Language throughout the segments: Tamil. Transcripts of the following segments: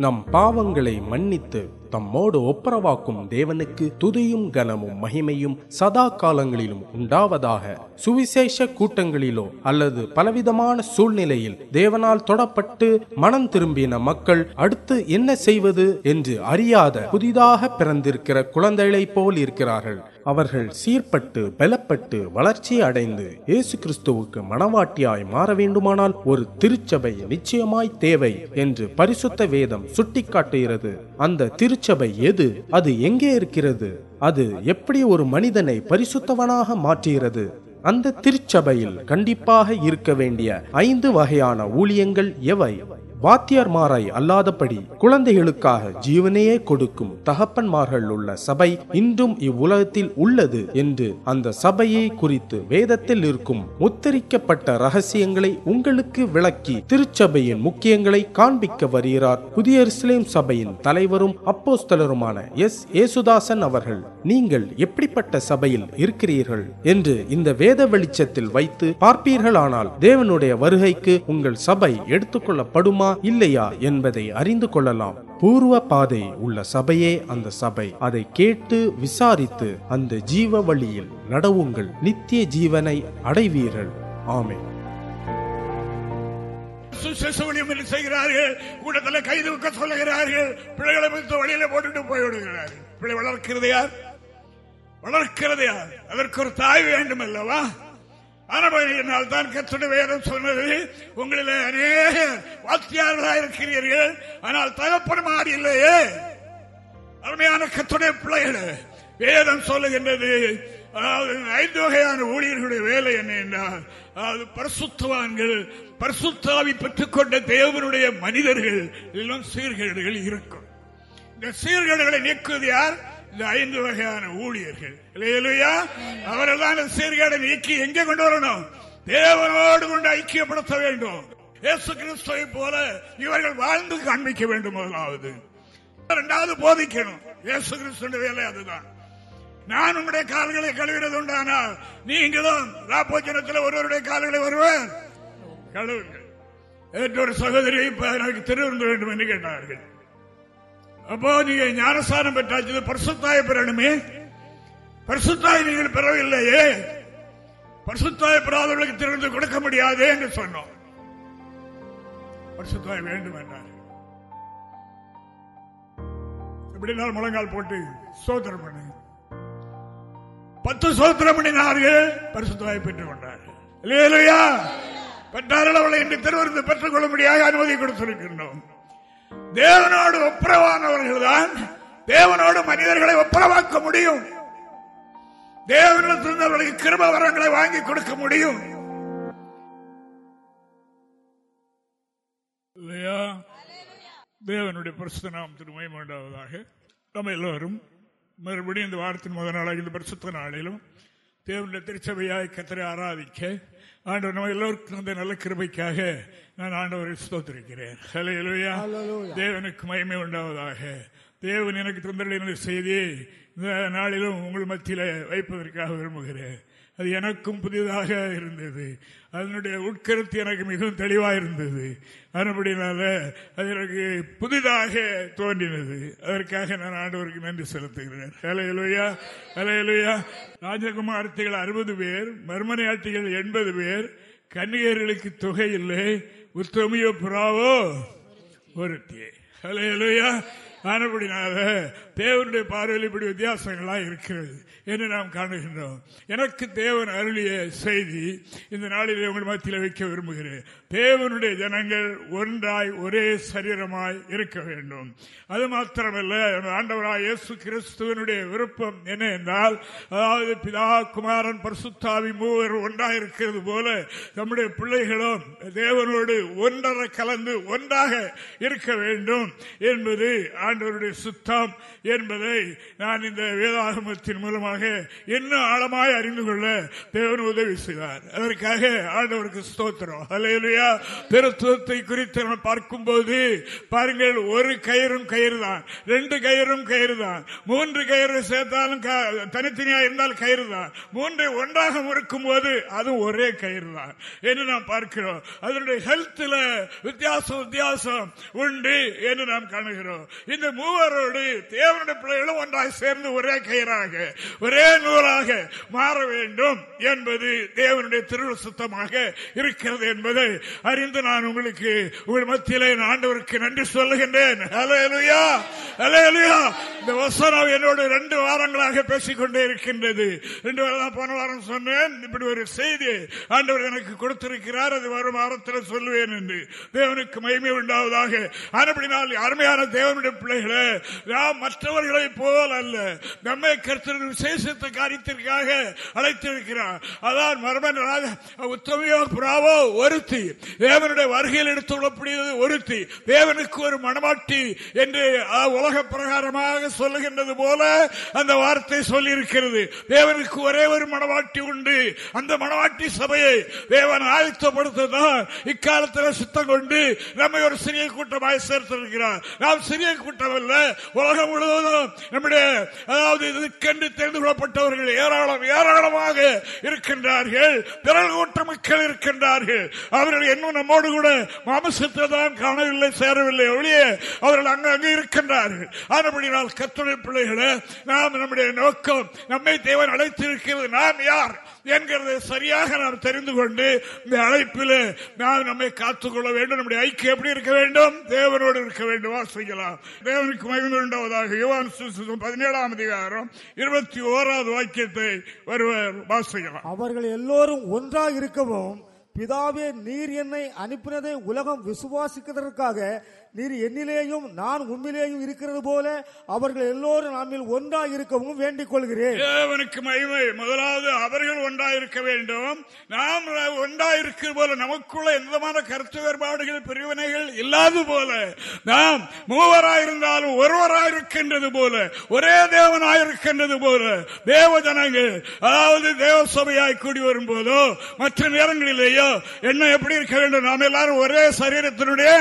நம் பாவங்களை மன்னித்து தம்மோடு ஒப்புரவாக்கும் தேவனுக்கு துதியும் கனமும் மகிமையும் சதா காலங்களிலும் உண்டாவதாக. சுவிசேஷ கூட்டங்களிலோ அல்லது பலவிதமான சூழ்நிலையில் தேவனால் தொடப்பட்டு மனம் திரும்பின மக்கள் அடுத்து என்ன செய்வது என்று அறியாத புதிதாக பிறந்திருக்கிற குழந்தைகளைப் போல் இருக்கிறார்கள். அவர்கள் சீர்பட்டு பலப்பட்டு வளர்ச்சி அடைந்து இயேசு கிறிஸ்துவுக்கு மனவாட்டியாய் மாற வேண்டுமானால் ஒரு திருச்சபை நிச்சயமாய் தேவை என்று பரிசுத்த வேதம் சுட்டிக்காட்டுகிறது. அந்த திருச்சபை எது? அது எங்கே இருக்கிறது? அது எப்படி ஒரு மனிதனை பரிசுத்தவனாக மாற்றுகிறது? அந்த திருச்சபையில் கண்டிப்பாக இருக்க வேண்டிய ஐந்து வகையான ஊழியங்கள் எவை? வாத்தியார்மாராய் அல்லாதபடி குழந்தைகளுக்காக ஜீவனையே கொடுக்கும் தகப்பன்மார்கள் உள்ள சபை இன்றும் இவ்வுலகத்தில் உள்ளது என்று அந்த சபையை குறித்து வேதத்தில் இருக்கும் முத்தரிக்கப்பட்ட ரகசியங்களை உங்களுக்கு விளக்கி திருச்சபையின் முக்கியங்களை காண்பிக்க வருகிறார். புதிய எருசலேம் சபையின் தலைவரும் அப்போஸ்தலருமான எஸ். ஏசுதாசன் அவர்கள் நீங்கள் எப்படிப்பட்ட சபையில் இருக்கிறீர்கள் என்று இந்த வேத வெளிச்சத்தில் வைத்து பார்ப்பீர்களானால் தேவனுடைய வருகைக்கு உங்கள் சபை எடுத்துக்கொள்ளப்படுமா இல்லையா என்பதை அறிந்து கொள்ளலாம். பூர்வ பாதை உள்ள சபையே அந்த சபை. அதை கேட்டு விசாரித்து அந்த ஜீவ வழியில் நடவுங்கள். நித்திய ஜீவனை அடைவீர்கள். ஆமே என்று செய்கிறார்கள். கூட்டத்தில் கைது வைக்க சொல்லுகிறார்கள். பிள்ளைகளை வைத்து வழியில போட்டுட்டு போய்விடுகிறார்கள் பிள்ளை வளர்க்கிறது யார் வளர்க்கிறது யார் அதற்கு ஒரு தாய் வேண்டும் அல்லவா ஆனால் தான் கத்துட வேதம் சொன்னது. உங்களில் அநேக வாத்தியார்களாக இருக்கிறீர்கள். ஆனால் தகப்பன் மாறி இல்லையே. அருமையான கத்துடைய பிள்ளைகளே வேதம் சொல்லுகின்றது. அதாவது ஐந்து வகையான ஊழியர்களுடைய வேலை என்ன என்றால் அதாவது பரிசுத்தவான்கள் பரிசுத்தாவி பெற்றுக்கொண்ட தேவனுடைய மனிதர்கள் எல்லாம் சீர்கேடுகள் இருக்கும். இந்த சீர்கேடுகளை நீக்குவது யார்? இந்த ஐந்து வகையான ஊழியர்கள். இல்லையா அவர்கள் தான் சீர்கேடை நீக்கி எங்கே கொண்டு வரணும்? தேவனோடு கொண்டு ஐக்கியப்படுத்த வேண்டும். இயேசு கிறிஸ்துவை போல இவர்கள் வாழ்ந்து காண்பிக்க வேண்டும் முதலாவது. இரண்டாவது போதிக்கணும். இயேசு கிறிஸ்து வேலை அதுதான். நான் உங்களுடைய கால்களை கழுவினது உண்டானால் நீங்களும் ராப்போச்சனத்தில் ஒருவருடைய கால்களை வருவார் கழுவுங்கள். என்றொரு சகோதரி எனக்கு திருவிழந்து வேண்டும் என்று கேட்டார்கள். அப்போ நீங்க ஞானஸ்தானம் பெற்றாச்சு பரிசுத்தாய பெறணுமே. பரிசுத்தாய் நீங்கள் பெறவில்லையே. பரிசுத்தாய பெறாதவர்களுக்கு திறந்து கொடுக்க முடியாது என்று சொன்னோம். பரிசுத்தாய் வேண்டும் என்றார். எப்படினால் முழங்கால் போட்டு சோதனம் பண்ணு. பத்து சோதனம் பண்ணினார்கள் பரிசுத்தாய் பெற்றுக் கொண்டார்கள் இல்லையா பெற்றார்கள் அவளை இன்று திருவருந்து பெற்றுக் கொள்ள அனுமதி கொடுத்திருக்கின்றோம். தேவனோடு ஒப்புரவானவர்கள் தான் தேவனோடு மனிதர்களை ஒப்புரவாக்க முடியும். தேவனிடத்திலிருந்து அவர்களுக்கு கிருப வரங்களை வாங்கி கொடுக்க முடியும். இல்லையா? தேவனுடைய பரிசுத்த நாம் திருமை உண்டாவதாக நம்ம எல்லோரும் மறுபடியும் இந்த வாரத்தின் முதல் நாளாக இந்த பரிசுத்த நாளிலும் தேவனுடைய திருச்சபையாய் கத்திரை ஆராதிக்க ஆண்டவர் நம்ம எல்லோருக்கும் அந்த நல்ல கிருபைக்காக நான் ஆண்டவரை ஸ்தோத்திருக்கிறேன். ஹலையிலுயா தேவனுக்கு மகிமை உண்டாவதாக. தேவன் எனக்கு தந்தளின செய்தியை இந்த நாளிலும் உங்கள் மத்தியில் வைப்பதற்காக விரும்புகிறேன். அது எனக்கும் புதிதாக இருந்தது. அதனுடைய உட்கருத்து எனக்கு மிகவும் தெளிவாக இருந்தது. மறுபடியினால அது எனக்கு புதிதாக தோன்றினது. அதற்காக நான் ஆண்டவருக்கு நன்றி செலுத்துகிறேன். ஹலையலுயா ஹலையலுயா ராஜகுமார்த்திகள் அறுபது பேர் மர்மனையாட்டிகள் எண்பது பேர் கன்னிகர்களுக்கு தொகை இல்லை. உத்தமியோ புறாவோ ஒருத்தியே ஹலையலுயா ஆனபடினால தேவனுடைய பார்வையில் இப்படி வித்தியாசங்களாக இருக்கிறது. என்று நாம் காணுகின்றோம். எனக்கு தேவன் அருளிய செய்தி இந்த நாளில் உங்கள் மத்தியில் வைக்க விரும்புகிறேன். தேவனுடைய ஜனங்கள் ஒன்றாய் ஒரே சரீரமாய் இருக்க வேண்டும். அது மாத்திரமல்ல ஆண்டவராய் இயேசு கிறிஸ்துவனுடைய விருப்பம் என்ன என்றால் அதாவது பிதா குமாரன் பரிசுத்தாவி மூவர் ஒன்றாக இருக்கிறது போல நம்முடைய பிள்ளைகளும் தேவனோடு ஒன்றரை கலந்து ஒன்றாக இருக்க வேண்டும் என்பது ஆண்டவருடைய சுத்தம் என்பதை நான் இந்த வேதாகமத்தின் மூலமாக இன்னும் ஆழமாய் அறிந்து கொள்ள தேவன் உதவி செய்வார். அதற்காக ஆண்டவருக்கு ஸ்தோத்திரம். அலையிலையா திருத்துவத்தை குறித்து நம்ம பார்க்கும்போது பாருங்கள் ஒரு கயிறும் கயிறு தான் ரெண்டு கயிறும் கயிறு தான் மூன்று கயிறு சேர்த்தாலும் தனித்தனியா இருந்தால் கயிறு தான் மூன்றை ஒன்றாக முறுக்கும் போது அது ஒரே கயிறு தான் என்று நாம் பார்க்கிறோம். அதனுடைய ஹெல்த்ல வித்தியாசம் வித்தியாசம் உண்டு என்று நாம் காணுகிறோம். இந்த மூவரோடு தேவனுடைய பிள்ளைகளும் ஒன்றாக சேர்ந்து ஒரே கயிறாக ஒரே நூலாக மாற வேண்டும் என்பது தேவனுடைய திரு சுத்தமாக இருக்கிறது என்பதை அறிந்து நான் உங்களுக்கு உங்கள் மத்தியிலே ஆண்டவருக்கு நன்றி சொல்லுகின்றேன். இந்த வசனம் ரெண்டு வாரங்களாக பேசிக்கொண்டே இருக்கின்றது. ரெண்டு வாரம் போன வாரம் சொன்னேன். இப்படி ஒரு செய்தி ஆண்டவர் எனக்கு கொடுத்திருக்கிறார். அது வரும் வாரத்தில் சொல்லுவேன் என்று. தேவனுக்கு மகிமை உண்டாவதாக. அப்படினால் அருமையான தேவனுடைய பிள்ளைகளை நாம் மற்றவர்களை போல் அல்ல. நம்மை கருத்து விசேஷத்த காரியத்திற்காக அழைத்திருக்கிறார். அதான் மர்மன் உத்தமையோ புறாவோ ஒருத்தி. தேவனுடைய வருகையில் எடுத்துள்ளக்கூடியது ஒருத்தி. தேவனுக்கு ஒரு மனமாட்டி என்று உலக பிரகாரமாக சொல்லுகின்றது போல அந்த வார்த்தை சொல்லி இருக்கிறது தேவனுக்கு ஒரே ஒரு மனவாட்டி உண்டு. அந்த மனவாட்டி சபையை தேவன் ஆயத்தப்படுத்ததான் இக்காலத்தில் சுத்தம் கொண்டு நம்மை ஒரு சிறிய கூட்டமாக சேர்த்திருக்கிறார். நாம் சிறிய கூட்டம் அல்ல உலகம் முழுவதும் நம்முடைய அதாவது இதுக்கென்று தெரிந்து கொள்ளப்பட்டவர்கள் ஏராளம் ஏராளமாக இருக்கின்றார்கள். பிறல் கூட்ட மக்கள் இருக்கின்றார்கள். அவர்கள் இன்னும் நம்மோடு கூட மாமசத்தை தான் காணவில்லை சேரவில்லை ஒழிய அவர்கள் அங்கு இருக்கின்றார்கள். இருக்கின்றார்கள் ஆனபடினால் கத்துணை பிள்ளைகளை நாம் நம்முடைய நோக்கம் நம்மை தேவன் அழைத்திருக்கிறது நாம் யார் என்கிறதை சரியாக நாம் தெரிந்து கொண்டு இந்த அழைப்பில் நாம் நம்மை காத்துக்கொள்ள வேண்டும். நம்முடைய ஐக்கியம் எப்படி இருக்க வேண்டும்? தேவனோடு இருக்க வேண்டும். செய்யலாம் தேவனுக்கு மகிழ்ந்து உண்டாவதாக பதினேழாம் அதிகாரம் இருபத்தி ஓராவது வாக்கியத்தை ஒருவர் வாசிக்கலாம் அவர்கள் எல்லோரும் ஒன்றாக இருக்கவும் பிதாவே நீர் என்னை அனுப்பினதை உலகம் விசுவாசிக்கிறதற்காக நீர் என்னிலேயும் நான் உண்மையிலேயும் இருக்கிறது போல அவர்கள் எல்லோரும் நம்மில் ஒன்றாக இருக்கவும் வேண்டிக் கொள்கிறேன் தேவனுக்கு மகிமை. முதலாவது அவர்கள் ஒன்றாக இருக்க வேண்டும். நாம் ஒன்றாக இருக்கிறது போல நமக்குள்ள எந்தமான கருத்து வேறுபாடுகள் பிரிவினைகள் இல்லாது போல நாம் மூவராயிருந்தாலும் ஒருவராயிருக்கின்றது போல ஒரே தேவனாயிருக்கின்றது போல தேவ ஜனங்கள் அதாவது தேவ சபையாய் கூடி வரும் போதோ மற்ற நேரங்களிலேயோ என்ன எப்படி இருக்க வேண்டும்? நாம் எல்லாரும் ஒரே சரீரத்தினுடைய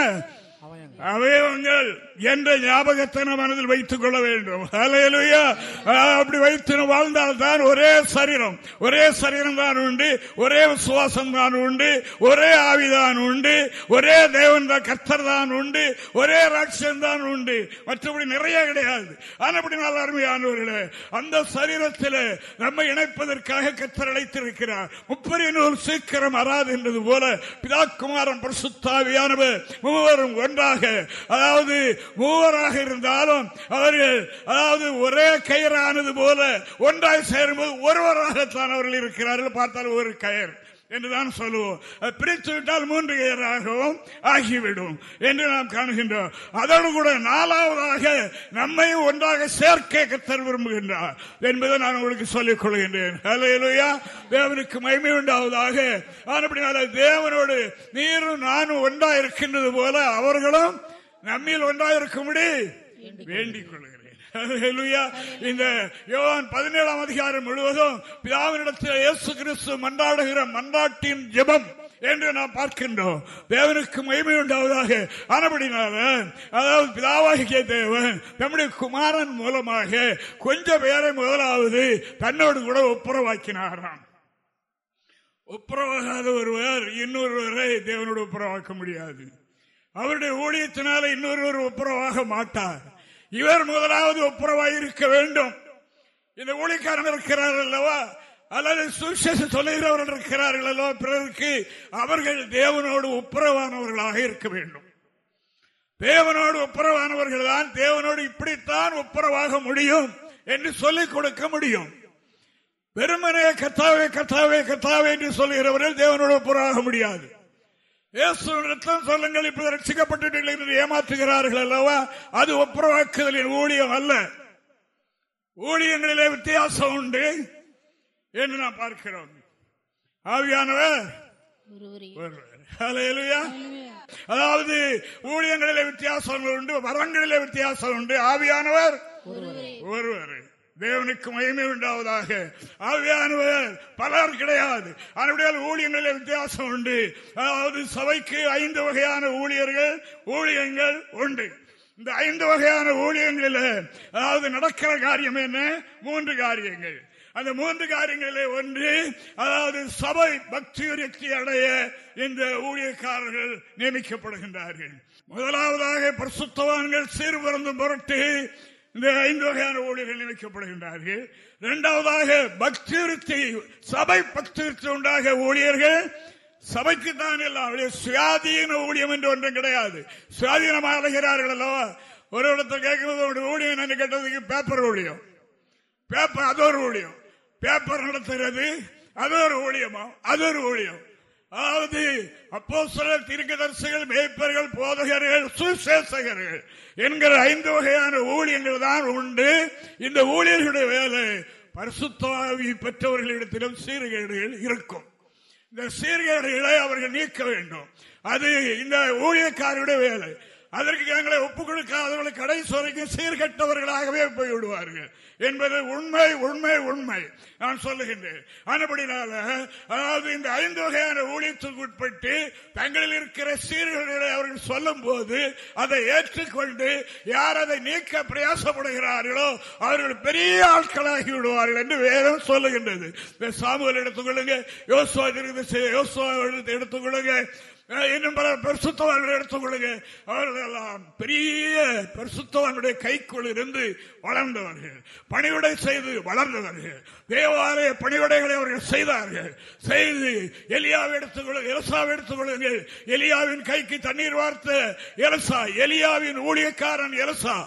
அவயவங்கள் என்ற ஞாபகத்தை நம் மனதில் வைத்துக் கொள்ள வேண்டும். அப்படி வைத்து வாழ்ந்தால் தான் ஒரே சரீரம். ஒரே சரீரம் தான் உண்டு. ஒரே விசுவாசம் தான் உண்டு. ஒரே ஆவிதான் உண்டு. ஒரே தேவன் தான் கத்தர் தான் உண்டு. ஒரே ராட்சியம் தான் உண்டு. மற்றபடி நிறைய கிடையாது. ஆனப்படினால் அருமையானவர்களே அந்த சரீரத்தில் நம்மை இணைப்பதற்காக கத்தர் அழைத்திருக்கிறார். முப்பரினூர் சீக்கிரம் அறாது என்றது போல பிதாக்குமாரன் பிரசுத்தாவியானவர் மூவரும் ஒன்றாக அதாவது மூவராக இருந்தாலும் அவர்கள் அதாவது ஒரே கயிறானது போல ஒன்றாய் சேரும்போது ஒருவராகத்தான் அவர்கள் இருக்கிறார்கள். பார்த்தால் ஒரு கயிறு என்றுதான் சொல்லுவோம். பிரித்து விட்டால் மூன்று கயிறாகவும் ஆகிவிடும் என்று நாம் காணுகின்றோம். அதோடு கூட நாலாவதாக நம்மை ஒன்றாக சேர்க்க தர விரும்புகின்றார் என்பதை நான் உங்களுக்கு சொல்லிக் கொள்கின்றேன். தேவனுக்கு மகிமை உண்டாவதாக. தேவனோடு நீரும் நானும் ஒன்றா இருக்கின்றது போல அவர்களும் நம்மில் ஒன்றாயிருக்கும்படி வேண்டிக் கொள்கிறேன் இந்த யோவான் பதினேழாம் அதிகாரம் முழுவதும் பிதாவினிடத்தில் இயேசு கிறிஸ்து மன்றாடுகிற மன்றாட்டின் ஜெபம் என்று நாம் பார்க்கின்றோம். தேவனுக்கு மகிமை உண்டாவதாக. ஆனபடினால அதாவது பிதாவாகிய தேவன் நம்முடைய குமாரன் மூலமாக கொஞ்ச பேரை முதலாவது தன்னோடு கூட ஒப்புரவாக்கினாராம். ஒப்புரவாகாத ஒருவர் இன்னொருவரை தேவனோடு ஒப்புரவாக்க முடியாது. அவருடைய ஊழியத்தினால இன்னொருவர் ஒப்புரவாக மாட்டார். இவர் முதலாவது ஒப்புரவாக இருக்க வேண்டும். இந்த ஊழியக்காரன் இருக்கிறார் அல்லவா? அல்லது சுசேஷ சொல்லுகிறவர்கள் இருக்கிறார்கள் அல்லவா? பிறருக்கு அவர்கள் தேவனோடு ஒப்புரவானவர்களாக இருக்க வேண்டும். தேவனோடு ஒப்புரவானவர்கள் தான் தேவனோடு இப்படித்தான் ஒப்புரவாக முடியும் என்று சொல்லிக் கொடுக்க முடியும். வெறுமனே கத்தாவே கத்தாவே கத்தாவே என்று சொல்லுகிறவர்கள் தேவனோடு ஒப்புரவாக முடியாது. சொல்லுங்கள் இப்ப ரட்சிக்கப்பட்டு ஏமாற்றுகிறார்கள் அல்லவா? அது ஒப்புரவாக்குதலின் ஊழியம் அல்ல. ஊழியங்களிலே வித்தியாசம் உண்டு என்று நாம் பார்க்கிறோம். ஆவியானவர்? அதாவது ஊழியங்களிலே வித்தியாசங்கள் உண்டு வரங்களிலே வித்தியாசம் உண்டு. ஆவியானவர்? ஒருவர். தேவனுக்கு மயமே உண்டாவதாக. ஆவியானவர் பலர் கிடையாது. அதனுடைய ஊழியங்களில் வித்தியாசம் உண்டு. அதாவது சபைக்கு ஐந்து வகையான ஊழியர்கள் ஊழியங்கள் உண்டு. இந்த ஐந்து வகையான ஊழியங்களில் அதாவது நடக்கிற காரியம் என்ன? மூன்று காரியங்கள். அந்த மூன்று காரியங்களிலே ஒன்று அதாவது சபை பக்தி விருத்தி அடைய இந்த ஊழியக்காரர்கள் நியமிக்கப்படுகின்றார்கள். முதலாவதாக பிரசுத்தவான்கள் சீர்பிறந்தும் பொருட்டு இந்த ஐந்து வகையான ஊழியர்கள் நியமிக்கப்படுகின்றார்கள் இரண்டாவதாக பக்தி விருத்தி சபை பக்தி விருத்தி உண்டாக ஊழியர்கள். சபைக்கு தான் எல்லாம் சுயாதீன ஊழியம் என்று ஒன்றும் கிடையாது. சுயாதீனமாக அழைகிறார்கள் அல்லவா? ஒரு இடத்துல கேட்கும்போது ஊழியம் என்று கேட்டதுக்கு பேப்பர் ஊழியம். பேப்பர் அது ஒரு ஊழியம். பேப்பர் நடத்துகிறது அது ஒரு ஊழியமா? அது ஒரு ஊழியம். அதாவது அப்போ சில தீர்க்கதரிசிகள் மேய்ப்பர்கள் போதகர்கள் சுசேசகர்கள் என்கிற ஐந்து வகையான ஊழியங்கள் தான் உண்டு. இந்த ஊழியர்களுடைய வேலை பரிசுத்தாவி பெற்றவர்களிடத்திலும் சீர்கேடுகள் இருக்கும். இந்த சீர்கேடுகளை அவர்கள் நீக்க வேண்டும். அது இந்த ஊழியக்காரருடைய வேலை. அதற்கு எங்களை ஒப்புக் கொடுக்காதவர்கள் கடைசி வரைக்கும் சீர்கட்டவர்களாகவே போய்விடுவார்கள். என்பது உண்மை உண்மை உண்மை. நான் சொல்லுகின்றேன். ஆனபடினால அதாவது இந்த ஐந்து வகையான ஊழியத்துக்கு உட்பட்டு தங்களில் இருக்கிற சீர்களை அவர்கள் சொல்லும் போது அதை ஏற்றுக்கொண்டு யார் அதை நீக்க பிரயாசப்படுகிறார்களோ அவர்கள் பெரிய ஆட்களாகி விடுவார்கள் என்று வேதம் சொல்லுகின்றது. சாமுவல் எடுத்துக்கொள்ளுங்க யோசுவா யோசுவா எடுத்துக்கொள்ளுங்க. இன்னும் பல பெருசுத்தவான்களை எடுத்துக்கொள்ளுங்க. அவர்கள் எல்லாம் பெரிய பெருசுத்தவான்களுடைய கைக்குள் இருந்து வளர்ந்தவர்கள் பணிவிடை செய்து வளர்ந்தவர்கள் தேவாலய பணிவிடைகளை அவர்கள் செய்தார்கள். செய்து எலியாவை எடுத்துக்கொள்ள எலசாவை எடுத்துக்கொள்ளுங்கள். எலியாவின் கைக்கு தண்ணீர் வார்த்த எலசா எலியாவின் ஊழியக்காரன் எலசா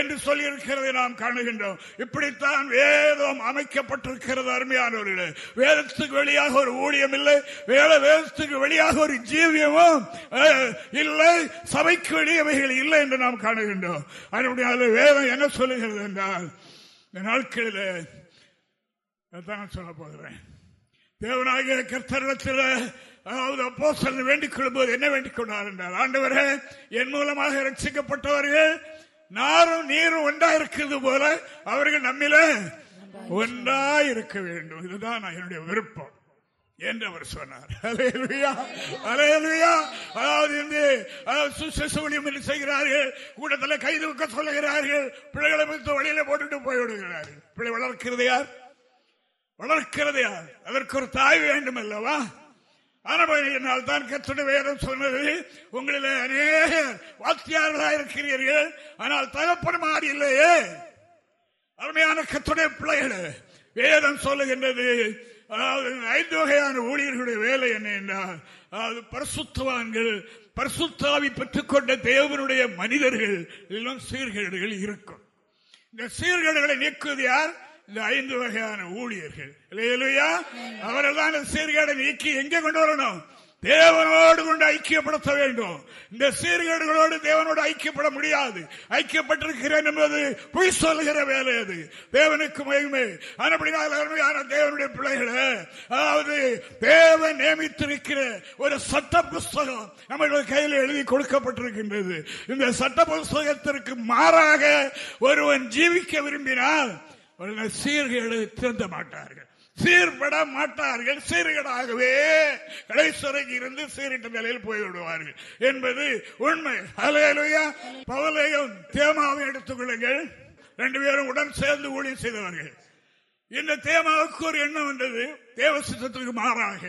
என்று சொல்லியிருக்கிறதை நாம் காணுகின்றோம். இப்படித்தான் வேதம் அமைக்கப்பட்டிருக்கிறது அருமையானவர்களே. வேதத்துக்கு வெளியாக ஒரு ஊழியம் இல்லை வேத வேதத்துக்கு வெளியாக ஒரு ஜீவியமும் இல்லை. சபைக்கு வெளியவைகள் இல்லை என்று நாம் காணுகின்றோம். அதனுடைய வேதம் என்ன சொல்லுகிறது? என்றால் இந்த நாட்களில் தான் சொல்ல போகிறேன். தேவனாகிய கர்த்தரிடத்தில் அதாவது அப்போ வேண்டிக் கொள்ளும்போது என்ன வேண்டிக் கொண்டார் என்றால் ஆண்டவரே என் மூலமாக ரட்சிக்கப்பட்டவர்கள் நாரும் நீரும் ஒன்றா இருக்கிறது போல அவர்கள் நம்மில ஒன்றா இருக்க வேண்டும். இதுதான் என்னுடைய விருப்பம். என்று அவர் சொன்னார். அதாவது என்று செய்கிறார்கள் கூட்டத்தில் கைது வைக்க சொல்லுகிறார்கள் பிள்ளைகளை வழியில போட்டுட்டு போய்விடுகிறார்கள் பிள்ளை வளர்க்கிறது யார்? வளர்க்கிறது யார்? அதற்கு ஒரு தாய் வேண்டும் அல்லவா? ஆனால் தான் கத்துடைய வேதம் சொன்னது. உங்களில் அநேக வாத்தியார்களாக இருக்கிறீர்கள். ஆனால் தகப்பன் மாறி இல்லையே. அருமையான கத்துடைய பிள்ளைகள் வேதம் சொல்லுகின்றது. அதாவது ஐந்து வகையான ஊழியர்களுடைய வேலை என்ன என்றால் அதாவது பரிசுத்தவான்கள் பரிசுத்தாவி பெற்றுக்கொண்ட தேவனுடைய மனிதர்கள் எல்லாம் சீர்கேடுகள் இருக்கும். இந்த சீர்கேடுகளை நீக்குவது யார்? இந்த ஐந்து வகையான ஊழியர்கள். இல்லையா அவர்கள் தான் சீர்கேடை நீக்கி எங்கே கொண்டு வரணும்? தேவனோடு கொண்டு ஐக்கியப்படுத்த வேண்டும். இந்த சீர்கேடுகளோடு தேவனோடு ஐக்கியப்பட முடியாது. ஐக்கியப்பட்டிருக்கிறேன் என்பது பொய் சொல்லுகிற வேலை அது. தேவனுக்கு மகிமை. அருமையான தேவனுடைய பிள்ளைகளை அதாவது தேவன் நியமித்திருக்கிற ஒரு சட்ட புஸ்தகம் நம்மளுடைய கையில் எழுதி கொடுக்கப்பட்டிருக்கின்றது. இந்த சட்ட புஸ்தகத்திற்கு மாறாக ஒருவன் ஜீவிக்க விரும்பினால் சீர்கேடு திறந்த மாட்டார்கள். சீர்பட மாட்டார்கள் சீர்கேடாகவே கடைசுறைக்கு இருந்து சீரிட்ட நிலையில் போய்விடுவார்கள். என்பது உண்மை. அலையலுயா பவலையும் தேமாவை எடுத்துக்கொள்ளுங்கள் ரெண்டு பேரும் உடன் சேர்ந்து ஊழியம் செய்தவர்கள். இந்த தேமாவுக்கு ஒரு எண்ணம் வந்தது. தேவ சித்தத்துக்கு மாறாக.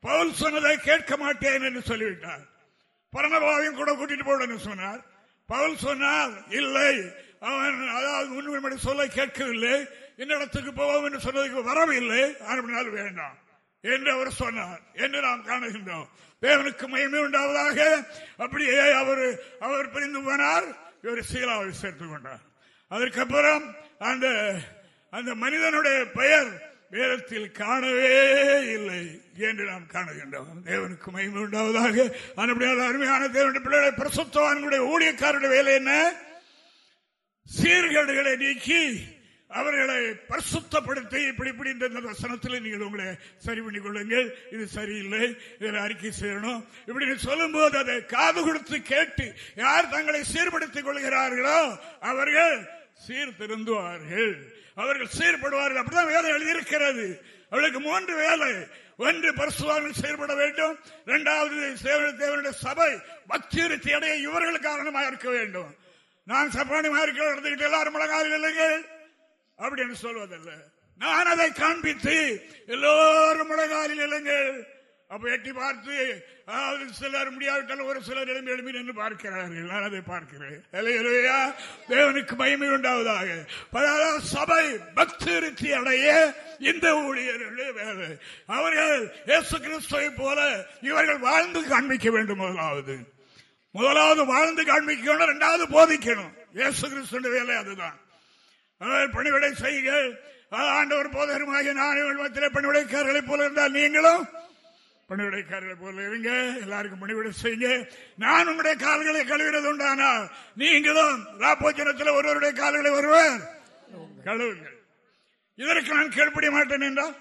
பவுல் சொன்னதை கேட்க மாட்டேன் என்று சொல்லிவிட்டார். பரணபாவையும் கூட கூட்டிட்டு போட சொன்னார். பவுல் சொன்னார் இல்லை அவன் அதாவது உண்மை சொல்ல கேட்கவில்லை. இன்னிடத்துக்கு போவோம் என்று சொன்னதுக்கு வரவில்லை. அனுப்பினால் வேண்டாம் என்று அவர் சொன்னார். என்று நாம் காணுகின்றோம். தேவனுக்கு மயமே உண்டாவதாக. அப்படியே அவர் அவர் பிரிந்து போனார். இவர் சீலாவை சேர்த்துக் கொண்டார். அதற்கப்புறம் அந்த அந்த மனிதனுடைய பெயர் வேதத்தில் காணவே இல்லை என்று நாம் காணுகின்றோம். தேவனுக்கு மயமே உண்டாவதாக. அருமையான தேவனுடைய பிள்ளைகளை பிரசுத்தவான்களுடைய ஊழியக்காரருடைய வேலை என்ன? சீர்கேடுகளை நீக்கி அவர்களை பரிசுத்தப்படுத்தி இப்படி இப்படி இந்த வசனத்தில் நீங்கள் உங்களை சரி பண்ணி கொள்ளுங்கள் இது சரியில்லை. இதில் அறிக்கை செய்யணும் இப்படி சொல்லும் போது அதை காது கொடுத்து கேட்டு யார் தங்களை சீர்படுத்திக் கொள்கிறார்களோ அவர்கள் சீர்திருந்துவார்கள். அவர்கள் சீர்படுவார்கள். அப்படிதான் வேலை எழுதியிருக்கிறது. அவளுக்கு மூன்று வேலை. ஒன்று பரிசுவார்கள் செயல்பட வேண்டும். இரண்டாவது தேவனுடைய சபை பக்திருத்தி அடைய இவர்கள் காரணமாக இருக்க வேண்டும். நான் சப்பானி மார்க்க நடந்துகிட்டு எல்லாரும் முழங்கால் இல்லைங்கள் அப்படின்னு சொல்வதல்ல. நான் அதை காண்பித்து எல்லோரும் முழங்காலில் இல்லைங்கள் அப்ப எட்டி பார்த்து அதாவது சிலர் முடியாவிட்டால் ஒரு சிலர் எழும்பி எழுப்பி நின்று பார்க்கிறார்கள். நான் அதை பார்க்கிறேன். தேவனுக்கு மகிமை உண்டாவதாக. சபை பக்தி அடைய இந்த ஊழியர்களுடைய வேலை அவர்கள் இயேசு கிறிஸ்துவை போல இவர்கள் வாழ்ந்து காண்பிக்க வேண்டும் முதலாவது. முதலாவது வாழ்ந்து காண்பிக்கணும் இரண்டாவது போதிக்கணும். இயேசு கிறிஸ்து வேலை அதுதான். பணிவிடை செய்யுங்கள் ஆண்டவர் போதகருமாகிய நான் மத்தியில் பணிவிடைக்காரர்களை போல இருந்தால் நீங்களும் பணிவிடைக்காரர்களை போல இருங்க. எல்லாருக்கும் பணிவிடை செய்யுங்க. நான் உங்களுடைய கால்களை கழுவினது உண்டானால் நீங்களும் ராப்போச்சனத்தில் ஒருவருடைய கால்களை வருவார் கழுவுங்கள். இதற்கு நான் கேள்விப்பட மாட்டேன் என்றால்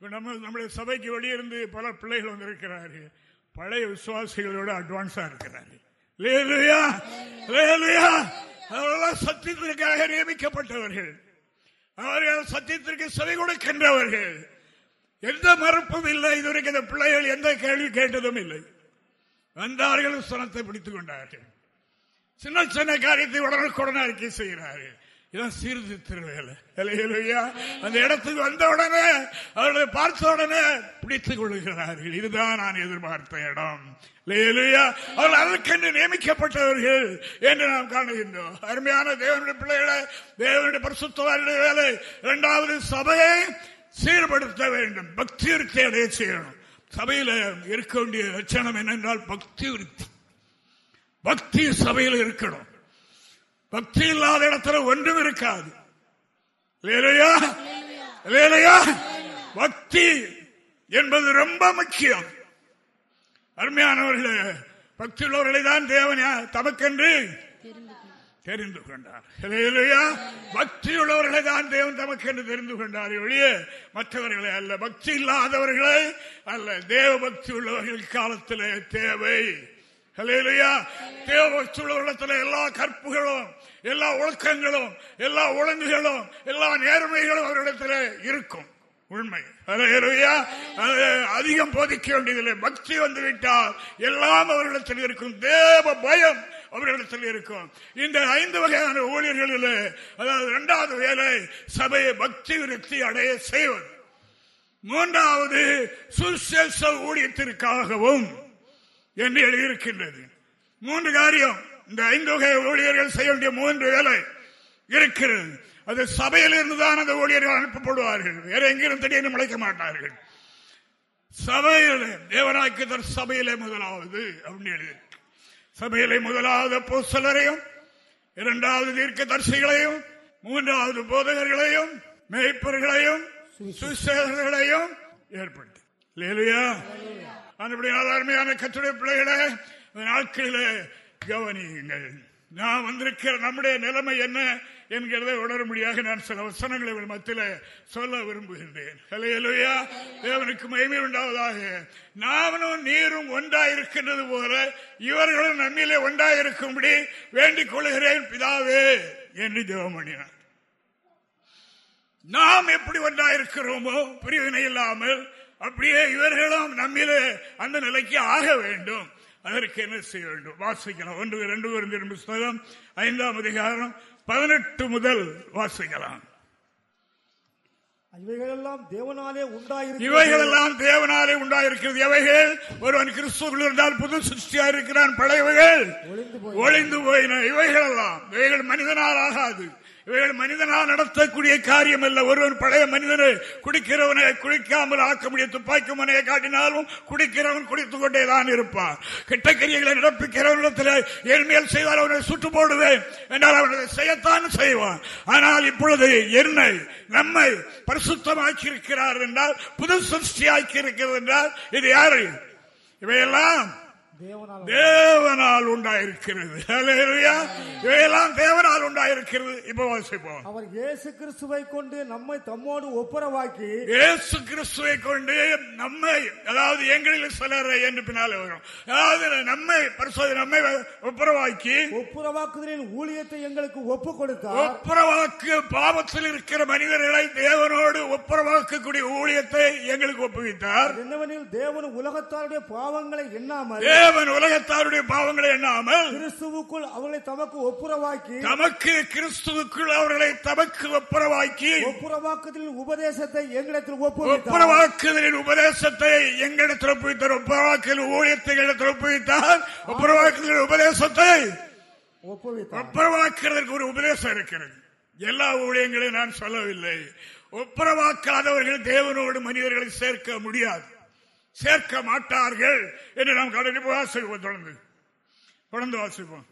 நம்ம நம்முடைய சபைக்கு வெளியிருந்து பல பிள்ளைகள் வந்திருக்கிறார்கள். பழைய விசுவாசிகளோட அட்வான்ஸா இருக்கிறார்கள். சத்தியத்திற்காக நியமிக்கப்பட்டவர்கள். அவர்கள் சத்தியத்திற்கு செவி கொடுக்கின்றவர்கள். எந்த மறுப்பும் இல்லை. இதுவரைக்கும் இந்த பிள்ளைகள் எந்த கேள்வி கேட்டதும் இல்லை. வந்தார்கள் சனத்தை பிடித்துக் கொண்டார்கள். சின்ன சின்ன காரியத்தை உடனுக்குடன் அறிக்கை செய்கிறார்கள். இதான் சீர்திருத்த வேலை அந்த இடத்துக்கு வந்த உடனே அவர்களை பார்த்த உடனே பிடித்துக் கொள்கிறார்கள் இதுதான் நான் எதிர்பார்த்த இடம். அவர்கள் அதற்கென்று நியமிக்கப்பட்டவர்கள் என்று நாம் காணுகின்றோம். அருமையான தேவனுடைய பிள்ளைகளை தேவனுடைய பரிசுத்தவாருடைய வேலை இரண்டாவது சபையை சீர்படுத்த வேண்டும். பக்தி விருத்தி அடைய செய்யணும். சபையில இருக்க வேண்டிய லட்சணம் என்னென்றால் பக்தி விருத்தி பக்தி சபையில் இருக்கணும். பக்தி இல்லாத இடத்துல ஒன்றும் இருக்காது. பக்தி என்பது ரொம்ப முக்கியம். அருமையானவர்களே பக்தி உள்ளவர்களை தான் தேவன் தமக்கென்று தெரிந்து கொண்டார். பக்தி உள்ளவர்களை தான் தேவன் தமக்கு என்று தெரிந்து கொண்டார். ஒழிய மற்றவர்களை அல்ல பக்தி இல்லாதவர்களை அல்ல. தேவ பக்தி உள்ளவர்கள் காலத்தில் தேவை. தேவபக்தியுள்ளவர்களிடத்தில் எல்லா கற்புகளும் எல்லா ஒழுக்கங்களும் எல்லா ஒழுங்குகளும் எல்லா நேர்மைகளும் அவரிடத்தில் இருக்கும். உண்மை. அதிகம் போதிக்க வேண்டியதில்லை. பக்தி வந்துவிட்டால் எல்லாம் அவர்களிடத்தில் இருக்கும். தேவ பயம் அவர்களிடத்தில் இருக்கும். இந்த ஐந்து வகையான ஊழியர்களில் அதாவது இரண்டாவது வேலை சபையை பக்தி விருத்தி அடைய செய்வது. மூன்றாவது சுசேஷ ஊழியத்திற்காகவும் என்று எழுதியிருக்கின்றது. மூன்று காரியம். இந்த ஐந்து வகை ஊழியர்கள் செய்ய வேண்டிய மூன்று வேலை இருக்கிறது. அது சபையில் இருந்துதான் அந்த ஊழியர்கள் அனுப்பப்படுவார்கள். வேற எங்கிருந்து திடீர்னு முளைக்க மாட்டார்கள். சபையில் தேவனாக்கு சபையிலே முதலாவது அப்படின்னு எழுதி சபையிலே முதலாவது பூசலரையும் இரண்டாவது தீர்க்க தரிசிகளையும் மூன்றாவது போதகர்களையும் மேய்ப்பர்களையும் சுசேகர்களையும் ஏற்படுத்தி. அருமையான கத்துடைய பிள்ளைகளை நாட்களிலே கவனியுங்கள். நான் வந்திருக்கிற நம்முடைய நிலைமை என்ன என்கிறதை உணரும்படியாக நான் சில வசனங்களை மத்தியில் சொல்ல விரும்புகின்றேன். தேவனுக்கு மகிமை உண்டாவதாக. நாமனும் நீரும் ஒன்றாயிருக்கின்றது போல இவர்களும் நம்மிலே ஒன்றாயிருக்கும்படி வேண்டிக் கொள்கிறேன் பிதாவே என்று ஜெபம் பண்ணினார். நாம் எப்படி ஒன்றாயிருக்கிறோமோ பிரிவினை இல்லாமல் அப்படியே இவர்களும் நம்மிலே அந்த நிலைக்கு ஆக வேண்டும். அதற்கு என்ன செய்ய வேண்டும்? வாசிக்கலாம். ஒன்று ரெண்டு பேரும் புஸ்தகம் ஐந்தாம் அதிகாரம் பதினெட்டு முதல் வாசிக்கலாம். இவைகளெல்லாம் தேவனாலே உண்டாயிருக்கு இவைகளெல்லாம் தேவனாலே உண்டாயிருக்கிறது. எவைகள்? ஒருவன் கிறிஸ்துவர்கள் இருந்தால் புது சிருஷ்டியா இருக்கிறான். பழையவைகள் ஒளிந்து போயின. இவைகள் எல்லாம் இவைகள் மனிதனால் ஆகாது. இவைகள் மனிதனால் நடத்தக்கூடிய காரியம் அல்ல ஒருவன் பழைய மனிதனை குடிக்கிறவனை குடிக்காமல் ஆக்க முடியும். துப்பாக்கி மனையை காட்டினாலும் குடிக்கிறவன் குடித்துக் கொண்டேதான் இருப்பான். கிட்டக்கிரியர்களை நடப்பிக்கிறவனிடத்தில் எளிமையில் செய்தால் அவனை சுட்டு போடுவேன் என்றால் அவனை செய்யத்தான் செய்வான். ஆனால் இப்பொழுது என்னை நம்மை பரிசுத்தமாக்கி இருக்கிறார் என்றால் புது சிருஷ்டியாக்கி இருக்கிறது என்றால் இது யாரு? இவையெல்லாம் தேவனால் தேவனால் உண்டாயிருக்கிறது. இவையெல்லாம் தேவனால் உண்டாயிருக்கிறது. இப்ப வாசிப்போம். அவர் இயேசு கிறிஸ்துவை கொண்டு நம்மை தம்மோடு ஒப்புரவாக்கி இயேசு கிறிஸ்துவை கொண்டு நம்மை அதாவது எங்களில் சிலரை என்று பின்னாலே வரும். அதாவது நம்மை பரிசோதி நம்மை ஒப்புரவாக்கி ஒப்புரவாக்குதலின் ஊழியத்தை எங்களுக்கு ஒப்பு கொடுத்தார் ஒப்புரவாக்கு பாவத்தில் இருக்கிற மனிதர்களை தேவனோடு ஒப்புரவாக்கக்கூடிய ஊழியத்தை எங்களுக்கு ஒப்புவித்தார். என்னவெனில் தேவன் உலகத்தாருடைய பாவங்களை எண்ணாமல் தேவன் உலகத்தாருடைய பாவங்களை எண்ணாமல் கிறிஸ்துவுக்குள் அவர்களை தமக்கு ஒப்புரவாக்கி தமக்கு கிறிஸ்துவுக்குள் அவர்களை தமக்கு ஒப்புரவாக்கி ஒப்புரவாக்குதலின் உபதேசத்தை எங்களிடத்தில் ஒப்புரவாக்குதலின் உபதேசத்தை எங்களிடத்தில் ஒப்புவித்தார். ஒப்புரவாக்கல் ஊழியத்தை எங்களிடத்தில் ஒப்புவித்தார். ஒப்புரவாக்குதலின் உபதேசத்தை ஒப்புவித்தார். ஒப்புரவாக்குறதுக்கு ஒரு உபதேசம் இருக்கிறது. எல்லா ஊழியங்களையும் நான் சொல்லவில்லை. ஒப்புரவாக்காதவர்கள் தேவனோடு மனிதர்களை சேர்க்க முடியாது. சேர்க்க மாட்டார்கள் என்று நாம் கடனை வாசிப்போம் தொடர்ந்து தொடர்ந்து வாசிப்போம்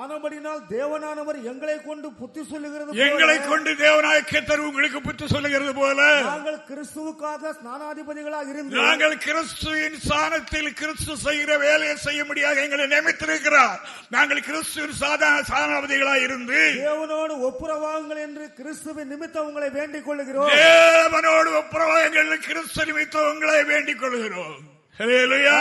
ஆனபடினால் தேவனானவர் எங்களை கொண்டு புத்தி சொல்லுகிறது எங்களை கொண்டு தேவனாய கேத்தர் உங்களுக்கு புத்தி சொல்லுகிறது போல. நாங்கள் கிறிஸ்துவுக்காக ஸ்நானாதிபதிகளாக இருந்து நாங்கள் கிறிஸ்துவின் சாணத்தில் கிறிஸ்து செய்கிற வேலையை செய்ய முடியாது எங்களை நியமித்திருக்கிறார். நாங்கள் கிறிஸ்துவின் சாதாரண சாணாபதிகளாக இருந்து தேவனோடு ஒப்புரவாகுங்கள் என்று கிறிஸ்துவின் நிமித்தம் உங்களை வேண்டிக் கொள்ளுகிறோம். தேவனோடு ஒப்புரவாக கிறிஸ்து நிமித்தம் உங்களை வேண்டிக் கொள்கிறோம் ஹalleluya.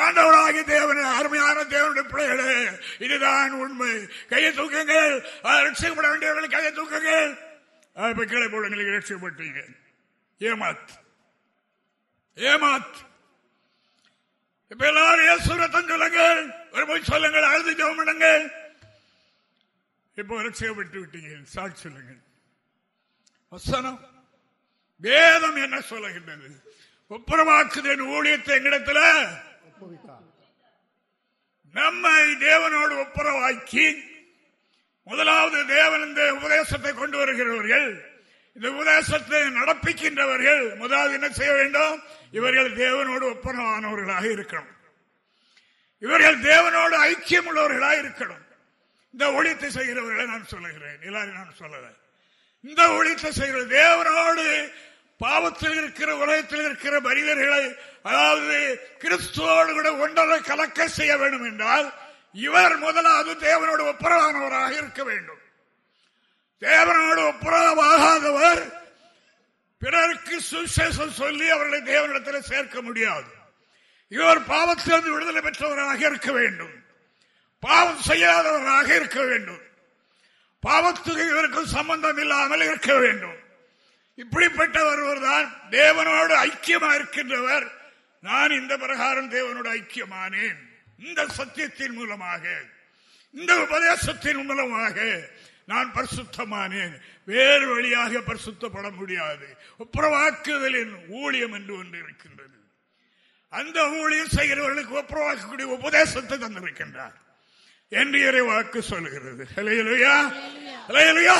ஆண்டவராகிய தேவன் அருமையான தேவனுடைய பிள்ளைகளே இதுதான் உண்மை. கையை தூக்குங்கள். ரட்சிக்கப்பட வேண்டியவர்கள் கையை தூக்குங்கள். இப்ப கீழே போடுங்க ரட்சிக்கப்பட்டீங்க. ஏமாத். ஏமாத். இப்ப எல்லாரும் இயேசு ரத்தம் சொல்லுங்கள். ஒரு போய் சொல்லுங்கள் அழுது ஜெபம் பண்ணுங்கள். இப்போ ரட்சிக்கப்பட்டு விட்டீங்க சாட்சி சொல்லுங்கள். வசனம். வேதம் என்ன சொல்லுகின்றது? ஒப்புரவாக்குதலின் ஊழியத்தை எங்கிடத்தில் நம்மை தேவனோடு ஒப்புரவாக்கி முதலாவது தேவன் இந்த உபதேசத்தை கொண்டு வருகிறவர்கள் இந்த உபதேசத்தை நடப்பிக்கின்றவர்கள் முதலாவது என்ன செய்ய வேண்டும்? இவர்கள் தேவனோடு ஒப்புரவானவர்களாக இருக்கணும். இவர்கள் தேவனோடு ஐக்கியம் உள்ளவர்களாக இருக்கணும். இந்த ஒழித்தை செய்கிறவர்களை நான் சொல்லுகிறேன். எல்லாரும் நான் சொல்லுறேன் இந்த ஒழித்த செய்கிற தேவனோடு பாவத்தில் இருக்கிற உலகத்தில் இருக்கிற மனிதர்களை அதாவது கிறிஸ்துவோடு கூட ஒன்றரை கலக்க செய்ய வேண்டும் என்றால் இவர் முதலாவது தேவனோடு ஒப்புரவானவராக இருக்க வேண்டும். தேவனோடு ஒப்புரவாகாதவர் பிறருக்கு சுசேஷம் சொல்லி அவர்களை தேவனிடத்தில் சேர்க்க முடியாது. இவர் பாவத்திலிருந்து விடுதலை பெற்றவராக இருக்க வேண்டும். பாவம் செய்யாதவராக இருக்க வேண்டும். பாவத்துக்கு இவருக்கும் சம்பந்தம் இல்லாமல் இருக்க வேண்டும். இப்படிப்பட்ட ஒருவர் தான் தேவனோடு ஐக்கியமா இருக்கின்றவர். நான் இந்த பிரகாரம் தேவனோடு ஐக்கியமானேன். இந்த சத்தியத்தின் மூலமாக இந்த உபதேசத்தின் மூலமாக நான் பரிசுத்தமானேன். வேறு வழியாக பரிசுத்தப்பட முடியாது. ஒப்புரவாக்குதலின் ஊழியம் என்று ஒன்று இருக்கின்றது. அந்த ஊழியம் செய்கிறவர்களுக்கு ஒப்புரவாக்கக்கூடிய உபதேசத்தை தந்திருக்கின்றார். என்று ஹalleluya. ஹalleluya.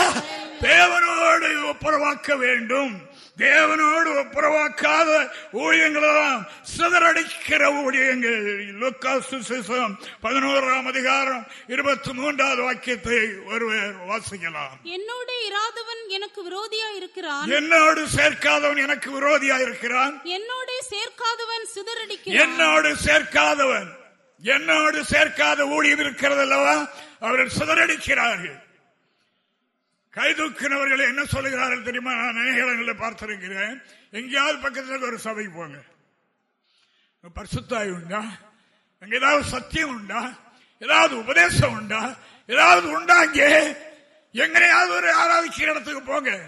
தேவனோடு ஒப்புரவாக்க வேண்டும். தேவனோடு ஒப்புரவாக்காத ஊழியங்களெல்லாம் சிதறடிக்கிற ஊழியங்கள். லூக்கா சுசேஷம் பதினோராம் அதிகாரம் இருபத்தி மூன்றாவது வாக்கியத்தை ஒருவர் வாசிக்கலாம். என்னோடு இராதவன் எனக்கு விரோதியா இருக்கிறான். என்னோடு சேர்க்காதவன் எனக்கு விரோதியா இருக்கிறான். என்னோடு சேர்க்காதவன் சிதறடிக்கிறான். என்னோடு சேர்க்காதவன் என்னோடு சேர்க்காத ஊழியம் இருக்கிறது அல்லவா அவர்கள் சிதறடிக்கிறார்கள். கைதூக்கினவர்கள் என்ன சொல்லுகிறார்கள் தெரியுமா? நான் அநேக இடங்களில் பார்த்திருக்கிறேன். எங்கேயாவது பக்கத்தில் ஒரு சபைக்கு போங்க. பரிசுத்தாய் உண்டா? அங்க ஏதாவது சத்தியம் உண்டா? ஏதாவது உபதேசம் உண்டா? ஏதாவது உண்டா இங்கே எங்கனையாவது ஒரு ஆராதிக்கிற இடத்துக்கு போங்க.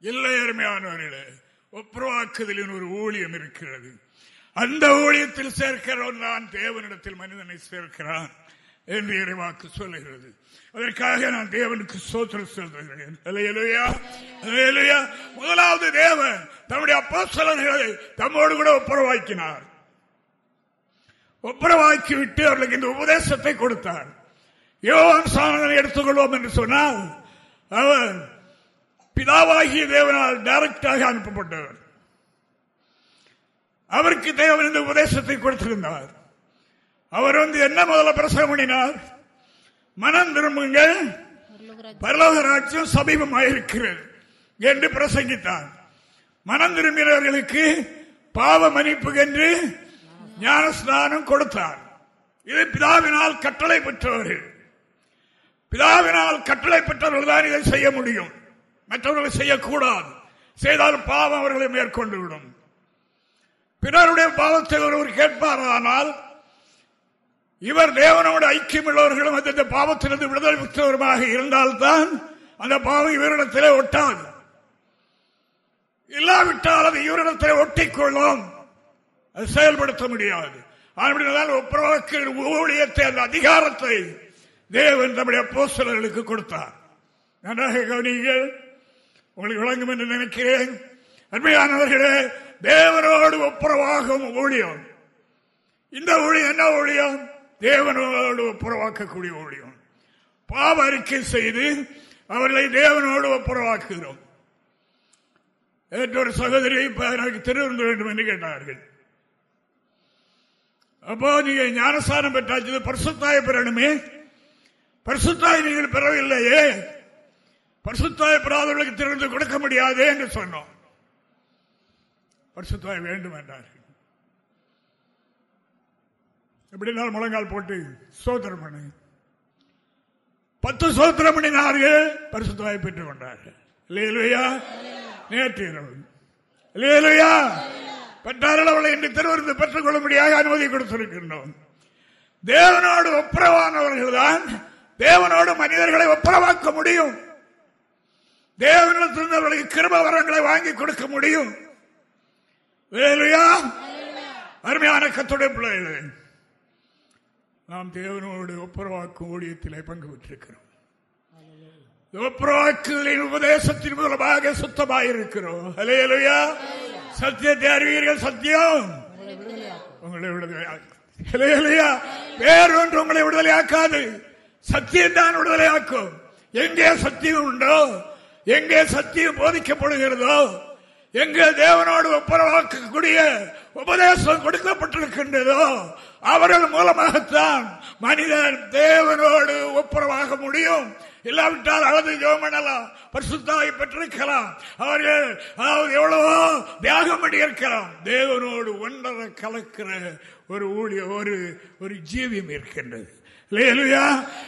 இல்லை அருமையானவர்களே ஒப்புரவாக்குதலின் ஒரு ஊழியம் இருக்கிறது. அந்த ஊழியத்தில் சேர்க்கிறவன் தான் தேவனிடத்தில் மனிதனை சேர்க்கிறான் என்று இறைவாக்கு சொல்லுகிறது. அதற்காக நான் தேவனுக்கு சோத்திரம் சொல்கிறேன் முதலாவது தேவன் தம்முடைய அப்போஸ்தலர்களை தம்மோடு கூட ஒப்புரவாக்கினார். ஒப்புரவாக்கி விட்டு அவர்களுக்கு இந்த உபதேசத்தை கொடுத்தார். யோவான் சாணனை எடுத்துக்கொள்வோம் என்று சொன்னால் அவர் பிதாவாகிய தேவனால் டைரக்டாக அனுப்பப்பட்டவர். அவருக்கு தேவன் இந்த உபதேசத்தை கொடுத்திருந்தார் அவர் வந்து என்ன முதல்ல பிரசவம் பண்ணினார் மனம் திரும்புங்கள். பரலோக ராஜ்யம் சமீபமாயிருக்கிறது என்று பிரசங்கித்தார். மனம் திரும்பினவர்களுக்கு பாவ மன்னிப்பு என்று ஞானஸ்நானம் கொடுத்தார். இது பிதாவினால் கட்டளை பெற்றவர்கள். பிதாவினால் கட்டளை பெற்றவர்கள் தான் இதை செய்ய முடியும். மற்றவர்களை செய்யக்கூடாது. செய்தால் பாவம் அவர்களை மேற்கொண்டு விடும். பிறருடைய பாவத்தை ஒருவர் கேட்பாரானால் இவர் தேவனோடு ஐக்கியம் உள்ளவர்களும் அந்த பாவத்திலிருந்து விடுதலை பெற்றவருமாக இருந்தால்தான் அந்த பாவம் இவரிடத்திலே ஒட்டாது. இல்லாவிட்டால் அது இவரிடத்திலே ஒட்டிக்கொள்ளும். அது செயல்படுத்த முடியாது. அப்படினால் ஒப்புரவாக்கு ஊழியத்தை அந்த அதிகாரத்தை தேவன் நம்முடைய போஸ்டர்களுக்கு கொடுத்தார். நன்றாக கவனிங்கள் உங்களுக்கு விளங்கும் என்று நினைக்கிறேன். அருமையானவர்களே தேவனோடு ஒப்புரவாகும் ஊழியம். இந்த ஊழியம் என்ன ஊழியம்? தேவனோடு ஒப்புரவாக்கக்கூடிய ஊழியம். பாவ அறிக்கை செய்து அவர்களை தேவனோடு ஒப்புரவாக்குகிறோம். ஒரு சகோதரி எனக்கு திருவிருந்த வேண்டும் என்று கேட்டார்கள். அப்போ நீங்க ஞானஸ்தானம் பெற்றாச்சு பரிசுத்தாய பெறணுமே. பரிசுத்தாய் நீங்கள் பெறவில்லையே. பரிசுத்தாய பெறாதவர்களுக்கு திறந்து கொடுக்க முடியாது என்று சொன்னோம். பரிசுத்தாய் வேண்டும் என்றார்கள் எப்படினால் முழங்கால் போட்டு சோதரம் பண்ணு. பத்து சோத்திரம் பண்ணினார்கள் பரிசுத்தாய் பெற்றுக் கொண்டார்கள். இல்லையா நேற்று இரவு இல்லையா பெற்றார்கள் அவளை இன்று திருவிருந்து பெற்றுக் கொள்ளும்படியாக அனுமதி கொடுத்திருக்கின்றோம். தேவனோடு ஒப்புரவானவர்கள் தான் தேவனோடு மனிதர்களை ஒப்புரவாக்க முடியும். தேவனிடத்திலிருந்து அவர்களுக்கு கிருப வரங்களை வாங்கி கொடுக்க முடியும். அருமையான கத்துடைய பிள்ளைகளே நாம் தேவனோடு ஒப்புரவாக்கும் ஊழியத்திலே பங்கு பெற்றிருக்கிறோம். ஒப்புரவாக்குதலின் உபதேசத்தின் மூலமாக சுத்தமாயிருக்கிறோம். அலையலுயா சத்தியத்தை அறிவீர்கள் சத்தியம். உங்களை விடுதலையா வேறொன்று உங்களை விடுதலையாக்காது சத்தியம் தான் விடுதலையாக்கும் எங்கே சத்தியம் உண்டோ எங்கே சத்தியம் போதிக்கப்படுகிறதோ எங்கள் தேவனோடு ஒப்புரவாக்கக்கூடிய உபதேசம் கொடுக்கப்பட்டிருக்கின்றதோ அவர்கள் மூலமாகத்தான் மனிதன் தேவனோடு ஒப்புரவாக முடியும். இல்லாவிட்டால் அழுது ஜோம் பண்ணலாம் பரிசுத்தாவை பெற்றிருக்கலாம். அவர்கள் அதாவது எவ்வளவோ தியாகம் பண்ணியிருக்கலாம். தேவனோடு ஒன்றரை கலக்கிற ஒரு ஊழிய ஒரு ஒரு ஜீவியம் இருக்கின்றது.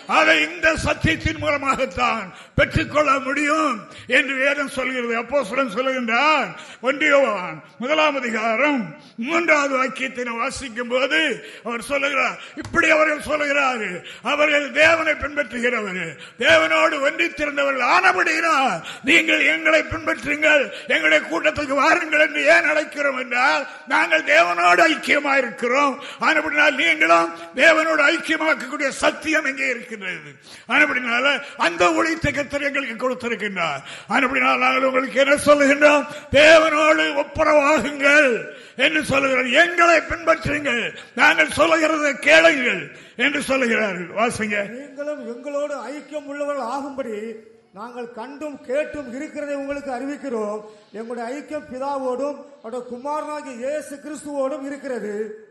அதை இந்த சத்தியத்தின் மூலமாகத்தான் பெற்றுக்கொள்ள முடியும் என்று வேதம் சொல்கிறது. அப்போ சொல்லுகின்றார் ஒன்றியவான் முதலாம் அதிகாரம் மூன்றாவது வாக்கியத்தினை வாசிக்கும் போது அவர் சொல்லுகிறார் இப்படி அவர்கள் சொல்லுகிறார் அவர்கள் தேவனை பின்பற்றுகிறவர்கள் தேவனோடு ஒன்றித்திருந்தவர்கள் ஆனபடியினால் நீங்கள் எங்களை பின்பற்றுங்கள் எங்களுடைய கூட்டத்துக்கு வாருங்கள் என்று ஏன் அழைக்கிறோம் என்றால் நாங்கள் தேவனோடு ஐக்கியமாயிருக்கிறோம். ஆனபடினால் நீங்களும் தேவனோடு ஐக்கியமாக்கக்கூடிய சத்தியம் எங்கே இருக்கின்றது? அப்படினால அந்த ஒளித்த கத்தர் எங்களுக்கு கொடுத்திருக்கின்றார். அப்படினால் நாங்கள் உங்களுக்கு என்ன சொல்லுகின்றோம்? தேவனோடு ஒப்புரவாகுங்கள் என்று சொல்லுகிறார். எங்களை பின்பற்றுங்கள். நாங்கள் சொல்லுகிறத கேளுங்கள் என்று சொல்லுகிறார்கள். வாசிங்க. நீங்களும் எங்களோடு ஐக்கியம் உள்ளவர்கள் ஆகும்படி நாங்கள் கண்டும் கேட்டும் இருக்கிறதை உங்களுக்கு அறிவிக்கிறோம். எங்களுடைய ஐக்கியம் பிதாவோடும் அவருடைய குமாரனாகிய இயேசு கிறிஸ்துவோடும் இருக்கிறது.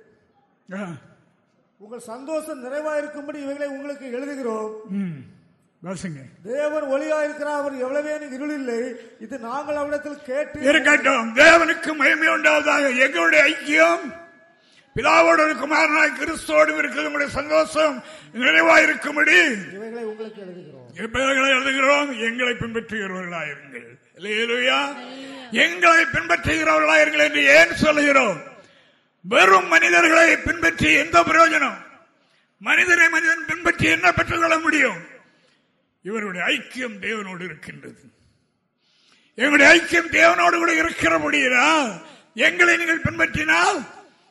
உங்கள் சந்தோஷம் நிறைவா இருக்கும்படி இவைகளை உங்களுக்கு எழுதுகிறோம். தேவன் ஒளியா இருக்கிறார் அவர் எவ்வளவே இருளில்லை. இது நாங்கள் அவரிடத்தில் கேட்டு இருக்கட்டும். தேவனுக்கு மகிமை உண்டாவதாக எங்களுடைய ஐக்கியம். பிதாவோடு குமாரனாய் கிறிஸ்தோடு இருக்கிறது. உங்களுடைய சந்தோஷம் நிறைவாயிருக்கும்படி இவைகளை உங்களுக்கு எழுதுகிறோம். இவைகளை எழுதுகிறோம். எங்களை பின்பற்றுகிறவர்களாயிருங்கள். எங்களை பின்பற்றுகிறவர்களாயிருங்கள் என்று ஏன் சொல்லுகிறோம்? வெறும் மனிதர்களை பின்பற்றி எந்த பிரயோஜனம்? மனிதனை மனிதன் பின்பற்றி என்ன பெற்றுக்கொள்ள முடியும்? இவருடைய ஐக்கியம் தேவனோடு இருக்கின்றது. எங்களுடைய ஐக்கியம் தேவனோடு கூட இருக்கிற முடியுதா எங்களை நீங்கள் பின்பற்றினால்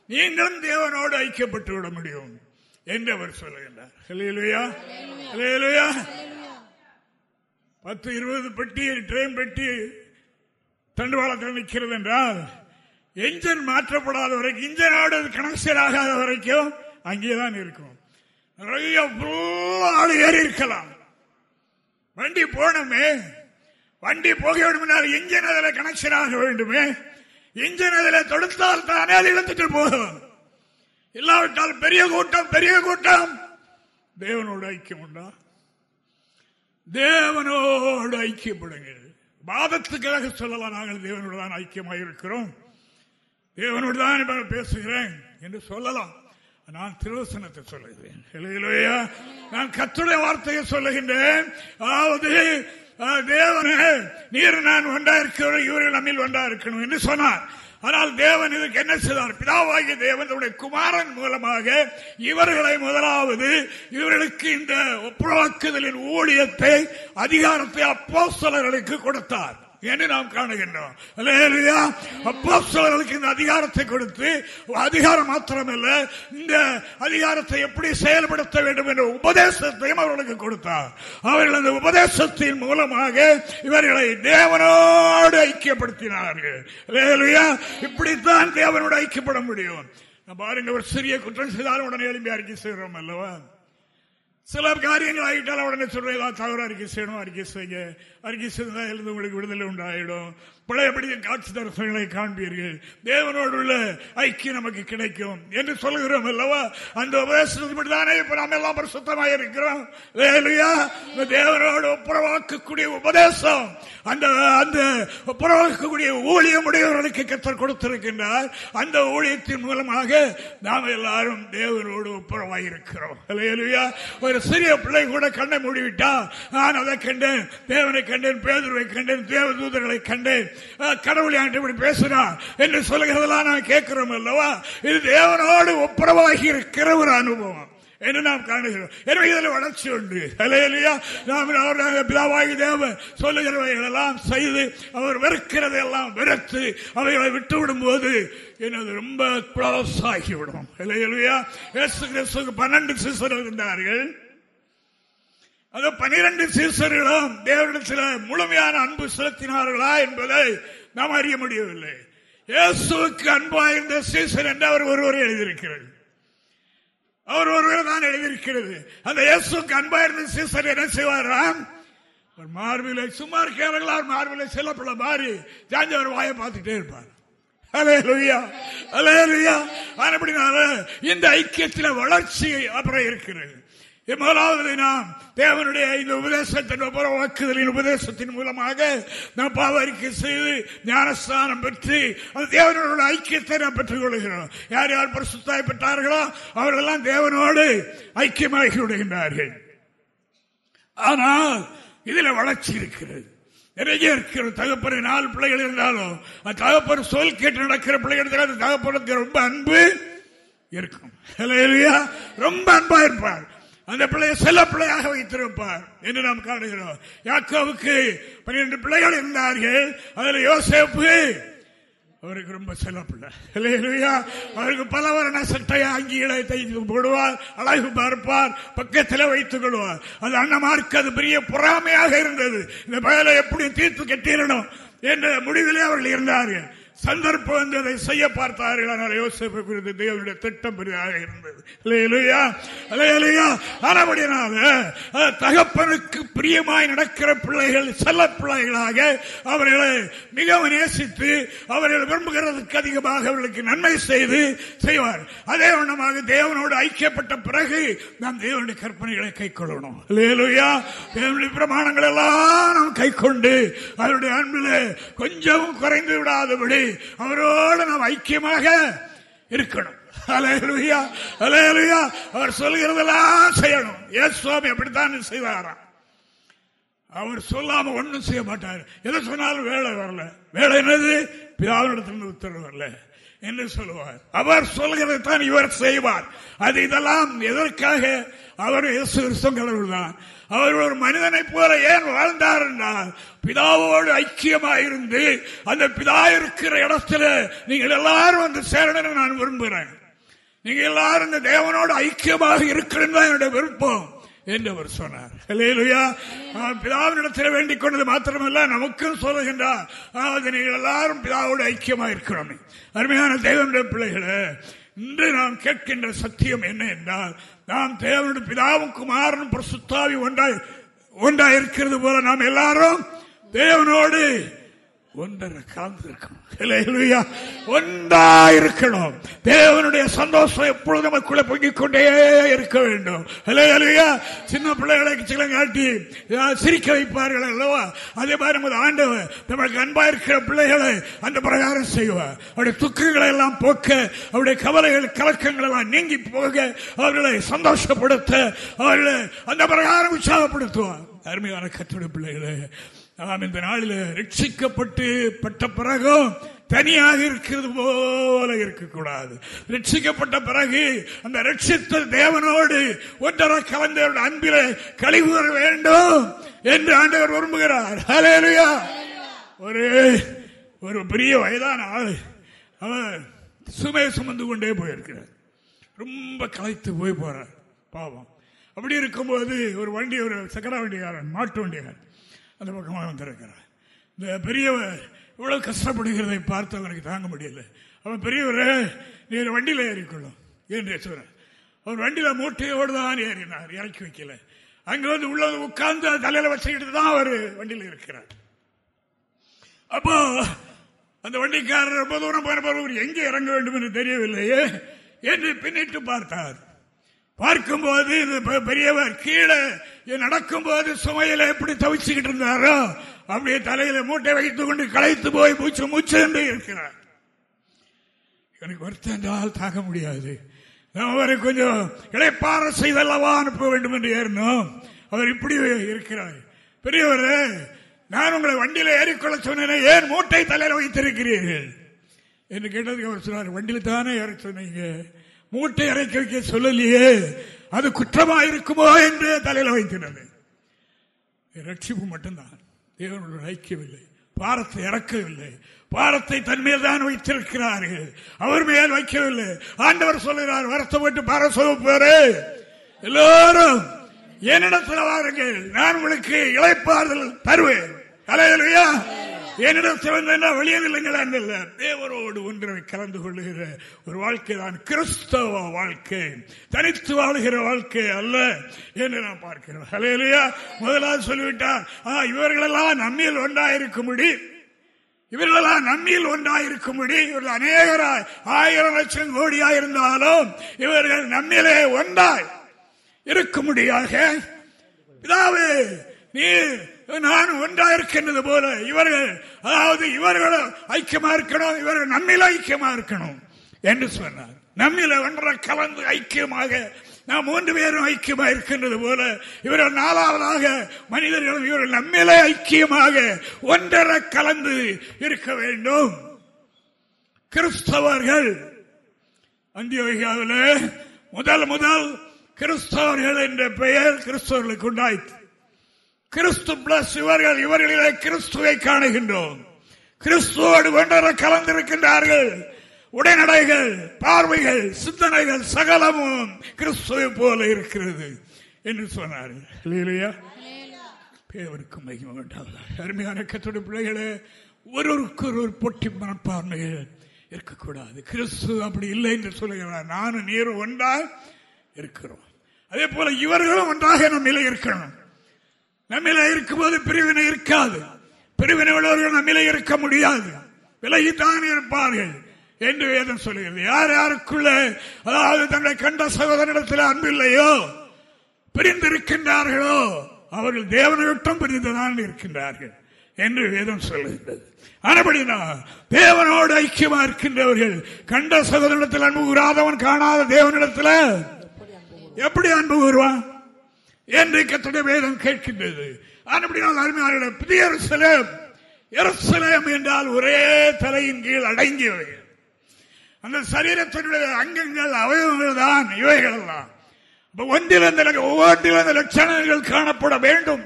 நீங்களும் தேவனோடு ஐக்கியப்பட்டு விட முடியும் என்று அவர் சொல்லுகின்றார். பத்து இருபது பெட்டி ட்ரெயின் பெட்டி தண்டுவாளத்தில் நிற்கிறது என்றால் என்ஜின் மாற்றப்படாத வரைக்கும் இன்ஜினோடு கனெக்ஷன் ஆகாத வரைக்கும் அங்கேதான் இருக்கும். நிறைய ஆள் ஏறி இருக்கலாம். வண்டி போனமே வண்டி போக வேண்டும் இன்ஜின் அதில் கனெக்ஷன் ஆக வேண்டுமே. இன்ஜின் அதில் தொடுத்தால் தானே அது இழந்துட்டு போகும். இல்லாவிட்டால் பெரிய கூட்டம் பெரிய கூட்டம். தேவனோடு ஐக்கியம் உண்டா? தேவனோடு ஐக்கியப்படுங்கள். பாதத்துக்காக சொல்லலாம் நாங்கள் தேவனோடு தான் ஐக்கியமாக இருக்கிறோம் தேவனோடு தான் பேசுகிறேன் என்று சொல்லலாம். நான் திருவசனத்தை சொல்லுகிறேன். நான் கத்துடைய வார்த்தையை சொல்லுகின்றேன். அதாவது தேவனே நீர் நான் ஒன்றா இருக்கிற இவர்கள் நம்மில் ஒன்றா இருக்கணும் என்று சொன்னார். ஆனால் தேவன் இதுக்கு என்ன செய்தார்? பிதாவாகிய தேவனுடைய குமாரன் மூலமாக இவர்களை முதலாவது இவர்களுக்கு இந்த ஒப்புரவாக்குதலின் ஊழியத்தை அதிகாரத்தை அப்போசலர்களுக்கு கொடுத்தார். என்று நாம் காணுகின்றோம். அப்போஸ்தலர்களுக்கு இந்த அதிகாரத்தை கொடுத்து அதிகாரம் மாத்திரமல்ல இந்த அதிகாரத்தை எப்படி செயல்படுத்த வேண்டும் என்ற உபதேசத்தையும் அவர்களுக்கு கொடுத்தார். அவர்கள் அந்த உபதேசத்தின் மூலமாக இவர்களை தேவனோடு ஐக்கியப்படுத்தினார்கள். இப்படித்தான் தேவனோடு ஐக்கியப்பட முடியும். பாருங்க ஒரு சிறிய குற்றம் செய்தாலும் உடனே எழுப்பி அறிக்கை செய்கிறோம் அல்லவா? சில காரியங்கள் ஆகிட்டால் உடனே சொல்றேன் தவறு அறிக்கை செய்யணும் அறிக்கை செய்ய அறிக்கை செய்தால் இருந்து உங்களுக்கு விடுதலை உண்டாயிடும். பழையபடிய காட்சி தரிசனங்களை காண்பீர்கள். தேவனோடு உள்ள ஐக்கியம் நமக்கு கிடைக்கும். என்று சொல்லுகிறோம் அல்லவா? அந்த உபதேசத்துக்கு தானே இப்ப நாம் எல்லாம் சுத்தமாக இருக்கிறோம். தேவனோடு ஒப்புரவாக்கக்கூடிய உபதேசம் அந்த அந்த ஒப்புரவாக்கக்கூடிய ஊழியம் உடையவர்களுக்கு கத்தர் கொடுத்திருக்கின்றார். அந்த ஊழியத்தின் மூலமாக நாம் எல்லாரும் தேவனோடு ஒப்புரவாக இருக்கிறோம். ஒரு சிறிய பிள்ளை கூட கண்ணை மூடிவிட்டா நான் அதை கண்டேன் தேவனை கண்டேன் பேதுருவை கண்டேன் தேவ தூதர்களை கண்டேன் கடவுளை இப்படி பேசுகிறான் என்று சொல்லுகிறதெல்லாம் நான் கேட்கிறோம் அல்லவா? இது தேவனோடு ஒப்புரவாகி இருக்கிற ஒரு அனுபவம் என்று நாம் காணுகிறோம். எனவே இதில் வளர்ச்சி உண்டு. இல்லையா நாம் பிதாவாகி தேவன் சொல்லுகிறவைகளெல்லாம் செய்து அவர் வெறுக்கிறதை எல்லாம் வெறுத்து அவைகளை விட்டு விடும் போது எனது ரொம்ப குளோஸ் ஆகிவிடும் இல்லையா பன்னெண்டு சிசர் இருந்தார்கள். அந்த பனிரெண்டு சீசர்களும் தேவனிடத்தில் முழுமையான அன்பு செலுத்தினார்களா என்பதை நாம் அறிய முடியவில்லை. இயேசுக்கு அன்பாயிருந்த சீசர் என்று அவர் ஒருவர் எழுதியிருக்கிறது. அவர் ஒருவர் தான் எழுதியிருக்கிறது. அந்த இயேசுக்கு அன்பாயிருந்த சீசர் என்ன செய்வாராம்? மார்பிலை சும்மா இருக்கிறவர்கள் அவர் மார்பிலை செல்லப்பட மாறி ஜாஞ்சவர் வாயை பார்த்துட்டே இருப்பார். இந்த ஐக்கியத்தில் வளர்ச்சி அப்புறம் இருக்கிறது. முதலாவது நாம் தேவனுடைய இந்த உபதேசத்தின் வாக்குதலின் உபதேசத்தின் மூலமாக நாம் பாவரிக்கை செய்து ஞானஸ்தானம் பெற்று அந்த தேவனோட ஐக்கியத்தை நாம் பெற்றுக் கொள்கிறோம் யார் யார் பரிசுத்தாய் பெற்றார்களோ அவர்களெல்லாம் தேவனோடு ஐக்கியமாகி விடுகின்றார்கள். ஆனால் இதுல வளர்ச்சி இருக்கிறது. நிறைய இருக்கிற தகப்பனை நாலு பிள்ளைகள் இருந்தாலும் அந்த தகப்பன் சொல் கேட்டு நடக்கிற பிள்ளைகள் அந்த தகப்பனுக்கு ரொம்ப அன்பு இருக்கும். ரொம்ப அன்பா இருப்பார். அந்த பிள்ளையை செல்ல பிள்ளையாக வைத்திருப்பார் என்று நாம் காணுகிறோம். யாக்கோவுக்கு பன்னிரண்டு பிள்ளைகள் இருந்தார்கள். அதில் யோசேப்பு அவருக்கு ரொம்ப செல்ல பிள்ளை. அவருக்கு பல வரண சட்டை அங்கிகளை தைத்து போடுவார் அழகு பார்ப்பார் பக்கத்தில் வைத்துக் கொள்வார். அது அண்ணமாருக்கு அது பெரிய பொறாமையாக இருந்தது. இந்த பயலை எப்படி தீர்த்து கட்டிடணும் என்ற முடிவிலே அவர்கள் இருந்தார்கள். சந்தர்ப்பம் வந்து அதை செய்ய பார்த்தார்கள்? ஆனால் யோசிப்பு குறித்து தேவனுடைய திட்டம் பெரிதாக இருந்தது. தகப்பனுக்கு பிரியமாய் நடக்கிற பிள்ளைகள் செல்ல பிள்ளைகளாக அவர்களை மிகவும் நேசித்து அவர்கள் விரும்புகிறதுக்கு அதிகமாக அவர்களுக்கு நன்மை செய்து செய்வார். அதே வண்ணமாக தேவனோடு ஐக்கியப்பட்ட பிறகு நாம் தேவனுடைய கற்பனைகளை கை கொள்ளணும் தேவனுடைய பிரமாணங்கள் எல்லாம் நாம் கை கொண்டு அவருடைய அன்பில் கொஞ்சமும் குறைந்து விடாதபடி அவரோடு நாம் ஐக்கியமாக இருக்கணும். அலையலுயா அலையலுயா அவர் சொல்கிறதெல்லாம் செய்யணும். ஏன் சுவாமி அப்படித்தான் செய்வாராம். அவர் சொல்லாம ஒன்றும் செய்ய மாட்டார். எதை சொன்னாலும் வேலை வரல. வேலை என்னது? பிதாவினிடத்திலிருந்து உத்தரவு வரல என்று சொல்லுவார். அவர் சொல்கிறதான் இவர் செய்வார். அது இதெல்லாம் எதற்காக? அவர் இயேசு கடவுள் தான் அவர் ஒரு மனிதனை போல ஏன் வாழ்ந்தார் என்றால் பிதாவோடு ஐக்கியமாக இருந்து அந்த பிதா இருக்கிற இடத்துல நீங்கள் எல்லாரும் வந்து சேரணும் நான் விரும்புகிறேன். நீங்க எல்லாரும் இந்த தேவனோடு ஐக்கியமாக இருக்கிறது என்னுடைய விருப்பம் என்று அவர் சொன்னார். பிதாவினிடத்தில் வேண்டிக் கொண்டது மாத்திரமல்ல நமக்கும் சொல்லுகின்றார். அதாவது நீங்கள் எல்லாரும் பிதாவோடு ஐக்கியமாக இருக்கிறோம் அருமையான தேவனுடைய பிள்ளைகளை இன்று நாம் கேட்கின்ற சத்தியம் என்ன என்றால் நாம் தேவனுடைய பிதாவும் குமாரனும் பிரசுத்தாவி ஒன்றாய் ஒன்றாய் இருக்கிறது போல நாம் எல்லாரும் தேவனோடு ஒன்றரை கலந்திருக்கணும் ஒன்றா இருக்கணும் தேவனுடைய சந்தோஷம் எப்பொழுது நமக்குள்ள பொங்கிக் கொண்டே இருக்க வேண்டும். சின்ன பிள்ளைகளை சில காட்டி சிரிக்க வைப்பார்கள் அல்லவா? அதே மாதிரி நமது ஆண்டவர் நமக்கு அன்பா இருக்கிற பிள்ளைகளை அந்த பிரகாரம் செய்வார். அவருடைய துக்கங்களை எல்லாம் போக்க அவருடைய கவலைகள் கலக்கங்கள் எல்லாம் நீங்கி போக அவர்களை சந்தோஷப்படுத்த அவர்களை அந்த பிரகாரம் உற்சாகப்படுத்துவார். அருமையான கத்துடைய பிள்ளைகளை நாம் இந்த நாளில் ரட்சிக்கப்பட்டு பட்ட பிறகும் தனியாக இருக்கிறது போல இருக்கக்கூடாது. ரட்சிக்கப்பட்ட பிறகு அந்த ரட்சித்த தேவனோடு ஒன்றரை கலந்த அன்பில கழிவுற வேண்டும் என்று ஆண்டவர் விரும்புகிறார். ஒரு ஒரு பெரிய வயதான ஆள். அவர் சுமையை சுமந்து கொண்டே போயிருக்கிறார். ரொம்ப கலைத்து போய் போறார். பாவம். அப்படி இருக்கும்போது ஒரு வண்டி ஒரு சக்கர வண்டிக்காரன் மாட்டு வண்டிக்காரன். அந்த பக்கமாக வந்திருக்கிறார். இந்த பெரியவர் இவ்வளவு கஷ்டப்படுகிறதை பார்த்து அவனுக்கு தாங்க முடியல. அவன் பெரியவர் நீ வண்டியில் ஏறிக்கொள்ளும் என்று சொல்றார். அவர் வண்டியில் மூட்டையோடு தான் ஏறினார் இறக்கி வைக்கல. அங்கே வந்து உள்ள உட்கார்ந்து தலையில் வச்சுக்கிட்டு தான் அவர் வண்டியில் இருக்கிறார். அப்போ அந்த வண்டிக்காரர் ரொம்ப தூரம் போன எங்கே இறங்க வேண்டும் என்று தெரியவில்லையே என்று பின்னிட்டு பார்த்தார். பார்க்கும்போது பெரியவர் கீழே நடக்கும் போது சுமையில எப்படி தவிச்சுக்கிட்டு இருந்தாரோ அப்படியே தலையில மூட்டை வைத்துக் கொண்டு களைத்து போய் மூச்சு மூச்சு என்று இருக்கிறார். எனக்கு வருத்தம் என்றால் தாக்க முடியாது. அவரை கொஞ்சம் இழைப்பார செய்தல்லவா அனுப்ப வேண்டும் என்று ஏறணும் அவர் இப்படி இருக்கிறார். பெரியவர் நான் உங்களை வண்டியில ஏறிக்கொள்ள சொன்னேன் ஏன் மூட்டை தலையில வைத்திருக்கிறீர்கள்? என்று கேட்டதுக்கு அவர் சொன்னார் வண்டியில் தானே ஏற சொன்னீங்க? மூட்டை அரைக்க வைக்க சொல்லலையே. அது குற்றமா இருக்குமோ என்று தலையில வைத்திருந்தது ரட்சிப்பு மட்டும்தான். தேவனோட ஐக்கியமில்லை. பாரத்தை இறக்கவில்லை. பாரத்தை தன்மேல் தான் வைத்திருக்கிறார்கள். அவர் மேல் வைக்கவில்லை. ஆண்டவர் சொல்லுகிறார் வருத்தப்பட்டு பார சொல்லுப்பாரு எல்லாரும் என்னிடத்தில் வாருங்கள். நான் உங்களுக்கு இழைப்பார்கள் தருவேன். அலையலையா. என்னிடம் சிறந்த வெளியதில்லைங்களா தேவரோடு ஒன்றை கலந்து கொள்ளுகிற ஒரு வாழ்க்கை தான் கிறிஸ்தவ வாழ்க்கை. தனித்து வாழ்கிற வாழ்க்கை அல்ல என்று நான் பார்க்கிறேன் அலையிலையா முதலாவது சொல்லிவிட்டார் இவர்களெல்லாம் நம்மில் ஒன்றாயிருக்கும்படி இவர்களெல்லாம் நம்மில் ஒன்றாயிருக்கும்படி இவர்கள் அநேகராய் ஆயிரம் லட்சம் கோடியாயிருந்தாலும் இவர்கள் நம்மிலே ஒன்றாய் இருக்கும்படியாக பிதாவே நீர் நான் ஒன்றா இருக்கின்றது போல இவர்கள் அதாவது இவர்களும் ஐக்கியமா இருக்கணும் இவர்கள் நம்மில ஐக்கியமா இருக்கணும் என்று சொன்னார். நம்மில ஒன்றரை கலந்து ஐக்கியமாக நாம் மூன்று பேரும் ஐக்கியமாக இருக்கின்றது போல இவர்கள் நாலாவதாக மனிதர்களும் இவர்கள் நம்மிலே ஐக்கியமாக ஒன்றரை கலந்து இருக்க வேண்டும். கிறிஸ்தவர்கள் அந்தியோகியாவில் முதல் முதல் கிறிஸ்தவர்கள் என்ற பெயர் கிறிஸ்தவர்களுக்கு உண்டாயிற்று. கிறிஸ்து பிளஸ் இவர்கள் இவர்களிலே கிறிஸ்துவை காணுகின்றோம். கிறிஸ்துவோடு ஒன்றரை கலந்திருக்கின்றார்கள். உடைநடைகள் பார்வைகள் சிந்தனைகள் சகலமும் கிறிஸ்துவை போல இருக்கிறது என்று சொன்னார்கள். இல்லையா பேவருக்கு மகிமை வேண்டாம் அருமையான கத்தோட பிள்ளைகளே ஒருவருக்கு ஒரு பொட்டி மனப்பான்மைகள் இருக்கக்கூடாது. கிறிஸ்து அப்படி இல்லை என்று சொல்லுகிறார் நானும் நீரும் ஒன்றாக இருக்கிறோம். அதே போல இவர்களும் ஒன்றாக நம் நிலை இருக்கணும். நம்மில இருக்கும்போது பிரிவினை இருக்காது. பிரிவினை உள்ளவர்கள் நம்மில இருக்க முடியாது. விலகித்தான் இருப்பார்கள் என்று வேதம் சொல்லுகிறது யார் யாருக்குள்ள அதாவது தங்களை கண்ட சகோதரிடத்தில் அன்பு இல்லையோ பிரிந்திருக்கின்றார்களோ அவர்கள் தேவனை விட்டம் பிரிந்துதான் இருக்கின்றார்கள் என்று வேதம் சொல்லுகின்றது ஆனபடினா தேவனோடு ஐக்கியமா இருக்கின்றவர்கள் கண்ட சகோதரிடத்தில் அன்பு கூறாதவன் காணாத தேவனிடத்தில் எப்படி அன்பு கூறுவான்? என்று கத்துடைய வேதம் கேட்கின்றது. அருமையான புதிய எருசலேம் என்றால் ஒரே தலையின் கீழ் அடங்கியவை. அந்த சரீரத்தினுடைய அங்கங்கள் அவயவங்கள் தான் இவைகள் எல்லாம் ஒன்றிலிருந்த ஒவ்வொன்றிலிருந்த லட்சணங்கள் காணப்பட வேண்டும்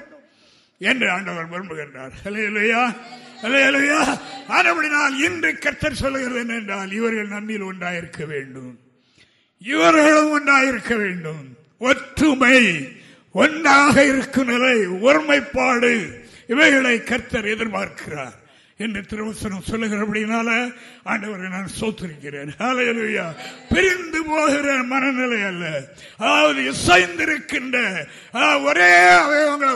என்று ஆண்டவர் விரும்புகின்றார். ஆனபடினால் இன்று கர்த்தர் சொல்லுகிறது என்னென்றால் இவர்கள் நம்மில் ஒன்றாயிருக்க வேண்டும். இவர்களும் ஒன்றாயிருக்க வேண்டும். ஒற்றுமை ஒன்றாக இருக்கும் நிலை ஒருமைப்பாடு இவைகளை கர்த்தர் எதிர்பார்க்கிறார் என்று திருவசனம் சொல்லுகிறபடினால ஆண்டவரை நான் சோத்திருக்கிறேன். பிரிந்து போகிற மனநிலை அல்ல. அதாவது இசைந்திருக்கின்ற ஒரே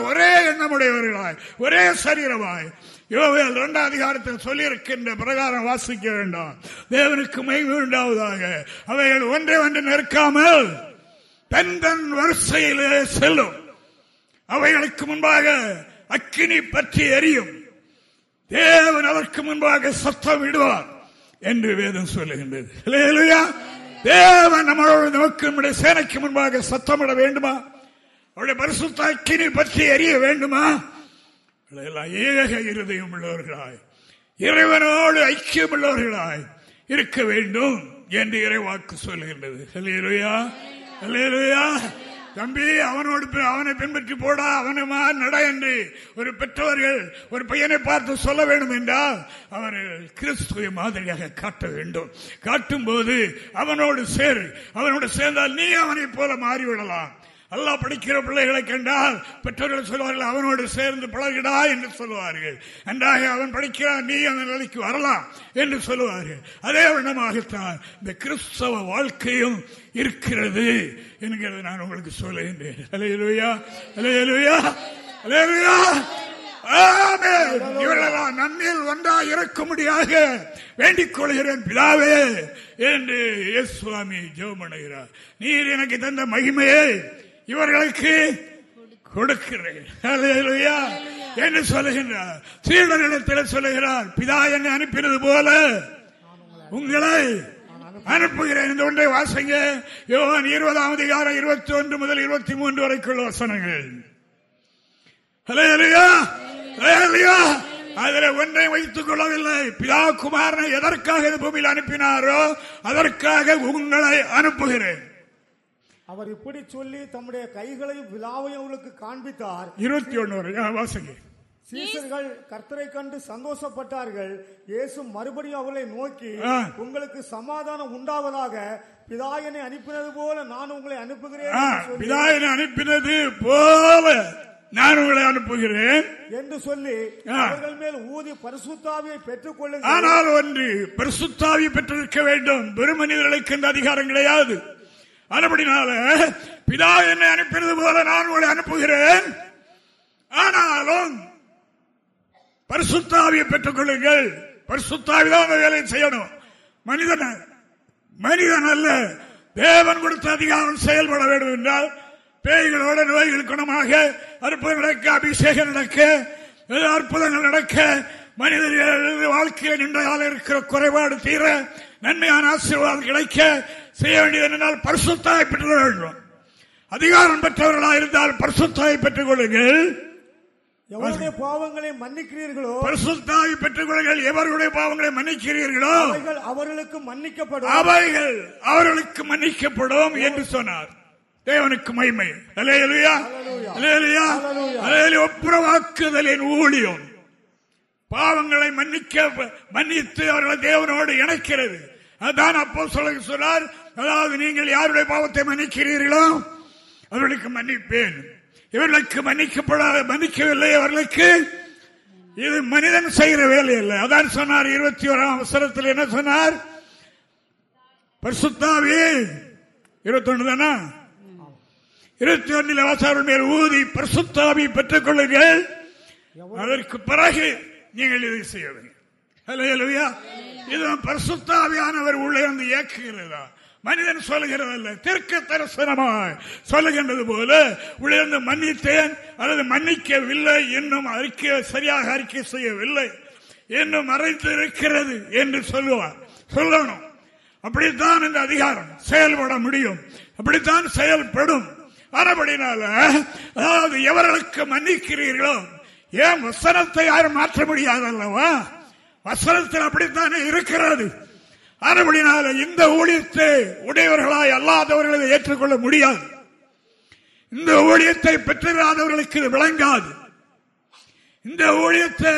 ஒரே எண்ணமுடையவர்களாய் ஒரே சரீரமாய். யோவேல் இரண்டாம் அதிகாரத்தில் சொல்லியிருக்கின்ற பிரகாரம் வாசிக்க வேண்டாம். தேவனுக்கு மைவு உண்டாவதாக. அவைகள் ஒன்றை ஒன்று நிற்காமல் தன் தன் வரிசையிலே செல்லும். அவைகளுக்கு முன்பாக அக்கினி பற்றி எரியும். தேவன் அதற்கு முன்பாக சத்தம் விடுவார் என்று வேதம் சொல்லுகின்றது. தேவன் நம்மளோட நமக்கு நம்முடைய சேனைக்கு முன்பாக சத்தமிட வேண்டுமா? அவருடைய பரிசுத்த அக்கினி பற்றி எரிய வேண்டுமா? ஏக இருதயம் உள்ளவர்களாய் இறைவனோடு ஐக்கியம் உள்ளவர்களாய் இருக்க வேண்டும் என்று இறைவாக்கு சொல்லுகின்றது. தம்பி அவனோடு அவனை பின்பற்றி போடா அவனுமா நட என்று ஒரு பெற்றவர்கள் ஒரு பையனை பார்த்து சொல்ல வேண்டும் என்றால் அவர்கள் கிறிஸ்துவை மாதிரியாக காட்ட வேண்டும். காட்டும் போது அவனோடு சேரு. அவனோடு சேர்ந்தால் நீ அவனை போல மாறிவிடலாம். நல்லா படிக்கிற பிள்ளைகளை கண்டால் பெற்றோர்கள் சொல்வார்கள் அவனோடு சேர்ந்து பழகிடா என்று சொல்லுவார்கள் நன்றாக அவன் படிக்கிறான் நீ அந்த நிலைக்கு வரலாம் என்று சொல்லுவார்கள் அதே வண்ணமாகத்தான் இந்த கிறிஸ்தவ வாழ்க்கையும் இருக்கிறது என்கிறது நான் உங்களுக்கு சொல்லுகின்றேன். அலையலுயா அலையலுயா அலையலுயா ஆமென். இவர்களெல்லாம் நம்மில் ஒன்றா இருக்கும்படியாக வேண்டிக் கொள்கிறேன் பிதாவே என்று இயேசு சுவாமி ஜெபம் பண்ணுகிறார். நீர் எனக்கு தந்த மகிமையை இவர்களுக்கு கொடுக்கிறேன். என்று சொல்லுகின்றார். சீடர்களிடத்தில் சொல்லுகிறார் பிதா என்னை அனுப்பினது போல உங்களை அனுப்புகிறேன். இந்த ஒன்றை வாசிங்க. யோவான் இருபதாம் அதிகாரம் இருபத்தி ஒன்று முதல் இருபத்தி மூன்று வரைக்குள்ள வசனங்கள் அதில் ஒன்றை வைத்துக் கொள்ளவில்லை. பிதா குமாரனை எதற்காக இந்த பூமியில் அனுப்பினாரோ அதற்காக உங்களை அனுப்புகிறேன். அவர் இப்படி சொல்லி தம்முடைய கைகளையும் விழாவையும் அவளுக்கு காண்பித்தார். இருபத்தி ஒன்னு வாசிங்க. சீசர்கள் கர்த்தரை கண்டு சந்தோஷப்பட்டார்கள். இயேசு மறுபடியும் அவளை நோக்கி. உங்களுக்கு சமாதானம் உண்டாவதாக பிதாயனை அனுப்பினது போல நான் உங்களை அனுப்புகிறேன் ஆ, என்று சொல்லி- பிதா என்னை அனுப்பினது போல நான் உங்களை அனுப்புகிறேன். என்று சொல்லி. அவர்கள் மேல் ஊதி பரிசுத்தாவியை பெற்றுக் கொள்ளுங்கள் ஆனால் ஒன்று பரிசுத்தாவி பெற்றிருக்க வேண்டும். வெறும் மனிதர்களுக்கு இந்த அதிகாரம் கிடையாது. அதுபடினால பிதா என்னை அனுப்பினது போல நான் உங்களை அனுப்புகிறேன். ஆனாலும் பரிசுத்தாவியை பெற்றுக் கொள்ளுங்கள் பரிசுத்தாவி தான் அந்த வேலையை செய்யணும். மனிதன் மனிதன் அல்ல. தேவன் கொடுத்த அதிகாரம் செயல்பட வேண்டும் என்றால் பேய்களோட நோய்கள் குணமாக அற்புதம் நடக்க அபிஷேகம் நடக்க அற்புதங்கள் நடக்க மனிதர்கள் வாழ்க்கையில் நின்றால் இருக்கிற குறைபாடு தீர நன்மையான ஆசீர்வாதம் கிடைக்க செய்ய வேண்டியது என்னென்னால் பரிசுத்தாய் பெற்றுக் வேண்டும். அதிகாரம் பெற்றவர்களாக இருந்தால் பரிசுத்தாய் பெற்றுக் கொள்ளுங்கள் எவருடைய பாவங்களை மன்னிக்கிறீர்களோ பரிசுத்தாய் பெற்றுக் கொள்ளுங்கள் எவர்களுடைய பாவங்களை மன்னிக்கிறீர்களோ அவைகள் அவர்களுக்கு மன்னிக்கப்படும். அவைகள் அவர்களுக்கு மன்னிக்கப்படும் என்று சொன்னார். தேவனுக்கு அல்லேலூயா. ஒப்புரவாக்குதலின் ஊழியம். பாவங்களை மன்னிக்க மன்னித்து அவர்களை தேவனோடு இணைக்கிறது. அதான் அப்போ சொல்ல சொன்னார் அதாவது நீங்கள் யாருடைய பாவத்தை மன்னிக்கிறீர்களோ அவர்களுக்கு மன்னிப்பேன். இவர்களுக்கு மன்னிக்கப்படாத மன்னிக்கவில்லை அவர்களுக்கு. இது மனிதன் செய்கிற வேலை இல்லை அதான் சொன்னார் இருபத்தி ஓராம் அவசரத்தில் என்ன சொன்னார்? பரிசுத்தாவே. இருபத்தி ஒன்று தானா? இருபத்தி ஒன்றில் வாசார்கள் மேல் ஊதி பரிசுத்தாவி பெற்றுக் கொள்ளுங்கள். அதற்கு பிறகு நீங்கள் இதை செய்ய வேண்டும் ஹalleluya. இது பரிசுத்தாவியானவர் உள்ளே வந்து இயக்குகிறதா? மனிதன் சொல்லுகிறதல்ல தெற்கு தரிசனமாய் சொல்லுகின்றது போல உள்ளிருந்து மன்னித்தேன் அல்லது மன்னிக்கவில்லை இன்னும் அறிக்கை சரியாக அறிக்கை செய்யவில்லை இன்னும் மறைத்து இருக்கிறது என்று சொல்லுவார். சொல்லணும். அப்படித்தான் இந்த அதிகாரம். செயல்பட முடியும். அப்படித்தான் செயல்படும். மறுபடினால அதாவது எவர்களுக்கு மன்னிக்கிறீர்களோ ஏன் வசனத்தை யாரும் மாற்ற முடியாது அல்லவா வசனத்தில் அப்படித்தானே இருக்கிறது. மறுபடினால இந்த ஊழியத்தை உடையவர்களாய் அல்லாதவர்களை ஏற்றுக்கொள்ள முடியாது. இந்த ஊழியத்தை பெற்றிராதவர்களுக்கு இது விளங்காது. இந்த ஊழியத்தை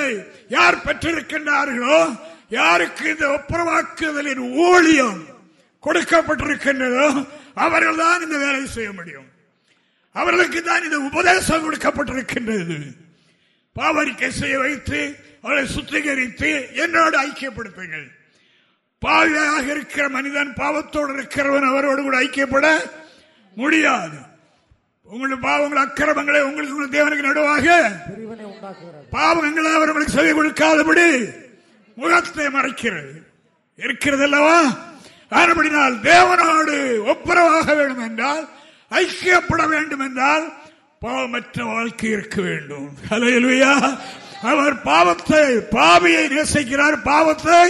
யார் பெற்றிருக்கின்றார்களோ யாருக்கு இந்த ஒப்புரவாக்குதலின் ஊழியம் கொடுக்கப்பட்டிருக்கின்றதோ அவர்கள் தான் இந்த வேலையை செய்ய முடியும். அவர்களுக்கு தான் இந்த உபதேசம் கொடுக்கப்பட்டிருக்கின்றது. பாவரிக்கை செய்ய வைத்து அவளை சுத்திகரித்து என்னோடு ஐக்கியப்படுத்துங்கள். பாவியாக இருக்கிற மனிதன் பாவத்தோடு இருக்கிறவன் அவரோடு கூட ஐக்கியப்பட முடியாது. உங்களுடைய பாவங்கள் அக்கிரமங்களை உங்களுக்கு உங்கள் தேவனுக்கு நடுவாக பாவங்களை அவர்களுக்கு செய்ய கொடுக்காதபடி முகத்தை மறைக்கிறது. இருக்கிறது அல்லவா ஆனபடினால் தேவனோடு ஒப்புரவாக வேண்டும் என்றால் ஐக்கியப்பட வேண்டும் என்றால் பாவமற்ற வாழ்க்கை இருக்க வேண்டும். அவர் பாவத்தை பாவியை நேசிக்கிறார். பாவத்தை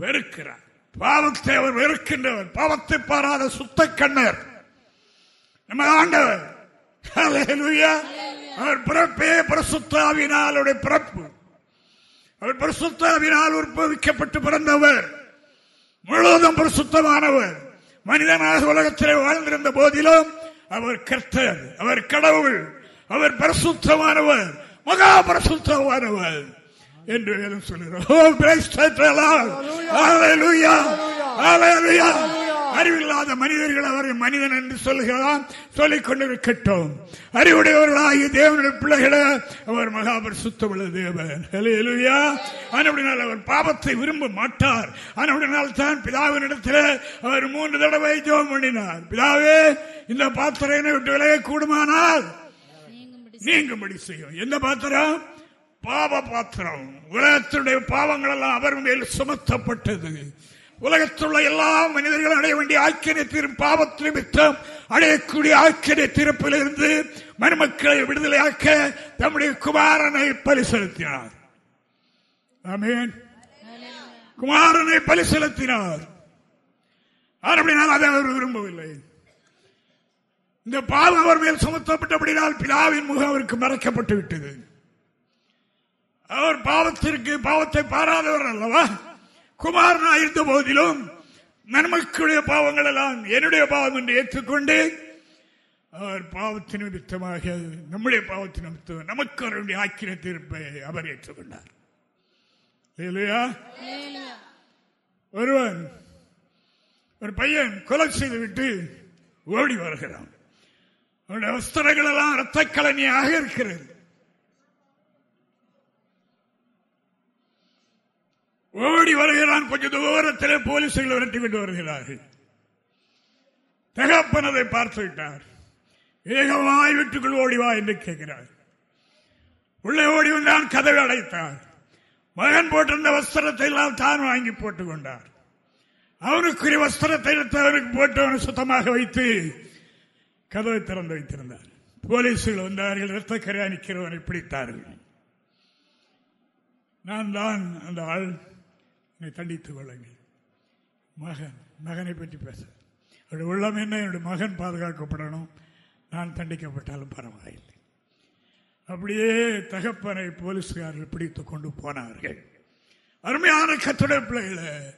வெறுக்கிறார். பாவத்தை அவர் வெறுக்கின்றவர் பாவத்தை பாராத சுத்த கண்ணர். நம்ம ஆண்டவர். அவர் பிறப்பே பிரசுத்தாவினால் அவருடைய பிறப்பு. அவர் பிரசுத்தாவினால் உற்பவிக்கப்பட்டு பிறந்தவர். முழுவதும் பிரசுத்தமானவர். மனிதனாக உலகத்திலே வாழ்ந்திருந்த போதிலும் அவர் கர்த்தர் அவர் கடவுள் அவர் பிரசுத்தமானவர் மகா பிரசுத்தமானவர். என்று வேதம் Oh. Hallelujah. அறிவில்லாத மனிதர்கள் அவரை மனிதன் என்று சொல்கிறான் சொல்லிக் கொண்டிருக்கட்டும். அறிவுடையவர்களாகிய தேவனுடைய பிள்ளைகளை அவர் மகாபர் சுத்தமுள்ள தேவன். ஹalleluya. ஆனபடினால் அவர் பாவத்தை விரும்ப மாட்டார். ஆனபடினால் தான் பிதாவினிடத்தில் அவர் மூன்று தடவை ஜெபம் பண்ணினார். பிதாவே இந்த பாத்திரம் என்னை விட்டு விலக கூடுமானால் நீங்கும்படி செய்யும். எந்த பாத்திரம்? பாவ பாத்திரம் உலகத்தினுடைய பாவங்கள் எல்லாம் அவர் மேல் சுமத்தப்பட்டது. உலகத்துள்ள எல்லா மனிதர்களும் அடைய வேண்டிய ஆக்கிரிய தீர்ப்பு பாவத்து நிமித்தம் அடையக்கூடிய ஆக்கினை தீர்ப்பிலிருந்து மருமக்களை விடுதலையாக்க தம்முடைய குமாரனை பலி செலுத்தினார். குமாரனை பலி செலுத்தினார். அப்படினால் அதை அவர் விரும்பவில்லை. இந்த பாவம் அவர் மேல் சுமத்தப்பட்டபடினால் பிதாவின் முகம் அவருக்கு மறைக்கப்பட்டு விட்டது அவர் பாவத்திற்கு பாவத்தை பாராதவர் அல்லவா? குமாரனா இருந்த போதிலும் நன்மக்களுடைய பாவங்கள் எல்லாம் என்னுடைய பாவம் என்று ஏற்றுக்கொண்டு அவர் பாவத்தின் நிமித்தமாக நம்முடைய பாவத்தின் நிமித்தம் நமக்கு அவருடைய ஆக்கிர தீர்ப்பை அவர் ஏற்றுக்கொண்டார். இல்லையா? ஒருவன் ஒரு பையன் கொலை செய்துவிட்டு ஓடி வருகிறான். அவருடைய வஸ்திரங்கள் எல்லாம் இரத்த கலனியாக இருக்கிறது. ஓடி வருகிறான். கொஞ்சம் தூரத்தில் போலீசுகள் விரட்டி கொண்டு வருகிறார்கள். தகப்பனதை பார்த்து விட்டார். வேகமாய் வீட்டுக்குள் ஓடி வா என்று கேட்கிறார். உள்ளே ஓடி வந்தான் கதவை அடைத்தார். மகன் போட்டிருந்த வஸ்திரத்தை எல்லாம் தான் வாங்கி போட்டுக் கொண்டார். அவனுக்குரிய வஸ்திரத்தை எடுத்து அவனுக்கு போட்டு அவனை சுத்தமாக வைத்து கதவை திறந்து வைத்திருந்தார். போலீசுகள் வந்தார்கள் இரத்த கரையா நிற்கிறவனை பிடித்தார்கள் நான் தான் அந்த ஆள். என்னை தண்டித்துக் கொள்ளுங்கள் மகன் மகனை பற்றி பேச. அவருடைய உள்ளம் என்ன? என்னுடைய மகன் பாதுகாக்கப்படணும். நான் தண்டிக்கப்பட்டாலும் பரவாயில்லை. அப்படியே தகப்பனை போலீஸ்காரர்கள் பிடித்து கொண்டு போனார்கள். அருமையான கத்துடைய பிள்ளைகளை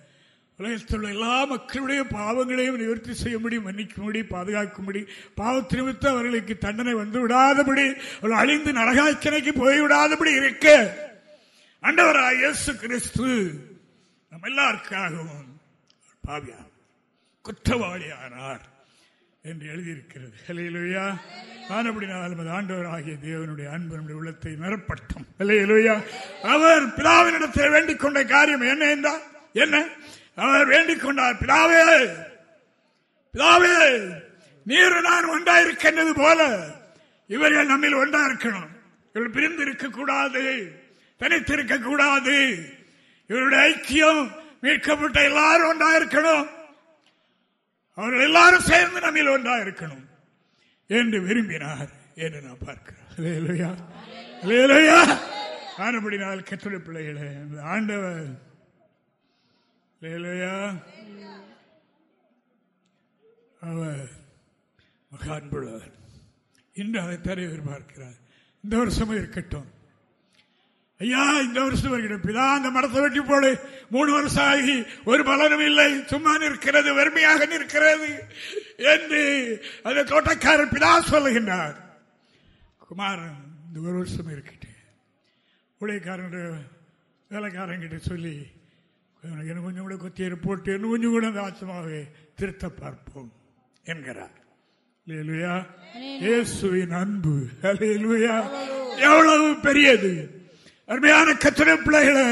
உலகத்தில் உள்ள எல்லா மக்களுடைய பாவங்களையும் நிவர்த்தி செய்யும்படி மன்னிக்கும்படி பாதுகாக்கும்படி பாவத்து அவர்களுக்கு தண்டனை வந்து விடாதபடி அவர்கள் அழிந்து நரகாய்ச்சனைக்கு போய்விடாதபடி இருக்க. அண்டவராக இயேசு கிறிஸ்து நம்ம எல்லாருக்காகவும் பாவியா குற்றவாளியானார் என்று எழுதியிருக்கிறது. ஹலையிலுயா ஆனபடினால் நமது ஆண்டவர் ஆகிய தேவனுடைய அன்பு நம்முடைய உள்ளத்தை நிரப்பட்டும். ஹலையிலுயா அவர் பிதாவினிடத்தில் வேண்டிக் கொண்ட காரியம் என்ன என்றால் என்ன? அவர் வேண்டிக் கொண்டார் பிதாவே பிதாவே நீர் நான் ஒன்றாயிருக்கின்றது போல இவர்கள் நம்மில் ஒன்றா இருக்கணும் இவர்கள் பிரிந்து இருக்கக்கூடாது தனித்திருக்க கூடாது இவருடைய ஐக்கியம் மீட்கப்பட்ட எல்லாரும் ஒன்றா இருக்கணும் அவர்கள் எல்லாரும் சேர்ந்து நம்மில் ஒன்றா இருக்கணும் என்று விரும்பினார் என்று நான் பார்க்கிறேன் ஆனபடினால் கற்றுரை பிள்ளைகளே ஆண்டவர். லேலுயா அவர் மகான்புள்ளவர் இன்று அதை தர எதிர்பார்க்கிறார். இந்த வருஷமும் இருக்கட்டும். ஐயா இந்த வருஷம் வருகிறோம் பிதா அந்த மரத்தை வெட்டி போடு. மூணு வருஷம் ஆகி ஒரு பலனும் இல்லை. சும்மா நிற்கிறது வெறுமையாக நிற்கிறது என்று அந்த தோட்டக்காரர் பிதா சொல்லுகின்றார். குமாரன் இந்த ஒரு வருஷம் இருக்கட்டும். ஊழியக்காரனுடைய வேலைக்காரங்கிட்ட சொல்லி எனக்கு கொஞ்சம் கூட கொத்தியரை போட்டு இன்னும் கொஞ்சம் கூட அந்த ஆத்மாவை திருத்த பார்ப்போம் என்கிறார். இயேசுவின் அன்பு. எவ்வளவு பெரியது. அருமையான கத்திர பிள்ளைகளை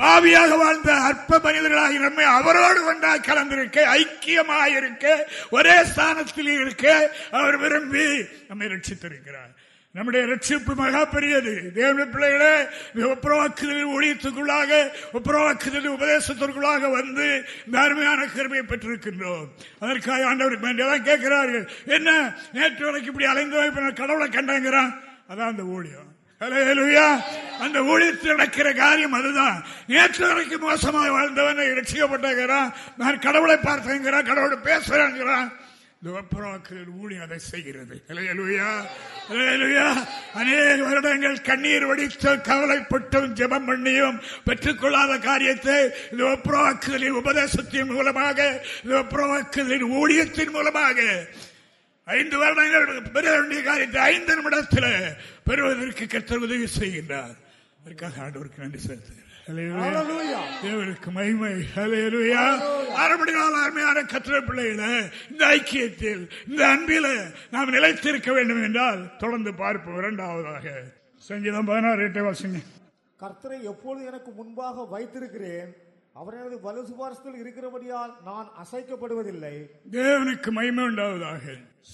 பாவியாக வாழ்ந்த அற்ப மனிதர்களாக நம்மை அவரோடு கொண்டா கலந்திருக்க ஐக்கியமாக இருக்க ஒரே ஸ்தானத்தில் இருக்க அவர் விரும்பி நம்மை ரட்சித்திருக்கிறார். நம்முடைய ரட்சிப்பு மகா பெரியது தேவனுடைய பிள்ளைகளே ஒப்புரவாக்குதலில் ஒழியத்துக்குள்ளாக ஒப்புரவாக்குதலில் உபதேசத்திற்குள்ளாக வந்து இந்த அருமையான கருமையை பெற்றிருக்கின்றோம். அதற்காக ஆண்டவருக்கு வேண்டியதான் கேட்கிறார்கள். என்ன? நேற்று வரைக்கும் இப்படி அலைந்து இப்ப கடவுளை கண்டங்கிறான். அதான் அந்த ஊழியம். அந்த ஊழியத்தில் நடக்கிற காரியம் அதுதான். நேற்று வரைக்கும் மோசமாக வாழ்ந்தவன் ரட்சிக்கப்பட்டிருக்கிறான் நான் கடவுளை பார்த்தேங்கிறான் கடவுளை பேசுறேங்கிறான். இந்த வெப்பராக்குதல் அதை செய்கிறது. ஹalleluya. ஹalleluya. அநேக வருடங்கள் கண்ணீர் வடித்து கவலைப்பட்டும் ஜெபம் பண்ணியும் பெற்றுக்கொள்ளாத காரியத்தை இந்த உபதேசத்தின் மூலமாக இந்த ஊழியத்தின் மூலமாக ஐந்து வருடங்கள் பெற வேண்டிய காரியத்தை ஐந்து நிமிடத்தில் பெறுவதற்கு கர்த்தர் உதவி செய்கின்றார். அதற்காக ஆண்டவருக்கு நன்றி செலுத்துகிறேன். தேவனுக்கு மகிமை. ஹalleluya. அறுபடி நாள் அருமையான கத்திர பிள்ளைகள இந்த ஐக்கியத்தில் இந்த அன்பில நாம் நிலைத்திருக்க வேண்டும் என்றால் தொடர்ந்து பார்ப்போம் இரண்டாவதாக. சங்கீதம் பதினாறு எட்டை வாசிங்க கர்த்தரை எப்பொழுது எனக்கு முன்பாக வைத்திருக்கிறேன் அவர் எனது வலு சுபாரசத்தில் இருக்கிறபடியால் நான் அசைக்கப்படுவதில்லை. தேவனுக்கு மகிமை உண்டாவதாக.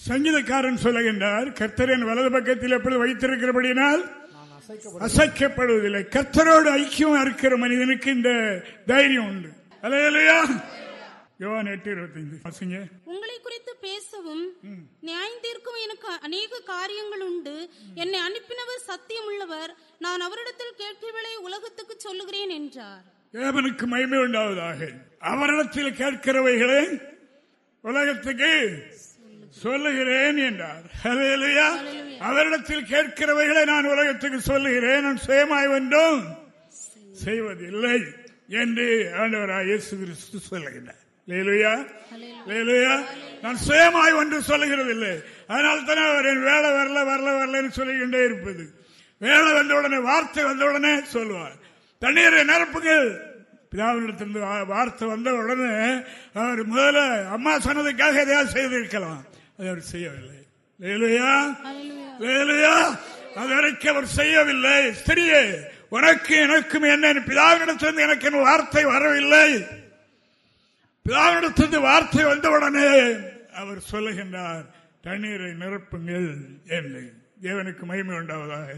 சங்கீதக்காரன் சொல்லுகின்றார் கர்த்தரின் வலது பக்கத்தில் எப்படி வைத்திருக்கிறபடியினால் நான் அசைக்கப்பட அசைக்கப்படுவதில்லை. கர்த்தரோடு ஐக்கியம் இருக்கிற மனிதனுக்கு இந்த தைரியம் உண்டு. அல்லையா யோவான் எட்டு இருபத்தைந்து. வாசிங்க. உங்களை குறித்து பேசவும் நியாயம் தீர்க்கவும் எனக்கு அநேக காரியங்கள் உண்டு. என்னை அனுப்பினவர் சத்தியம் உள்ளவர் நான் அவரிடத்தில் கேட்கிறவளை உலகத்துக்கு சொல்லுகிறேன் என்றார். தேவனுக்கு மகிமை உண்டாவதாக. அவரிடத்தில் கேட்கிறவைகளை உலகத்துக்கு சொல்லுகிறேன் என்றார். ஹalleluya. அவரிடத்தில் கேட்கிறவைகளை நான் உலகத்துக்கு சொல்லுகிறேன். நான் சுயமாய் ஒன்றும் செய்வதில்லை என்று ஆண்டவராய் இயேசு கிறிஸ்து சொல்லுகிறார் லேலுயா லேலுயா நான் சுயமாய் ஒன்று சொல்லுகிறதில்லை. அதனால தானே அவர் என் வேலை வரல வரல வரலன்னு சொல்லிக்கிட்டே இருப்பது. வேலை வந்த உடனே வார்த்தை வந்த உடனே சொல்லுவார் தண்ணீரை நிரப்புங்கள் பிதாவினிடத்திலிருந்து வார்த்தை வந்த உடனே அவர் முதல்ல அம்மா சொன்னதுக்காக எதையாவது செய்திருக்கலாம்? அதை அவர் செய்யவில்லை. லேலுயா? லேலுயா? அதுவரைக்கும் அவர் செய்யவில்லை. ஸ்திரியே உனக்கு எனக்கும் என்ன? பிதாவினிடத்திலிருந்து எனக்கு என்ன வார்த்தை வரவில்லை? பிதாவினிடத்திலிருந்து வார்த்தை வந்தவுடனே அவர் சொல்லுகின்றார் தண்ணீரை நிரப்புங்கள் என்று. தேவனுக்கு மகிமை உண்டாவதாக.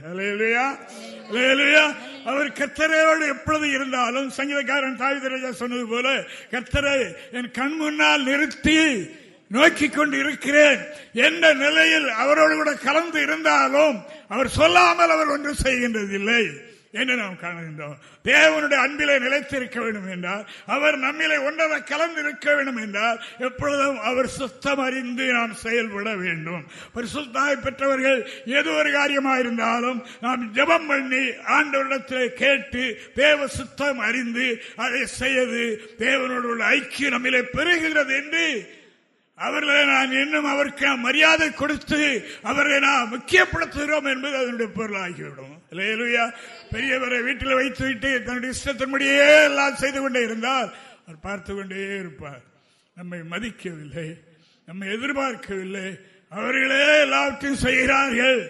அவர் கத்தரையோடு எப்பொழுது இருந்தாலும் சங்கீதக்காரன் தாவிதராஜா சொன்னது போல கத்தரை என் கண் முன்னால் நிறுத்தி நோக்கி கொண்டு இருக்கிறேன் எந்த நிலையில் அவரோடு கூட கலந்து இருந்தாலும் அவர் சொல்லாமல் அவர் ஒன்று செய்கின்றதில்லை. என்று நாம் காணுகின்றோம்? தேவனுடைய அன்பிலே நிலைத்திருக்க வேண்டும் என்றால் அவர் நம்மிலே ஒன்றரை கலந்து இருக்க வேண்டும் என்றால் எப்பொழுதும் அவர் சுத்தம் அறிந்து நாம் செயல்பட வேண்டும். பரிசுத்தாய் பெற்றவர்கள் ஏதோ ஒரு காரியமாயிருந்தாலும் நாம் ஜெபம் பண்ணி ஆண்டவரிடத்தில் கேட்டு தேவ சுத்தம் அறிந்து அதை செய்து தேவனோடு உள்ள ஐக்கியம் நம்மிலே பெருகிறது என்று அவர்களை நான் இன்னும் அவருக்கு மரியாதை கொடுத்து அவரை நாம் முக்கியப்படுத்துகிறோம் என்பது அதனுடைய பொருளாகிவிடும். இல்லையா பெரியவரை வீட்டில் வைத்து விட்டு தன்னுடைய இஷ்டத்தின்படியே எல்லாம் செய்து கொண்டே இருந்தால் அவர் பார்த்து கொண்டே இருப்பார். நம்மை மதிக்கவில்லை நம்மை எதிர்பார்க்கவில்லை. அவர்களே எல்லாவற்றையும் செய்கிறார்கள்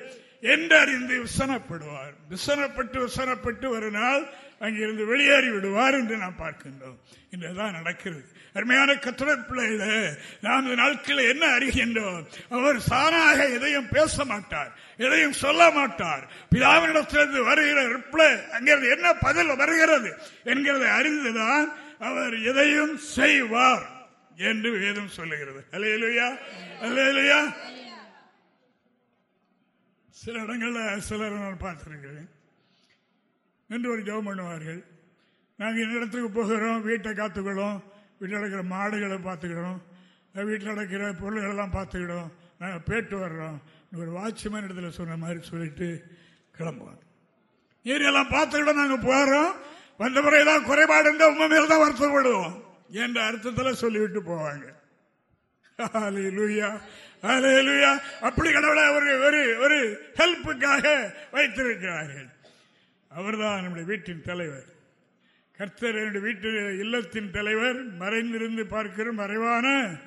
என்று அறிந்து விசனப்படுவார். விசனப்பட்டு விசனப்பட்டு ஒரு நாள் அங்கிருந்து வெளியேறி விடுவார் என்று நாம் பார்க்கின்றோம். இன்றுதான் நடக்கிறது. அருமையான கத்திர பிள்ளைகள நாம் நாட்களில் என்ன அறிகின்றோம்? அவர் சாராக எதையும் பேச மாட்டார் எதையும் சொல்ல மாட்டார். பிதாவினிடத்திலிருந்து வருகிற ரிப்ளை அங்கிருந்து என்ன பதில் வருகிறது என்கிறதை அறிந்துதான் அவர் எதையும் செய்வார் என்று வேதம் சொல்லுகிறது. அலையலுயா அலையலுயா சில இடங்களில் சிலர் நான் பார்த்திருக்கிறேன். என்று ஒரு ஜெபம் பண்ணுவார்கள். நாங்கள் இந்த இடத்துக்கு போகிறோம் வீட்டை காத்துக்கிறோம் வீட்டில் நடக்கிற மாடுகளை பார்த்துக்கிறோம் வீட்டில் நடக்கிற பொருள்களெல்லாம் பார்த்துக்கிடும் நாங்கள் பேட்டு வர்றோம். ஒரு வாட்ச்மேன் இடத்துல சொன்ன மாதிரி சொல்லிட்டு கிளம்புவோம் ஏரியெல்லாம் பார்த்துக்கிட்டோம் நாங்கள் போகிறோம் வந்த முறையெல்லாம் குறைபாடு இருந்தால் உண்மை மேல தான் வருத்தப்படுவோம். என்ற அர்த்தத்தில் சொல்லிவிட்டு போவாங்க. அப்படி கடவுளை ஒரு ஒரு ஒரு ஹெல்ப்புக்காக வைத்திருக்கிறார்கள். அவர்தான் நம்முடைய வீட்டின் தலைவர். கர்த்தர் என்னுடைய வீட்டு இல்லத்தின் தலைவர் மறைந்திருந்து பார்க்கிற மறைவான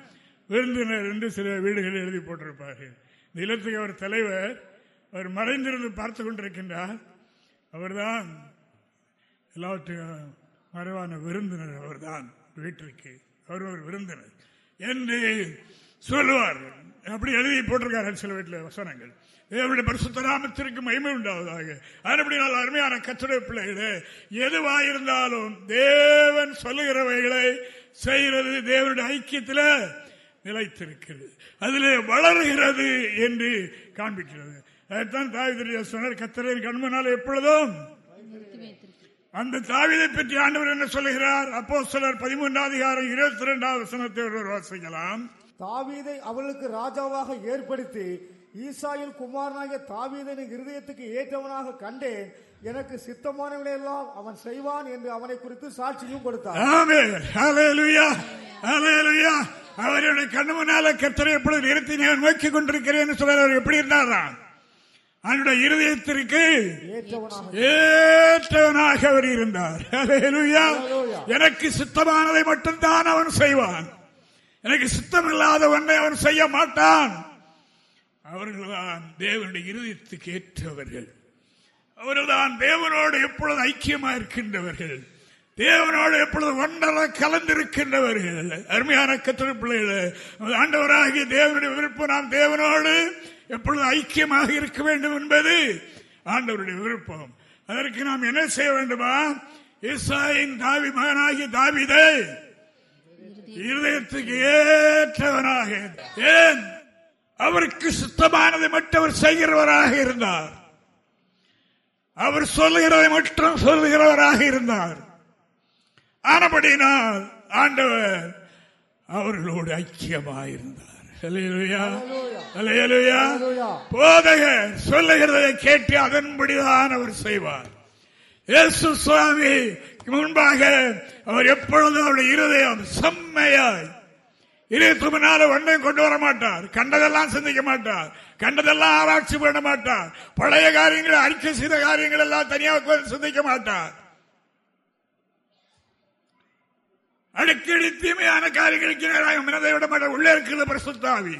விருந்தினர் என்று சில வீடுகளில் எழுதி போட்டிருப்பார்கள். இந்த இல்லத்துக்கு அவர் தலைவர் அவர் மறைந்திருந்து பார்த்து கொண்டிருக்கின்றார். அவர்தான் எல்லாவற்றையும் மறைவான விருந்தினர் அவர்தான் வீட்டிற்கு. அவர் ஒரு விருந்தினர். என்று சொல்லுவார்கள். அப்படி எழுதி போட்டிருக்கார்கள் சில வீட்டில் வசனங்கள். தேவனுடைய பரிசுத்தராமத்திற்கு மகிமை உண்டாவதாக. அதுபடியால் அருமையான கத்துடைய பிள்ளைகளே எதுவாயிருந்தாலும் தேவன் சொல்லுகிறவைகளை செய்கிறது தேவனுடைய ஐக்கியத்தில் நிலைத்திருக்கிறது. அதிலே வளர்கிறது என்று காண்பிக்கிறது. அதைத்தான் தாவிதரிய சொன்னார் கத்தரின் கண்மனால் எப்பொழுதும் அந்த தாவிதை பற்றி ஆண்டவர் என்ன சொல்லுகிறார்? அப்போ சிலர் பதிமூன்றாம் அதிகாரம் இருபத்தி இரண்டாவது வசனத்தை ஒருவர் வாசிக்கலாம். தாவீதை அவளுக்கு ராஜாவாக ஏற்படுத்தி ஈசாயில் குமாரனாகிய தாவீதனின் இருதயத்துக்கு ஏற்றவனாக கண்டேன். எனக்கு சித்தமானவனை எல்லாம் அவன் செய்வான் என்று அவனை குறித்து சாட்சியும். ஹalleluya. அவருடைய கண்ணு முன்னால கத்தரை எப்பொழுது நிறுத்தி நான் நோக்கி கொண்டிருக்கிறேன் சொல்ல அவர் எப்படி இருந்தாராம் அவனுடைய இருதயத்திற்கு ஏற்றவனாக ஏற்றவனாக அவர் இருந்தார். எனக்கு சித்தமானதை மட்டும்தான் அவன் செய்வான். எனக்கு சித்தமில்லாத ஒன்றை அவன் செய்ய மாட்டான். அவர்கள்தான் தேவனுடைய இருதயத்துக்கு ஏற்றவர்கள் அவர்கள்தான் தேவனோடு எப்பொழுது ஐக்கியமா இருக்கின்றவர்கள் தேவனோடு எப்பொழுது ஒன்றரை கலந்திருக்கின்றவர்கள். அருமையான கத்திர பிள்ளைகள் ஆண்டவராகிய தேவனுடைய விருப்பம் நாம் தேவனோடு எப்பொழுது ஐக்கியமாக இருக்க வேண்டும் என்பது ஆண்டவருடைய விருப்பம். அதற்கு நாம் என்ன செய்ய வேண்டுமா? இசாயின் தாவி மகனாகிய தாவிதை இருதயத்துக்கு ஏற்றவனாக ஏன்? அவருக்கு சுத்தமானதை மட்டும் அவர் செய்கிறவராக இருந்தார். அவர் சொல்லுகிறதை மட்டும் சொல்லுகிறவராக இருந்தார். ஆனபடினால் ஆண்டவர் அவர்களோடு ஐக்கியமாயிருந்தார். போதகர் சொல்லுகிறதை கேட்டு அதன்படிதான் அவர் செய்வார். இயேசு சுவாமி முன்பாக அவர் எப்பொழுதும் அவருடைய இருதயம் செம்மையாய் இருபத்தி முன்னால ஒன்றையும் கொண்டு வர மாட்டார். கண்டதெல்லாம் சிந்திக்க மாட்டார். கண்டதெல்லாம் ஆராய்ச்சி பண்ண மாட்டார். பழைய காரியங்களை அறிக்கை செய்த காரியங்கள் எல்லாம் தனியாக சிந்திக்க மாட்டார். அடிக்கடி தீமையான காரியங்களுக்கு நேராக மனதை விட மாட்டார். உள்ளே இருக்கிறது பிரசுத்தாவி.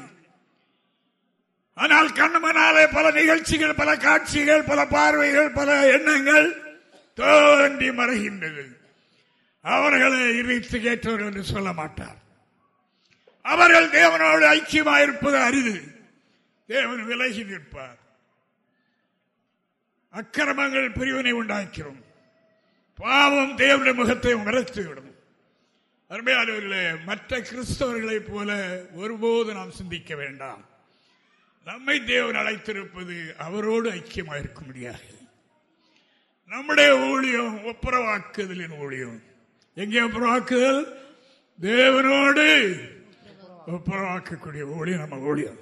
ஆனால் கண்ணு முன்னாலே பல நிகழ்ச்சிகள் பல காட்சிகள் பல பார்வைகள் பல எண்ணங்கள் தோன்றி மறைகின்றது. அவர்களை இறைத்து கேட்டவர்கள் என்று சொல்ல மாட்டார். அவர்கள் தேவனோடு ஐக்கியமாயிருப்பது அரிது. தேவன் விலகி நிற்பார். அக்கிரமங்கள் பிரிவினை உண்டாக்கிறோம் பாவம் தேவனுடைய முகத்தை மறைத்துவிடும் அருமையானவர்களே மற்ற கிறிஸ்தவர்களைப் போல ஒருபோது நாம் சிந்திக்க வேண்டாம். நம்மை தேவன் அழைத்திருப்பது அவரோடு ஐக்கியமாக இருக்க முடியாது நம்முடைய ஊழியம் ஒப்புரவாக்குதலின் ஊழியம். எங்கே ஒப்புரவாக்குதல்? தேவனோடு. ஒப்புரவாக்கக்கூடிய ஒளி நம்ம ஊழியம்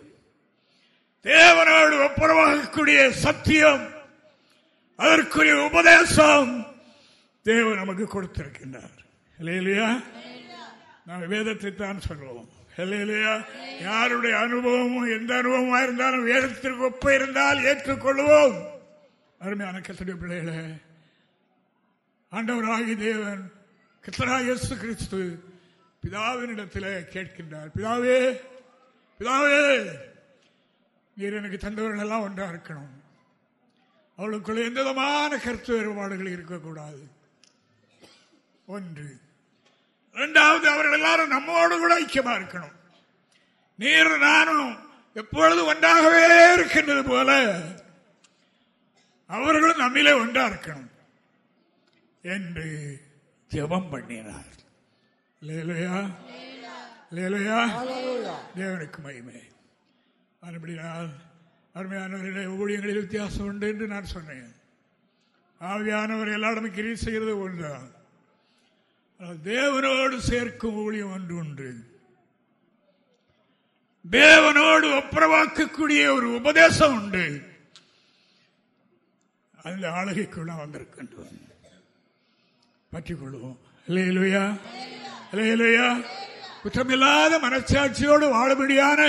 தேவனோடு ஒப்புரவாக்கக்கூடிய சத்தியம் அதற்குரிய உபதேசம் தேவன் நமக்கு கொடுத்திருக்கின்றார். இல்லையா நாம் வேதத்தை தான் சொல்லுவோம். இல்லையா யாருடைய அனுபவமும் எந்த அனுபவமா இருந்தாலும் வேதத்திற்கு ஒப்ப இருந்தால் ஏற்றுக்கொள்வோம். அருமையான கத்தடி பிள்ளைகளே ஆண்டவராகி தேவன் கத்தரா கிறிஸ்து பிதாவினிடத்தில் கேட்கின்றார் பிதாவே பிதாவே நீர் எனக்கு தந்தவர்கள் எல்லாம் ஒன்றா இருக்கணும். அவளுக்குள்ள எந்த விதமான கருத்து வேறுபாடுகள் இருக்கக்கூடாது. ஒன்று. இரண்டாவது அவர்கள் எல்லாரும் நம்மோடு கூட ஐக்கியமா இருக்கணும். நீர் நானும் எப்பொழுது ஒன்றாகவே இருக்கின்றது போல அவர்களும் நம்மிலே ஒன்றா இருக்கணும் என்று ஜெபம் பண்ணினார் லேலுயா. லேலுயா. தேவனுக்கு மகிமை. மறுபடியால் அருமையானவர்களே ஊழியங்களில் வித்தியாசம் உண்டு என்று நான் சொன்னேன். ஆவியானவர் எல்லாருமே கிரி செய்கிறது ஒன்றுதான் தேவனோடு சேர்க்கும் ஊழியம் ஒன்று உண்டு. தேவனோடு ஒப்புரவாக்கக்கூடிய ஒரு உபதேசம் உண்டு. அந்த ஆளுகைக்குள்ள வந்திருக்கின்றோம். பற்றிக் கொள்வோம் இல்லையா இல்லையா குற்றமில்லாத மனச்சாட்சியோடு வாழும்படியான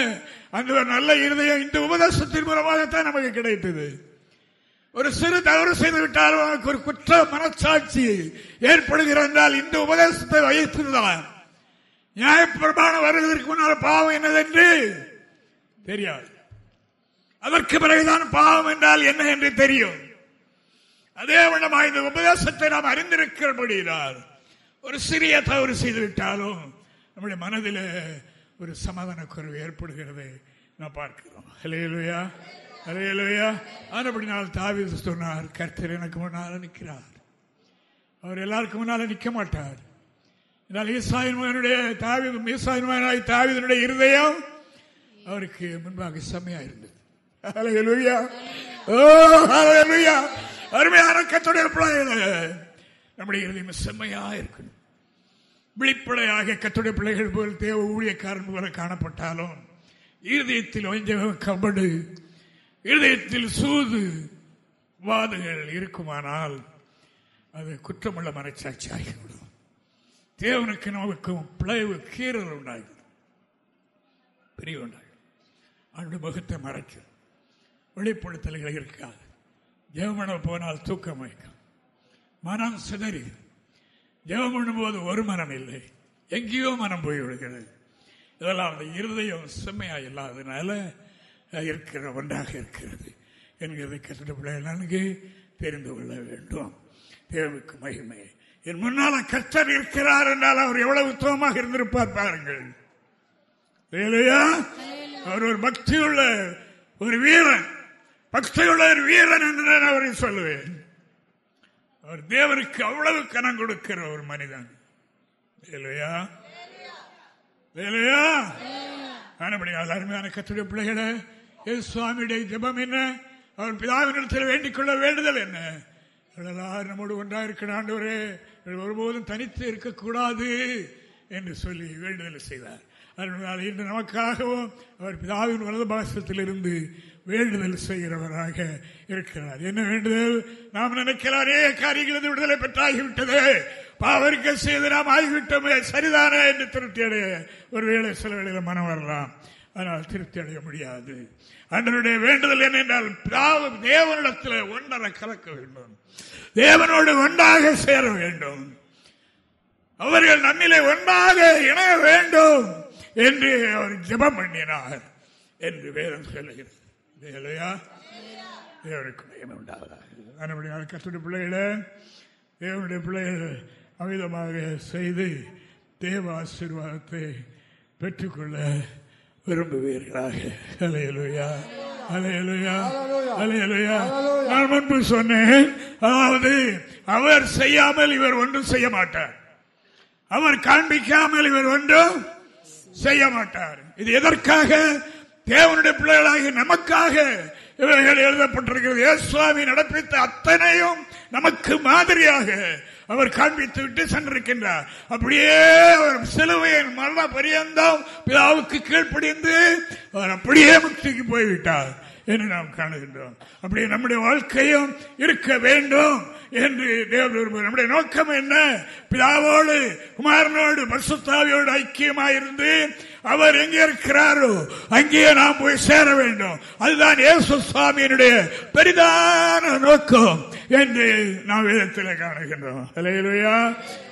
அந்த ஒரு நல்ல இருதயம் இந்த உபதேசத்தின் மூலமாகத்தான் நமக்கு கிடைத்தது. ஒரு சிறு தவறு செய்து விட்டால் அவனுக்கு ஒரு குற்ற மனச்சாட்சி ஏற்படுகிறால் என்றால் இந்த உபதேசத்தை வைத்துதான் நியாயப்பிரமாணம் வருவதற்கு முன்னால் பாவம் என்னதென்று தெரியாது. அதற்கு பிறகுதான் பாவம் என்றால் என்ன என்று தெரியும். அதே வண்ணமாக இந்த உபதேசத்தை நாம் அறிந்திருக்கிறபடியால் ஒரு சிறிய தவறு செய்துவிட்டாலும் நம்முடைய மனதில் ஒரு சமாதான குறைவு ஏற்படுகிறது நான் பார்க்கிறோம். ஹலேலுயா ஆனப்படி நாள் தாவி சொன்னார் கர்த்தர் எனக்கு முன்னால் நிற்கிறார். அவர் எல்லாருக்கும் முன்னால் நிற்க மாட்டார். என்றால் ஈசாயின் மகனுடைய தாவி ஈசாயின் மகனாய் தாவிதனுடைய இருதயம் அவருக்கு முன்பாக செம்மையா இருந்தது. ஹalleluya. ஓ ஹalleluya. அருமையான கத்துடைய பிள்ளைகளே நம்முடைய இருதயம் செம்மையாக இருக்கணும். விழிப்படையாக கத்துடைய பிள்ளைகள் போல் தேவ ஊழியக்காரன் போல காணப்பட்டாலும் இருதயத்தில் வஞ்சகம் கபடு இருதயத்தில் சூது வாதுகள் இருக்குமானால் அது குற்றமுள்ள மனச்சாட்சி ஆகிவிடும். தேவனுக்கு நமக்கும் பிளவு கீறல் உண்டாகிறது பெரிய உண்டாகும் அவனுடைய முகத்தை மறைக்கும். வெளிப்படுத்தல்கள் இருக்காது. ஜெவமனம் போனால் தூக்கம் வைக்கும். மனம் சிதறி. ஜெபம் பண்ணும்போது ஒரு மனம் இல்லை. எங்கேயோ மனம் போய் விடுகிறது இதெல்லாம் அந்த இருதயம் செம்மையா இல்லாததுனால இருக்கிற ஒன்றாக இருக்கிறது என்கிறதை பிள்ளைகள் நன்கு தெரிந்து கொள்ள வேண்டும். தேவனுக்கு மகிமை. என் முன்னால கர்த்தர் இருக்கிறார் என்றால் அவர் எவ்வளவு உத்தமமாக இருந்திருப்பார் பாருங்கள். அவர் ஒரு பக்தியுள்ள ஒரு வீரன். பக்தியுள்ள ஒரு வீரன் என்று நான் அவரை சொல்லுவேன். அவர் தேவனுக்கு அவ்வளவு கனம் கொடுக்கிற ஒரு மனிதன். இல்லையா இல்லையா ஆனபடியால் அருமையான கத்துடைய பிள்ளைகளை சுவாமியுடைய ஜெபம் என்ன? அவர் பிதாவினிடத்தில் வேண்டிக் கொள்ள வேண்டுதல் என்ன? எல்லாரும் நம்மோடு ஒன்றாக இருக்கிற ஆண்டவரே ஒருபோதும் தனித்து இருக்கக்கூடாது என்று சொல்லி வேண்டுதல் செய்தார். அதனால் இன்று நமக்காகவும் அவர் பிதாவின் வலது பாசத்திலிருந்து வேண்டுதல் செய்கிறவராக இருக்கிறார். என்ன வேண்டுதல்? நாம் நினைக்கிறாரே காரியங்களது விடுதலை பெற்றாகிவிட்டது. பாவரிக்க செய்து நாம் ஆகிவிட்டோமே சரிதானே என்று திருப்தி அடைய ஒருவேளை சில வேளையில் மனம் வரலாம். ஆனால் திருப்தி அடைய முடியாது. அன்றனுடைய வேண்டுதல் என்னென்றால் பிதாவு- தேவனிடத்தில் ஒன்றரை கலக்க வேண்டும். தேவனோடு ஒன்றாக சேர வேண்டும். அவர்கள் நம்மிலே ஒன்றாக இணைய வேண்டும். என்று அவர் ஜெபம் பண்ணினார் என்று வேதம் சொல்லுகிறது. இல்லையா? தேவனுக்கு உண்டாவதாக. அதனுடைய கத்துடைய பிள்ளைகளை தேவனுடைய பிள்ளைகள் அமிதமாக செய்து தேவ ஆசீர்வாதத்தை பெற்றுக்கொள்ள விரும்புவீர்களாக. அலையலுயா அலையலுயா அலையலுயா நான் முன்பு சொன்னேன் அதாவது அவர் செய்யாமல் இவர் ஒன்றும் செய்ய மாட்டார். அவர் காண்பிக்காமல் இவர் ஒன்றும் செய்ய மாட்டார். இது எதற்காக? தேவனுடைய பிள்ளைகளாகி நமக்காக இவைகள் எழுதப்பட்டிருக்கிறது. சுவாமி நடப்பித்த அத்தனையும் நமக்கு மாதிரியாக அவர் காண்பித்து விட்டு சென்றிருக்கின்றார். அப்படியே அவர் சிலுவையின் மரண பரியந்தம் பிதாவுக்கு கீழ்ப்படிந்து அவர் அப்படியே முக்திக்கு போய்விட்டார் என்று நாம் காணுகின்றோம். அப்படியே நம்முடைய வாழ்க்கையும் இருக்க வேண்டும். என்று தேவன் விரும்புகிறார். நம்முடைய நோக்கம் என்ன? பிதாவோடு குமாரனோடு பசுத்தாவியோடு ஐக்கியமாயிருந்து அவர் எங்கே இருக்கிறாரோ அங்கேயே நாம் போய் சேர வேண்டும். அதுதான் இயேசு சுவாமியினுடைய பெரிதான நோக்கம் என்று நாம் வேதத்தில் காணுகின்றோம். அலையலையா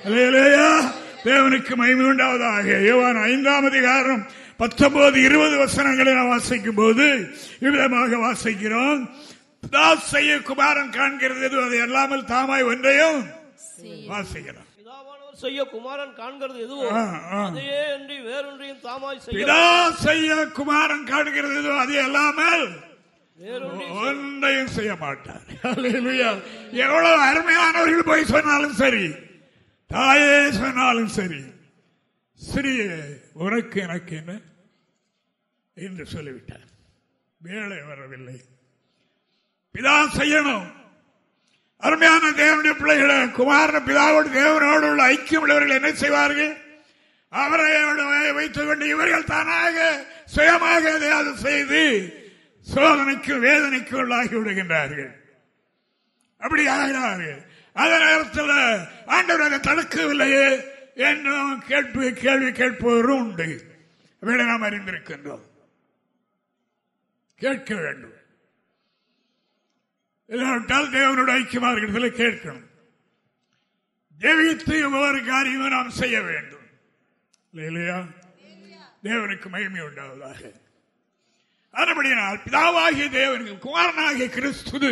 அலையலையா தேவனுக்கு மகிமை உண்டாவதாக. ஏவான் ஐந்தாம் அதிகாரம் பத்தொன்பது இருபது வசனங்களை நாம் வாசிக்கும் போது இவ்விதமாக வாசிக்கிறோம். பிதா செய்ய குமாரன் காண்கிறது எது? அதை அல்லாமல் தாமாய் ஒன்றையும் வாசிக்கிறோம் பிதாவானவர் செய்ய குமாரன் காண்கிறது எதுவோ? ஆ, ஆ. அதையே அன்றி வேறொன்றையும் தாமாய் செய்ய பிதா செய்ய குமாரன் காண்கிறது எது அது வேறொன்றையும் ஒன்றையும் செய்ய மாட்டார். எவ்வளவு அருமையானவர்கள் போய் சொன்னாலும் சரி தாயே சொன்னாலும் சரி சிறிய உனக்கு எனக்கு என்ன? என்று சொல்லிவிட்டார். வேலை வரவில்லை. பிதா செய்யணும். அருமையான தேவனுடைய பிள்ளைகளை குமாரன் பிதாவோடு தேவனோடு உள்ள ஐக்கியம் உள்ளவர்கள் என்ன செய்வார்கள்? அவரை வைத்துக் கொண்டு இவர்கள் தானாக சுயமாக எதையாவது செய்து சோதனைக்கும் வேதனைக்கு உள்ளாகி விடுகின்றார்கள். அப்படி ஆகிறார்கள். அதே நேரத்தில் ஆண்டவர் அதை தடுக்கவில்லையே என்றும் கேட்பு கேள்வி கேட்பவரும் உண்டு. இவரை நாம் அறிந்திருக்கின்றோம். கேட்க வேண்டும். இல்லாவிட்டால் தேவனோட ஐக்கியமார்களிடத்தில் கேட்கணும். ஜெபித்து ஒவ்வொரு காரியமும் நாம் செய்ய வேண்டும். இல்லையா? தேவனுக்கு மகிமை உண்டாவதாக. அதுபடியினால் பிதாவாகிய தேவனுக்கு குமாரனாகிய கிறிஸ்து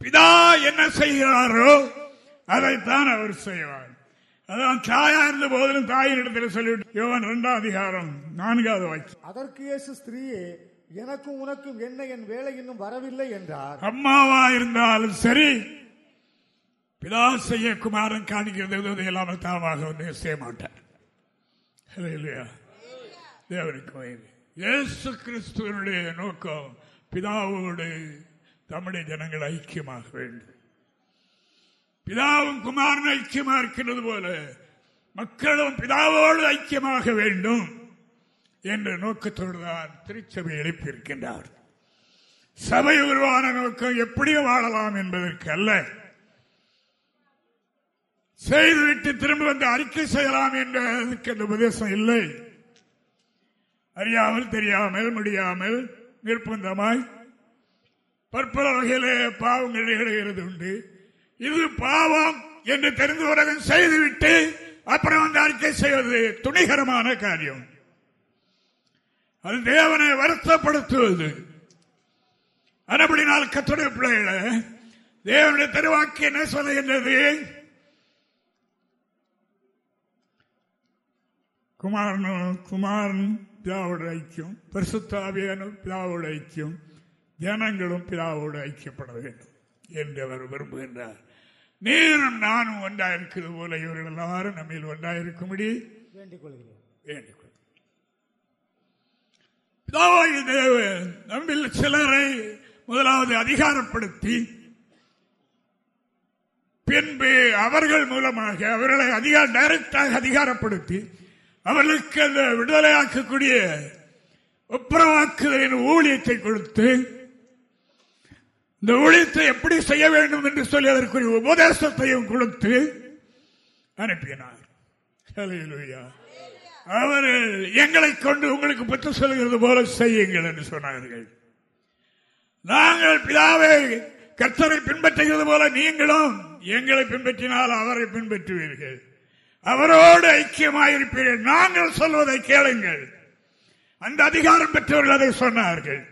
பிதா என்ன செய்கிறாரோ அதைத்தான் அவர் செய்வார். அதான் தாயா இருந்த போதிலும் தாயின் இடத்துல சொல்லிவிட்டு யோவான் இரண்டாம் அதிகாரம் நான்காவது வாய்க்கு அதற்கு இயேசு ஸ்திரீயே எனக்கும் உனக்கும் என்ன என் வேலை இன்னும் வரவில்லை என்றார். அம்மாவா இருந்தாலும் சரி பிதா செய்ய குமாரன் காணிக்கிறது இல்லாமல் தாமாக ஒன்றும் செய்ய மாட்டார். இல்லையா தேவனுக்கு மகிமை. இயேசு கிறிஸ்துவனுடைய நோக்கம் பிதாவோடு தமிழை ஜனங்கள் ஐக்கியமாக வேண்டும். பிதாவும் குமாரன் ஐக்கியமாக இருக்கிறது போல மக்களும் பிதாவோடு ஐக்கியமாக வேண்டும். என்ற நோக்கத்தோடு தான் திருச்சபை எழுப்பியிருக்கின்றார். சபை உருவான நோக்கம் எப்படி வாழலாம் என்பதற்கு அல்ல செய்துவிட்டு திரும்ப வந்து அறிக்கை செய்யலாம் என்றதுக்கு அந்த உபதேசம் இல்லை. அறியாமல் தெரியாமல் முடியாமல் நிர்பந்தமாய் பற்பல வகையிலே பாவங்கள் நிகழ்கிறது உண்டு. இது பாவம் என்று தெரிந்து உலகம் செய்துவிட்டு அப்புறம் வந்து அறிக்கை செய்வது துணிகரமான காரியம். அது தேவனை வருத்தப்படுத்துவது. அதுபடினால் கத்துடைய பிள்ளைகளை தேவனுடைய தெருவாக்கு என்ன சொல்லுகின்றது? குமாரனும் குமாரன் பிதாவோட ஐக்கியம் பரிசுத்தாவியான பிதாவோட ஐக்கியம் ஜனங்களும் பிதாவோடு ஐக்கியப்பட வேண்டும் என்று அவர் விரும்புகின்றார். நீரும் நானும் ஒன்றாயிருக்கிறது போல இவர்கள் எல்லாரும் நம்மில் ஒன்றாயிருக்கும்படி வேண்டிக் கொள்கிறேன். வேண்டிக் தேவன் நம்மில் சிலரை முதலாவது அதிகாரப்படுத்தி பின்பு அவர்கள் மூலமாக அவர்களை அதிகார டைரக்டாக அதிகாரப்படுத்தி அவர்களுக்கு அந்த விடுதலையாக்கக்கூடிய ஒப்புரவாக்குதலின் ஊழியத்தை கொடுத்து இந்த ஊழியத்தை எப்படி செய்ய வேண்டும் என்று சொல்லி அதற்குரிய உபதேசத்தையும் கொடுத்து அனுப்பினார். அவர்கள் எங்களை கொண்டு உங்களுக்கு பற்றி சொல்கிறது போல செய்யுங்கள் என்று சொன்னார்கள். நாங்கள் பிதாவை கர்த்தரை பின்பற்றுகிறது போல நீங்களும் எங்களை பின்பற்றினால் அவரை பின்பற்றுவீர்கள். அவரோடு ஐக்கியமாயிருப்பீர்கள். நாங்கள் சொல்வதை கேளுங்கள். அந்த அதிகாரம் பெற்றவர்கள் அதை சொன்னார்கள்.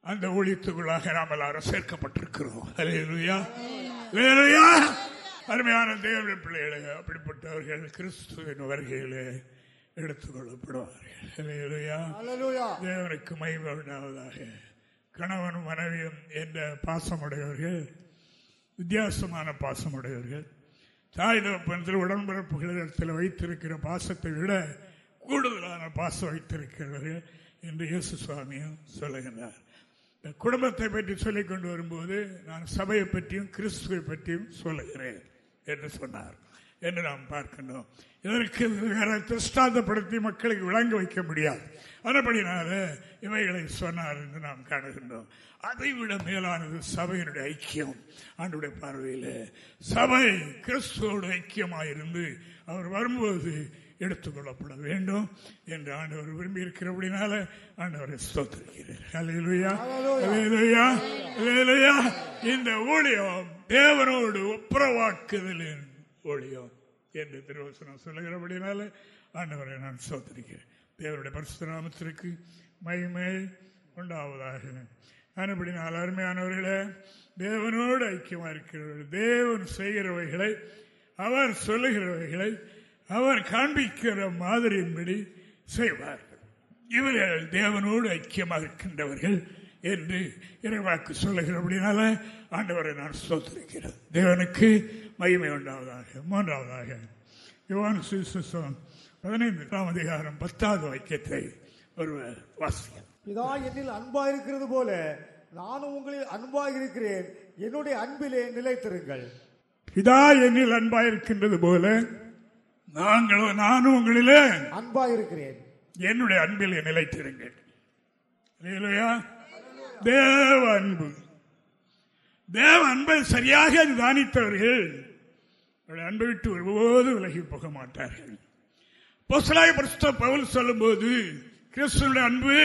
அந்த ஒழித்துக்குள்ளாக நாம் எல்லாரும் சேர்க்கப்பட்டிருக்கிறோம். அருமையான தேவ பிள்ளைகளே அப்படிப்பட்டவர்கள் கிறிஸ்துவின் வருகையிலே எடுத்துக் கொள்ளப்படுவார்கள் அல்லேலூயா. அல்லேலூயா. தேவனுக்கு மகிமை உண்டாவதாக கணவனும் மனைவியும் என்ற பாசமுடையவர்கள் வித்தியாசமான பாசமுடையவர்கள். தாய் தகப்பனத்தில் உடன்பிறப்புகளிடத்தில் வைத்திருக்கிற பாசத்தை விட கூடுதலான பாசம் வைத்திருக்கிறவர்கள் என்று இயேசு சுவாமியும் சொல்லுகின்றார். இந்த குடும்பத்தை பற்றி சொல்லிக் கொண்டு வரும்போது நான் சபையை பற்றியும் கிறிஸ்துவை பற்றியும் சொல்லுகிறேன் என்று சொன்னார். என்று நாம் பார்க்கின்றோம். இதற்கு திருஷ்டாந்தப்படுத்தி மக்களுக்கு விளங்க வைக்க முடியாது. அதுபடினால இவைகளை சொன்னார் என்று நாம் காணுகின்றோம். அதைவிட மேலானது சபையினுடைய ஐக்கியம். ஆண்டுடைய பார்வையில் சபை கிறிஸ்துவோடு ஐக்கியமாயிருந்து அவர் வரும்போது எடுத்துக்கொள்ளப்பட வேண்டும் என்று ஆண்டவர் விரும்பி இருக்கிறபடினால ஆண்டவரை. ஹalleluya. இந்த ஊழியம் தேவனோடு ஒப்புரவாக்குதலின் ஊழியம் என்று திருவசனம் சொல்லுகிறபடினால ஆண்டவரை நான் சோத்திருக்கிறேன் தேவருடைய பரிசுத்த நாமத்திற்கு மகிமை உண்டாவதாக. அனுப்படினால் அருமையானவர்களே தேவனோடு ஐக்கியமாக இருக்கிறவர்கள் தேவன் செய்கிறவைகளை அவர் சொல்லுகிறவைகளை அவர் காண்பிக்கிற மாதிரியின்படி செய்வார்கள். இவர்கள் தேவனோடு ஐக்கியமாக இருக்கின்றவர்கள் என்று இறைவாக்கு சொல்லுகிறபடினால ஆண்டவரை நான் சோதரிக்கிறேன் தேவனுக்கு மகிமை உண்டாவதாக மூன்றாவதாக யுவான் சுவிசேஷம் பதினைந்தாம் அதிகாரம் பத்தாவது வாக்கியத்தை ஒருவர் வாசிக்க பிதா என்னில் அன்பாயிருக்கிறது போல நானும் உங்களில் அன்பாயிருக்கிறேன் என்னுடைய அன்பிலே நிலைத்திருங்கள். பிதா என்னில் அன்பாயிருக்கின்றது போல நாங்களும் நானும் உங்களிலே அன்பாயிருக்கிறேன் என்னுடைய அன்பில் நிலைத்திருங்கள். தேவ அன்பு. தேவ அன்பை சரியாக தியானித்தவர்கள் அவருடைய அன்பை விட்டு ஒருபோது விலகி போக மாட்டார்கள். பொசலாய பிரஸ்த பவுல் சொல்லும்போது கிறிஸ்தனுடைய அன்பு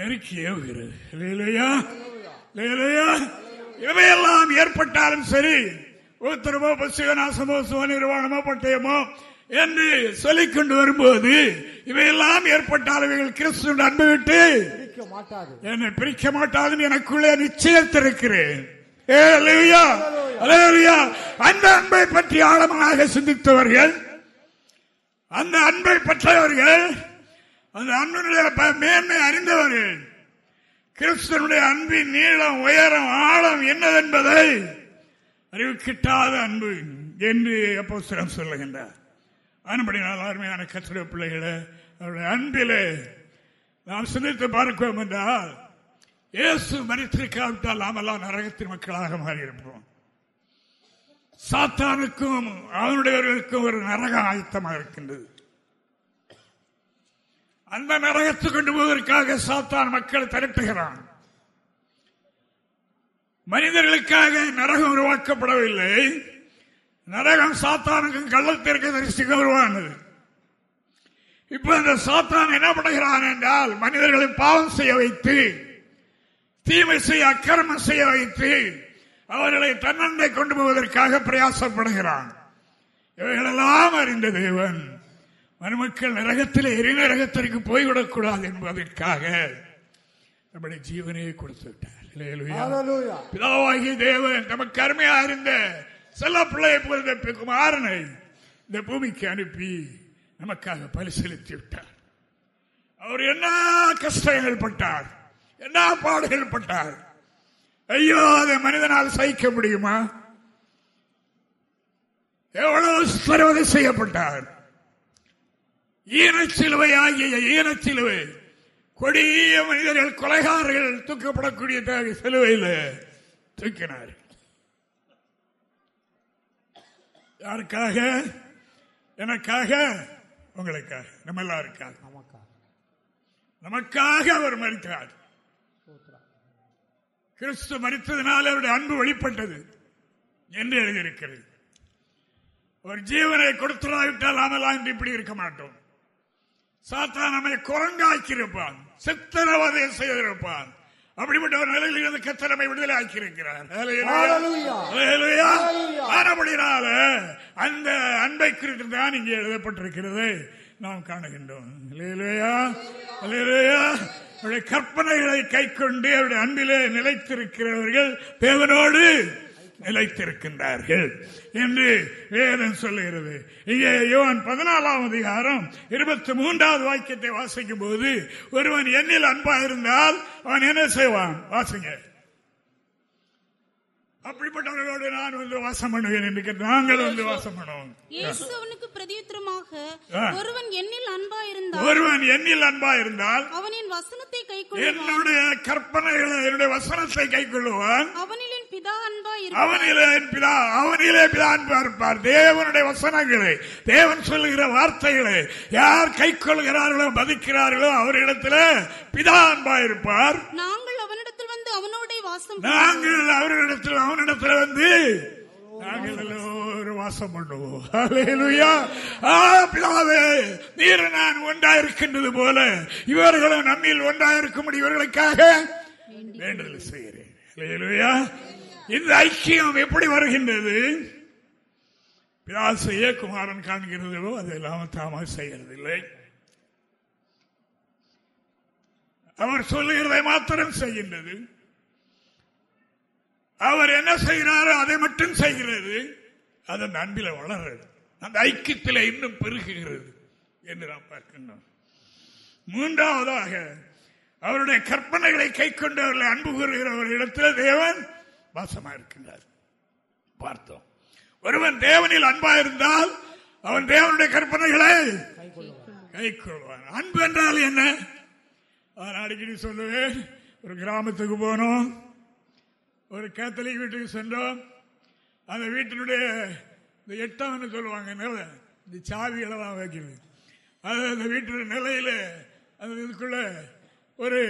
நெருக்கி ஏவுகிறது. இல்லையா இல்லையா எவையெல்லாம் ஏற்பட்டாலும் சரி உத்தரமோ பசியோ நாசமோ சுவ நிர்வாணமோ பட்டயமோ என்று சொல்லிக் கொண்டு வரும்போது இவையெல்லாம் ஏற்பட்டால் இவைகள் கிறிஸ்துவின் அன்பு விட்டு மாட்டாது. என்னை பிரிக்க மாட்டாதுன்னு எனக்குள்ளே நிச்சயத்திருக்கிறேன். அந்த அன்பை பற்றி ஆழமாக சிந்தித்தவர்கள் அந்த அன்பை பெற்றவர்கள் அந்த அன்பினுடைய மேன்மை அறிந்தவர்கள் கிறிஸ்தனுடைய அன்பின் நீளம் உயரம் ஆழம் என்னதென்பதை அறிவு கிட்டாத அன்பு என்று அப்போ சொல்லுகின்றார். அன்படினால் அருமையான கத்திர பிள்ளைகளை அவருடைய அன்பிலே நாம் சிந்தித்து பார்க்கிறோம் என்றால் இயேசு மறித்திருக்காவிட்டால் நாமெல்லாம் நரகத்தின் மக்களாக மாறியிருப்போம். சாத்தானுக்கும் அவனுடையவர்களுக்கும் ஒரு நரகம் ஆயத்தமாக இருக்கின்றது. அந்த நரகத்துக்கு கொண்டு போவதற்காக சாத்தான் மக்களை திரட்டுகிறான். மனிதர்களுக்காக நரகம் உருவாக்கப்படவில்லை. நரகம் சாத்தானுக்கும் கள்ளத்திற்கு தரிசிக்க உருவானது. இப்ப இந்த சாத்தான் என்ன பண்ணுகிறான் என்றால் மனிதர்களை பாவம் செய்ய வைத்து தீமை செய்ய அக்கிரமம் செய்ய வைத்து அவர்களை தன்னண்டை கொண்டு போவதற்காக பிரயாசப்படுகிறான். இவைகளெல்லாம் அறிந்த தேவன் மருமக்கள் நரகத்தில் எரிநரகத்திற்கு போய்விடக்கூடாது என்பதற்காக நம்முடைய ஜீவனையே கொடுத்து விட்டார். பிதாவாகிய தேவன் நமக்கு அருமையா இருந்த செல்ல பிள்ளையை போன்ற குமாரனை இந்த பூமிக்கு அனுப்பி நமக்காக பலி செலுத்தி விட்டார். அவர் என்ன கஷ்டங்கள் பட்டார் என்ன பாடுகள் பட்டார் ஐயோ அதை மனிதனால் சகிக்க முடியுமா? எவ்வளவு சிறுவதை செய்யப்பட்டார். ஈனச்சிலுவை ஆகிய ஈனச்சிலுவை கொடிய மனிதர்கள் கொலைகாரர்கள் தூக்கப்படக்கூடிய சிலுவையில் தூக்கினார். யாருக்காக? எனக்காக? உங்களுக்காக. நம்ம எல்லாருக்காக நமக்காக அவர் மறித்தார் கிறிஸ்து மறித்ததினால் அவருடைய அன்பு வெளிப்பட்டது என்று எழுதியிருக்கிறது. ஒரு ஜீவனை கொடுத்துடாவிட்டால் நாமெல்லாம் இன்று இப்படி இருக்க மாட்டோம். சாத்தான் நம்மை குரங்காக்கியிருப்பான் சித்திரவதை செய்திருப்பான். அப்படிப்பட்ட ஒரு நிலையில் இருந்து கத்தனமை விடுதலை ஆக்கியிருக்கிறார். ஆனபடினால அந்த அன்பை குறித்து தான் இங்கே எழுதப்பட்டிருக்கிறது. நாம் காணுகின்றோம். கற்பனைகளை கை கொண்டு அவருடைய அன்பிலே நிலைத்திருக்கிறவர்கள் தேவனோடு நிலைத்திருக்கின்றார்கள். என்று வேதம் சொல்லுகிறது. இங்கே யோவான் பதினாலாம் அதிகாரம் இருபத்தி மூன்றாவது வாக்கியத்தை வாசிக்கும் போது ஒருவன் எண்ணில் அன்பா இருந்தால் அவன் என்ன செய்வான்? வாசிங்க. அப்படிப்பட்டவர்களோடு நான் வந்து வாசம் பண்ணுவேன் என்று நாங்கள் வந்து வாசம் பண்ணுவோம். பிரதியுத்தரமாக. ஒருவன் என்னில் அன்பா இருந்தால் ஒருவன் எண்ணில் அன்பா இருந்தால் அவனின் வசனத்தை கை என்னுடைய கற்பனைகளை என்னுடைய வசனத்தை கை கொள்ளுவான் அவனிலின் பிதா அன்பா அவனிலே பிதா அவனிலே பிதா அன்பா இருப்பார். தேவனுடைய வசனங்களை தேவன் சொல்லுகிற வார்த்தைகளை யார் கை கொள்கிறார்களோ மதிக்கிறார்களோ அவரிடத்தில் பிதா அன்பா இருப்பார். நாங்கள் அவனிடத்தில் வந்து அவனோட வாசம் நாங்கள் அவரிடத்தில் அவனிடத்தில் வந்து நாங்கள் எல்லோரும் வாசம் பண்ணுவோம். நீர் நான் ஒன்றாயிருக்கின்றது போல இவர்களும் நம்மில் ஒன்றாயிருக்கும்படி இவர்களுக்காக வேண்டுதல் செய்கிறேன். இந்த ஐக்கியம் எப்படி வருகின்றது? பிதா செய்ய குமாரன் காண்கிறதோ அதெல்லாம் தாமாக செய்கிறதில்லை அவர் சொல்லுகிறதை மாத்திரம் செய்கின்றது. அவர் என்ன செய்கிறாரோ அதை மட்டும் செய்கிறது. அதன் அன்பில வளர்றது அந்த ஐக்கியத்தில் இன்னும் பெருகுகிறது என்று நாம் பார்க்கின்றோம். மூன்றாவதாக அவருடைய கற்பனைகளை கை கொண்டவர்களை அன்பு கூறுகிறவர்களிடத்தில் தேவன் வாசமா இருக்கின்றார். பார்த்தோம். ஒருவன் தேவனில் அன்பா இருந்தால் அவன் தேவனுடைய கற்பனைகளை கை கொள்வான் அன்பு என்றால் என்ன? நான் அடிக்கடி சொல்லுவேன் ஒரு கிராமத்துக்கு போனோம் ஒரு கேத்தலிக் வீட்டுக்கு சென்றோம். அந்த வீட்டினுடைய இந்த எட்டாம்னு சொல்லுவாங்க நிலை இந்த சாவிகளெல்லாம் வைக்கிறது. அது அந்த வீட்டினுடைய நிலையில அந்த இதுக்குள்ள ஒரு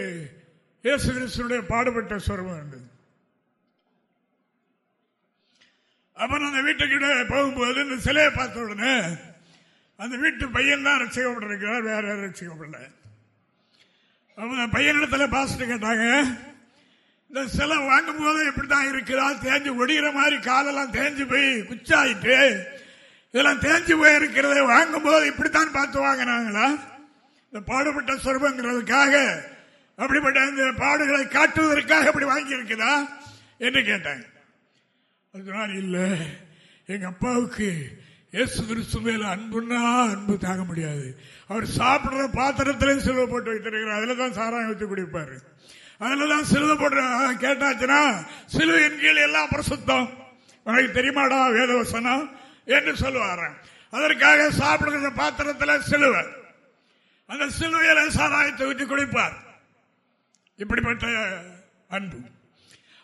இயேசு கிறிஸ்துடைய பாடுபட்ட சொர்வம் உண்டு. அப்புறம் அந்த வீட்டுக்கிட்ட போகும்போது இந்த சிலையை பார்த்த உடனே அந்த வீட்டு பையன் தான் ரசிக்கப்பட்டிருக்கிறார் வேற யாரும் ரசிக்கப்படல அவங்க பையனிடத்தில் பாசிட்டு கேட்டாங்க இந்த சிலை வாங்கும் போது இப்படிதான் இருக்குதா? தேஞ்சு ஒடிகிற மாதிரி காலெல்லாம் தேஞ்சு போய் குச்சாயிட்டு இதெல்லாம் தேஞ்சு போய் இருக்கிறத வாங்கும் போது இப்படித்தான் பார்த்து வாங்கினாங்களா? இந்த பாடுபட்ட சொர்பங்கிறதுக்காக அப்படிப்பட்ட இந்த பாடுகளை காட்டுவதற்காக அப்படி வாங்கி இருக்குதா என்று கேட்டாங்க. அதனால் இல்லை. எங்கள் அப்பாவுக்கு இயேசு கிறிஸ்து மேல அன்புன்னா அன்பு தாங்க முடியாது. அவர் சாப்பிடுற பாத்திரத்திலையும் சிலுவை போட்டு வைத்திருக்கிறார். அதில் தான் சாராயம் வச்சு அதில் தான் சிலுவை போட்டு கேட்டாச்சுன்னா சிலுவையின் கீழ் எல்லாம் பிரசுத்தம். உனக்கு தெரியுமாடா வேதவசனம்? என்று சொல்லுவாரு அதற்காக சாப்பிடுகிற பாத்திரத்தில் சிலுவை. அந்த சிலுவையில சாராயத்தை ஊற்றி குடிப்பார். இப்படிப்பட்ட அன்பு.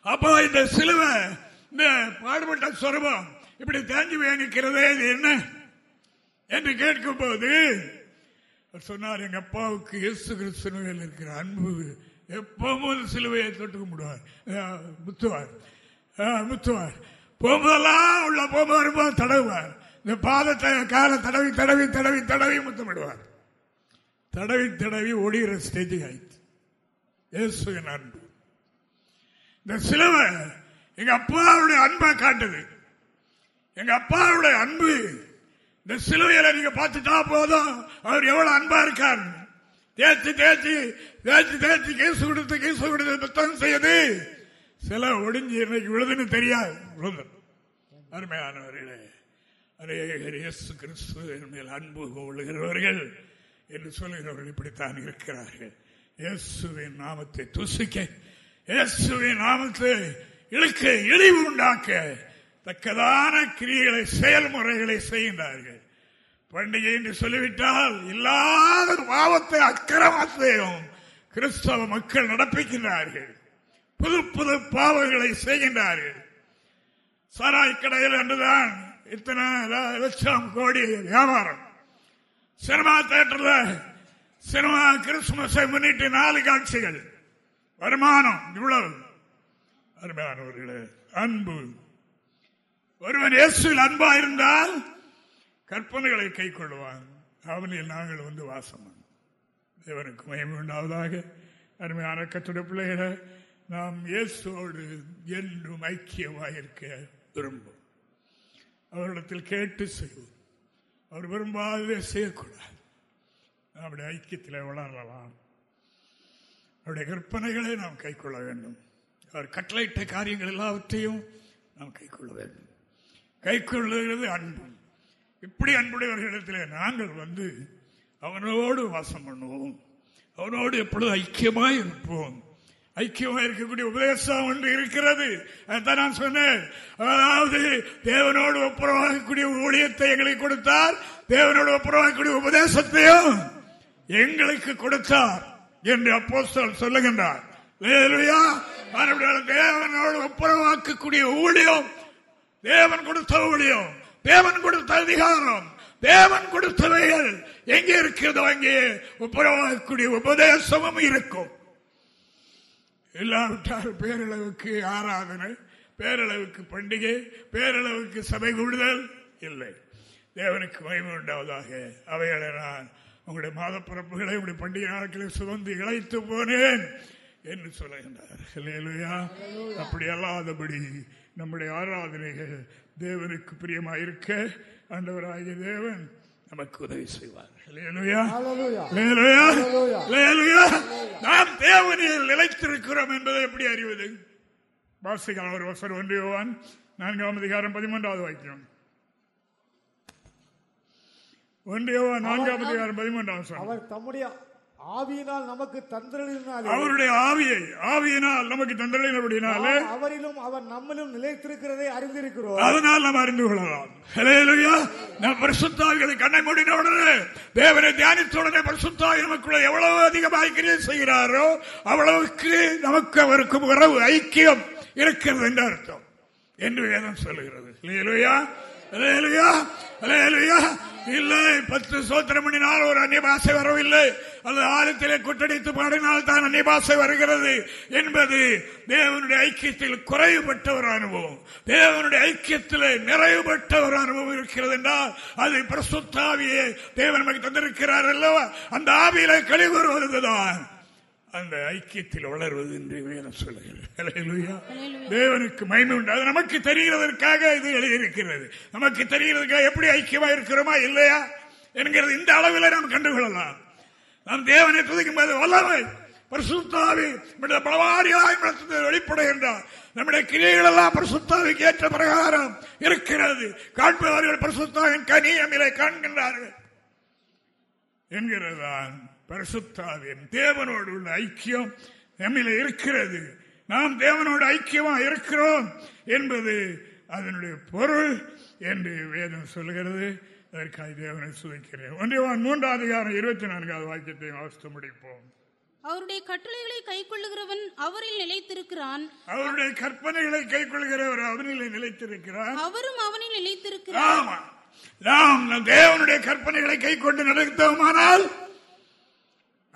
அப்போ இந்த சிலுவை இந்த பாடுபட்ட சொரூபம் இப்படி தேஞ்சு நிற்கிறதே இது என்ன? என்று கேட்கும் போது சொன்னார் எங்க அப்பாவுக்கு இயேசு கிறிஸ்துவில் இருக்கிற அன்பு எப்பவும் சிலுவையை தொட்டு கும்பிடுவார். முத்துவார். முத்துவார். போகும்போதெல்லாம் உள்ள போகும்போது வரும்போது தடவுவார். இந்த பாதத்தை காலை தடவி தடவி தடவி தடவி முத்தமிடுவார். தடவி தடவி ஒடுகிற ஸ்டேஜ் ஆயிடுச்சு. இயேசுவின் அன்பு. இந்த சிலுவை எங்க அப்பாவுடைய அன்பை காட்டுது. எங்க அப்பாவுடைய அன்பு இந்த சிலுவையில நீங்க பார்த்துட்டா போதும். அவர் எவ்வளவு அன்பா இருக்கார். தேய்ச்சி தேய்ச்சி தேய்ச்சி தேய்ச்சி கேசு கொடுத்து கேசு கொடுத்து புத்தகம் செய்யுது. சில ஒடிஞ்சு இன்னைக்கு விழுதுன்னு தெரியாது. அருமையானவர்களே அரேசு கிறிஸ்து மேல் அன்பு கொள்ளுகிறவர்கள் என்று சொல்லுகிறவர்கள் இப்படித்தான் இருக்கிறார்கள். இயேசுவின் நாமத்தை துசிக்க இயேசுவின் நாமத்தை இழுக்க இழிவு உண்டாக்க தக்கதான கிரியைகளை செயல்முறைகளை செய்கின்றார்கள். பண்டிகை என்று சொல்லிவிட்டால் இல்லாத பாவத்தை அக்கிரமத்தையும் கிறிஸ்தவ மக்கள் நடப்பிக்கின்றார்கள். புது புது பாவங்களை செய்கின்றார்கள். சாராய் கடையில் என்றுதான் இத்தனை லட்சம் கோடி வியாபாரம். சினிமா தேட்டரில் சினிமா கிறிஸ்துமஸை முன்னிட்டு நாலு காட்சிகள். வருமானம் இவ்வளவு. அருமையானவர்களே அன்பு. ஒருவன் இயேசுவில் அன்பா இருந்தால் கற்பனைகளை கை கொள்வான் அவனில் நாங்கள் வந்து வாசம் தேவனுக்கு மயமுண்டாவதாக அருமையான கத்துடைய பிள்ளைகளை நாம் இயேசுவோடு என்றும் ஐக்கியமாயிருக்க விரும்பும் அவரிடத்தில் கேட்டு செய்வோம் அவர் விரும்பாததை செய்யக்கூடாது. நம்முடைய ஐக்கியத்தில் வளரலாம். அவருடைய கற்பனைகளை நாம் கைக்கொள்ள வேண்டும். அவர் கட்டளையிட்ட காரியங்கள் எல்லாவற்றையும் நாம் கைக்கொள்ள வேண்டும். கைக்கொள்ளுகிறது அன்பு. இப்படி அன்புடையவர்களிடத்தில் நாங்கள் வந்து அவனோடு வாசம் பண்ணுவோம். அவனோடு எப்பொழுது ஐக்கியமாய் இருப்போம். ஐக்கியமாக இருக்கக்கூடிய உபதேசம் ஒன்று இருக்கிறது. அதுதான் நான் சொன்னேன். அதாவது தேவனோடு ஒப்புரவாகக்கூடிய ஊழியத்தை எங்களுக்கு கொடுத்தார். தேவனோடு ஒப்புரவாகக்கூடிய உபதேசத்தையும் எங்களுக்கு கொடுத்தார் என்று அப்போ சொல்லுகின்றார். தேவனோடு ஒப்புரவாக்கக்கூடிய ஊழியம். தேவன் கொடுத்த ஊழியம். தேவன் கொடுத்த அதிகாரம். தேவன் கொடுத்தவைகள் எங்கே இருக்கிறதோ அங்கே ஒப்புரவாக்கக்கூடிய உபதேசமும் இருக்கும். இல்லாவிட்டால் பேரளவுக்கு ஆராதனை பேரளவுக்கு பண்டிகை பேரளவுக்கு சபை கூடுதல் இல்லை. தேவனுக்கு மகிமை உண்டாவதாக. அவைகளை நான் உங்களுடைய மாத பிறப்புகளை உங்களுடைய பண்டிகை நாட்களை சுமந்து இழைத்து போனேன். என்று சொல்லுகின்றார். அப்படி அல்லாதபடி நம்முடைய ஆராதனைகள் தேவனுக்கு பிரியமாயிருக்க ஆண்டவராகிய தேவன் நமக்கு உதவி செய்வார். நாம் தேவனில் நிலைத்திருக்கிறோம் என்பதை எப்படி அறிவது? வாசிக்கலாம் ஒரு வசனம் ஒன்று யோவான் நான்காம் அதிகாரம் பதிமூன்றாவது வாக்கியம். ஒன்று யோவான் நான்காம் அதிகாரம் பதிமூன்றாவது வசனம். அவர் தம்முடைய ஆவியினால் நமக்கு தந்திரனாலே அவருடைய ஆவியை ஆவியினால் நமக்கு தந்தளினபடினாலே அவரிலும் அவர் நம்மிலும் நிலைத்திருக்கிறதை அறிந்திருக்கிறோம். அதனால் நாம் அறிந்து கொள்ளலாம். நாம் பரிசுத்தாவிகளை கண்ணை மூடின உடனே தேவனை தியானித்த உடனே பரிசுத்தாவி நமக்குள்ள எவ்வளவு அதிகமாக கிரியை செய்கிறாரோ அவ்வளவுக்கு நமக்கு அவருக்கு உறவு ஐக்கியம் இருக்கிறது என்று அர்த்தம். என்று வேதம் சொல்லுகிறது. இல்லை பத்து சோத்திரம் பண்ணினால் ஒரு அந்நிய வரவில்லை. அது ஆழத்திலே குட்டடித்து பாடினால் தான் அந்நிய வருகிறது என்பது தேவனுடைய ஐக்கியத்தில் குறைவுபட்ட ஒரு அனுபவம். தேவனுடைய ஐக்கியத்தில் நிறைவுபட்ட ஒரு அனுபவம் இருக்கிறது என்றால் அது பிரசுத்தாவியே தேவன் நமக்கு தந்திருக்கிறார் அல்லவா? அந்த ஆவியில கழிவுறுவதுதான் அந்த ஐக்கியத்தில் வளர்வது என்று வேதம் சொல்லுகிறது. தேவனுக்கு மகிமை உண்டு. அது நமக்கு தெரிகிறதற்காக இது எழுதியிருக்கிறது. நமக்கு தெரிகிறதுக்காக எப்படி ஐக்கியமா இருக்கிறோமா இல்லையா என்கிறது இந்த அளவில் நாம் கண்டுகொள்ளலாம். நாம் தேவனை துதிக்கும் போது வல்லமை பரிசுத்தாவி நம்முடைய பலவாரிகளாய் வெளிப்படுகின்றார். நம்முடைய கிரியைகள் எல்லாம் பரிசுத்தாவிக்கு ஏற்ற பிரகாரம் இருக்கிறது. காண்பவர்கள் பரிசுத்தாவின் கனி நம்மிலே காண்கின்றார்கள். என்கிறதான் பரிசுத்தாவின் தேவனோடு உள்ள ஐக்கியம் நம்மிலே இருக்கிறது. நாம் தேவனோடு ஐக்கியமா இருக்கிறோம் என்பது அதனுடைய பொருள் என்று வேதம் சொல்கிறது அதற்காக தேவனை சுதைக்கிறேன் ஒன்றியவான் மூன்றாவது அதிகாரம் இருபத்தி நான்காவது வாக்கியத்தை வாசித்து முடிப்போம். அவருடைய கட்டளைகளை கைக்கொள்ளுகிறவன் அவரில் நிலைத்திருக்கிறான். அவருடைய கற்பனைகளை கைக்கொள்கிறவர் அவனிலே நிலைத்திருக்கிறார். அவரும் அவனில் நிலைத்திருக்கிறார். நம் தேவனுடைய கற்பனைகளை கை கொண்டு நடத்தோமானால்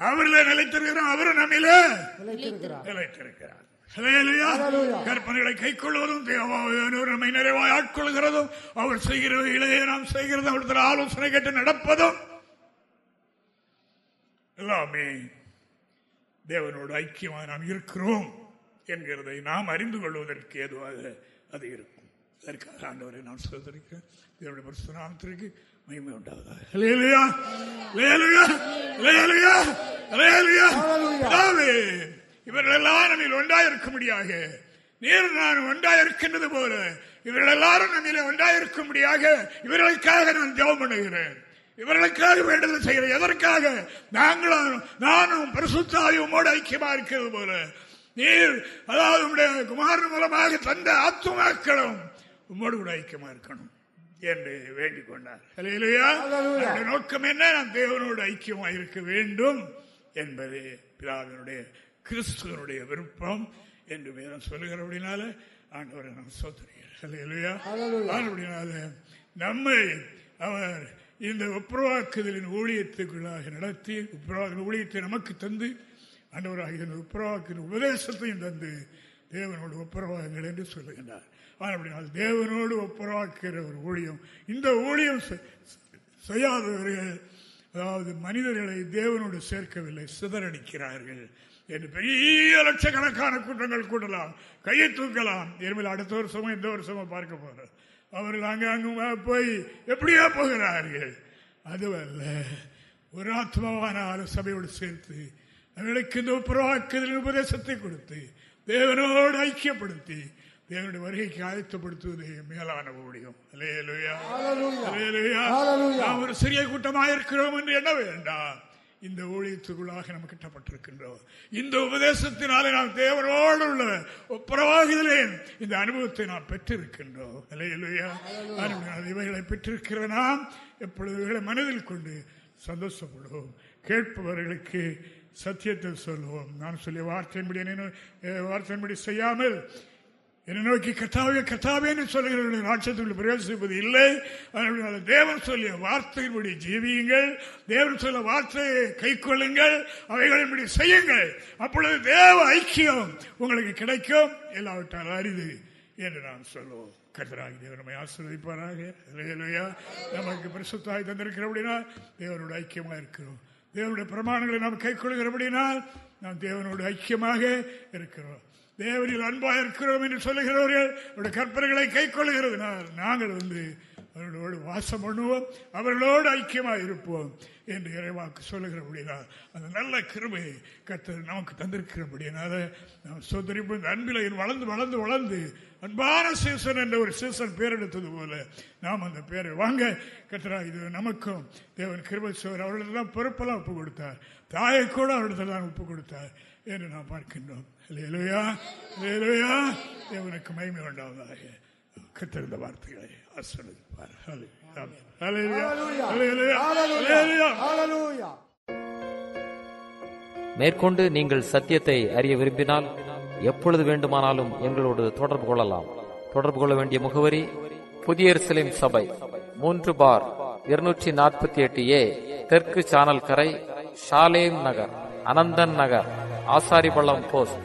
அவரிலே நிலைத்திருக்கிறோம் அவரும் நம்மிலே நிலைத்திருக்கிறார். கற்பனைகளை கை கொள்வதும் நம்மை நிறைவாய் ஆட்கொள்கிறதும் அவர் செய்கிறவைகளே நாம் செய்கிறதும் அவருடைய ஆலோசனை கேட்டு நடப்பதும். எல்லாமே தேவனோடு ஐக்கியமாக நாம் இருக்கிறோம் என்கிறதை நாம் அறிந்து கொள்வதற்கு ஏதுவாக அது இருக்கும். அதற்காக ஆண்டவரை நான் சோதரிக்கிறேன் தேவனுடைய பரிசுத்த நாமத்திற்கு மகிமை உண்டாவதாக. ஹல்லேலூயா. ஹல்லேலூயா. ஹல்லேலூயா. ஹல்லேலூயா. பிதாவே, இவர்கள் எல்லாம் நம்மில் ஒன்றாயிருக்கும்படியாக. நீர் நான் ஒன்றாயிருக்கின்றது போல இவர்கள் எல்லாரும் நம்மிலே ஒன்றாயிருக்கும்படியாக இவர்களுக்காக நான் ஜெபம் பண்ணுகிறேன். இவர்களுக்காக வேண்டுதல் செய்கிறேன். எதற்காக? நாங்களும் நானும் பரிசுத்தாவி உம்மோடு ஐக்கியமா இருக்கிறது போல. நீர் அதாவது உம்முடைய குமாரன் மூலமாக தந்த ஆத்துமாக்களும் உம்மோடு கூட ஐக்கியமா இருக்கணும். என்று வேண்டிக் கொண்டார் நோக்கம் என்ன? நாம் தேவனோடு ஐக்கியமா இருக்க வேண்டும் என்பது பிதாவினுடைய கிறிஸ்துவனுடைய விருப்பம் என்று வேதம் சொல்லுகிறபடினால ஆண்டவரை நாம் அப்படினால நம்மை அவர் இந்த ஒப்புரவாக்குதலின் ஊழியத்துக்குள்ளாக நடத்தி ஒப்புரவாக்கின் ஊழியத்தை நமக்கு தந்து ஆண்டவராகிய இந்த ஒப்புரவாக்கின் உபதேசத்தையும் தந்து தேவனோடு ஒப்புரவாகுங்கள் என்று சொல்லுகின்றார். அப்படினால் தேவனோடு ஒப்புரவாக்குகிற ஒரு ஊழியம். இந்த ஊழியம் செ- செய்யாதவர்கள் அதாவது மனிதர்களை தேவனோடு சேர்க்கவில்லை சிதறடிக்கிறார்கள் என்று பெரிய லட்சக்கணக்கான கூட்டங்கள் கூட்டலாம் கையை தூக்கலாம். எருமையில் அடுத்த வருஷமோ இந்த வருஷமோ பார்க்க போகிறோம் அவர்கள் அங்கு போய் எப்படியா போகிறார்கள். அதுவல்ல ஒரு ஆத்மாவான சபையோடு சேர்த்து அவர்களுக்கு இந்த புறவாக்குதலின் உபதேசத்தை கொடுத்து தேவனோடு ஐக்கியப்படுத்தி தேவனுடைய வருகைக்கு ஆயத்தப்படுத்துவதே மேலான ஊழியம். நாம் ஒரு சிறிய கூட்டமாக இருக்கிறோம் என்று எண்ண வேண்டாம்? இந்த ஊழியத்துக்குள்ளாக நாம் கிட்டப்பட்டிருக்கின்றோம். இந்த உபதேசத்தினாலே நாம் தேவனோடு உள்ள ஒப்புரவாகுதலே. இந்த அனுபவத்தை நாம் பெற்றிருக்கின்றோம். இவைகளை பெற்றிருக்கிற நாம் எப்பொழுது இவைகளை மனதில் கொண்டு சந்தோஷப்படுவோம். கேட்பவர்களுக்கு சத்தியத்தை சொல்லுவோம் நான் சொல்லிய வார்த்தையின்படி என்னை- வார்த்தையின்படி செய்யாமல் என்னை நோக்கி கத்தாவே கத்தாவே என்று சொல்லுகிறவர்கள் ராட்சத்துக்குள் பிரவேசிப்பது இல்லை. அதனுடைய தேவன் சொல்லிய வார்த்தையினுடைய ஜீவியுங்கள். தேவன் சொல்ல வார்த்தையை கை கொள்ளுங்கள் அவைகளின்படி செய்யுங்கள். அப்பொழுது தேவ ஐக்கியம் உங்களுக்கு கிடைக்கும். எல்லாவற்றால் அரிது என்று நாம் சொல்லுவோம். கர்த்தராகி தேவன் நம்மை ஆசீர்வதிப்பாராக. நமக்கு பரிசுத்தாய் தந்திருக்கிறபடினால் தேவனோட ஐக்கியமாக இருக்கிறோம். தேவனுடைய பிரமாணங்களை நாம் கை கொள்கிறபடினால் நாம் தேவனோடு ஐக்கியமாக இருக்கிறோம். தேவனில் அன்பாக இருக்கிறோம் என்று சொல்லுகிறவர்கள் அவருடைய கற்பனைகளை கை கொள்ளுகிறதுனால் நாங்கள் வந்து அவர்களோடு வாசம் பண்ணுவோம் அவர்களோடு ஐக்கியமாக இருப்போம் என்று இறைவாக்கு சொல்லுகிறபடினால் அந்த நல்ல கிருமையை கத்தர் நமக்கு தந்திருக்கிறபடினால நாம் சொந்தரிப்பு இந்த அன்பில் வளர்ந்து வளர்ந்து வளர்ந்து அன்பான சீசன் என்ற ஒரு சீசன் பேர் எடுத்தது போல நாம் அந்த பேரை வாங்க. கத்தரா இது நமக்கும் தேவன் கிருபேஸ்வர் சோர் அவர்களிடம் தான் பொறுப்பெல்லாம் ஒப்பு கொடுத்தார். தாயை கூட அவரிடத்தில் தான் ஒப்பு கொடுத்தார் என்று நாம் பார்க்கின்றோம். தேவனுக்கு மகிமை உண்டாவதாக கத்திருந்த வார்த்தைகளை ஆசிர்வதிப்பார். மேற்கொண்டு நீங்கள் சத்தியத்தை அறிய விரும்பினால் எப்பொழுது வேண்டுமானாலும் எங்களோடு தொடர்பு கொள்ளலாம். தொடர்பு கொள்ள வேண்டிய முகவரி புதிய எருசலேம் சபை மூன்று பார் இருநூற்றி நாற்பத்தி எட்டு ஏ தெற்கு சானல் கரை ஷாலேம் நகர் அனந்தன் நகர் ஆசாரிபள்ளம் போஸ்ட்.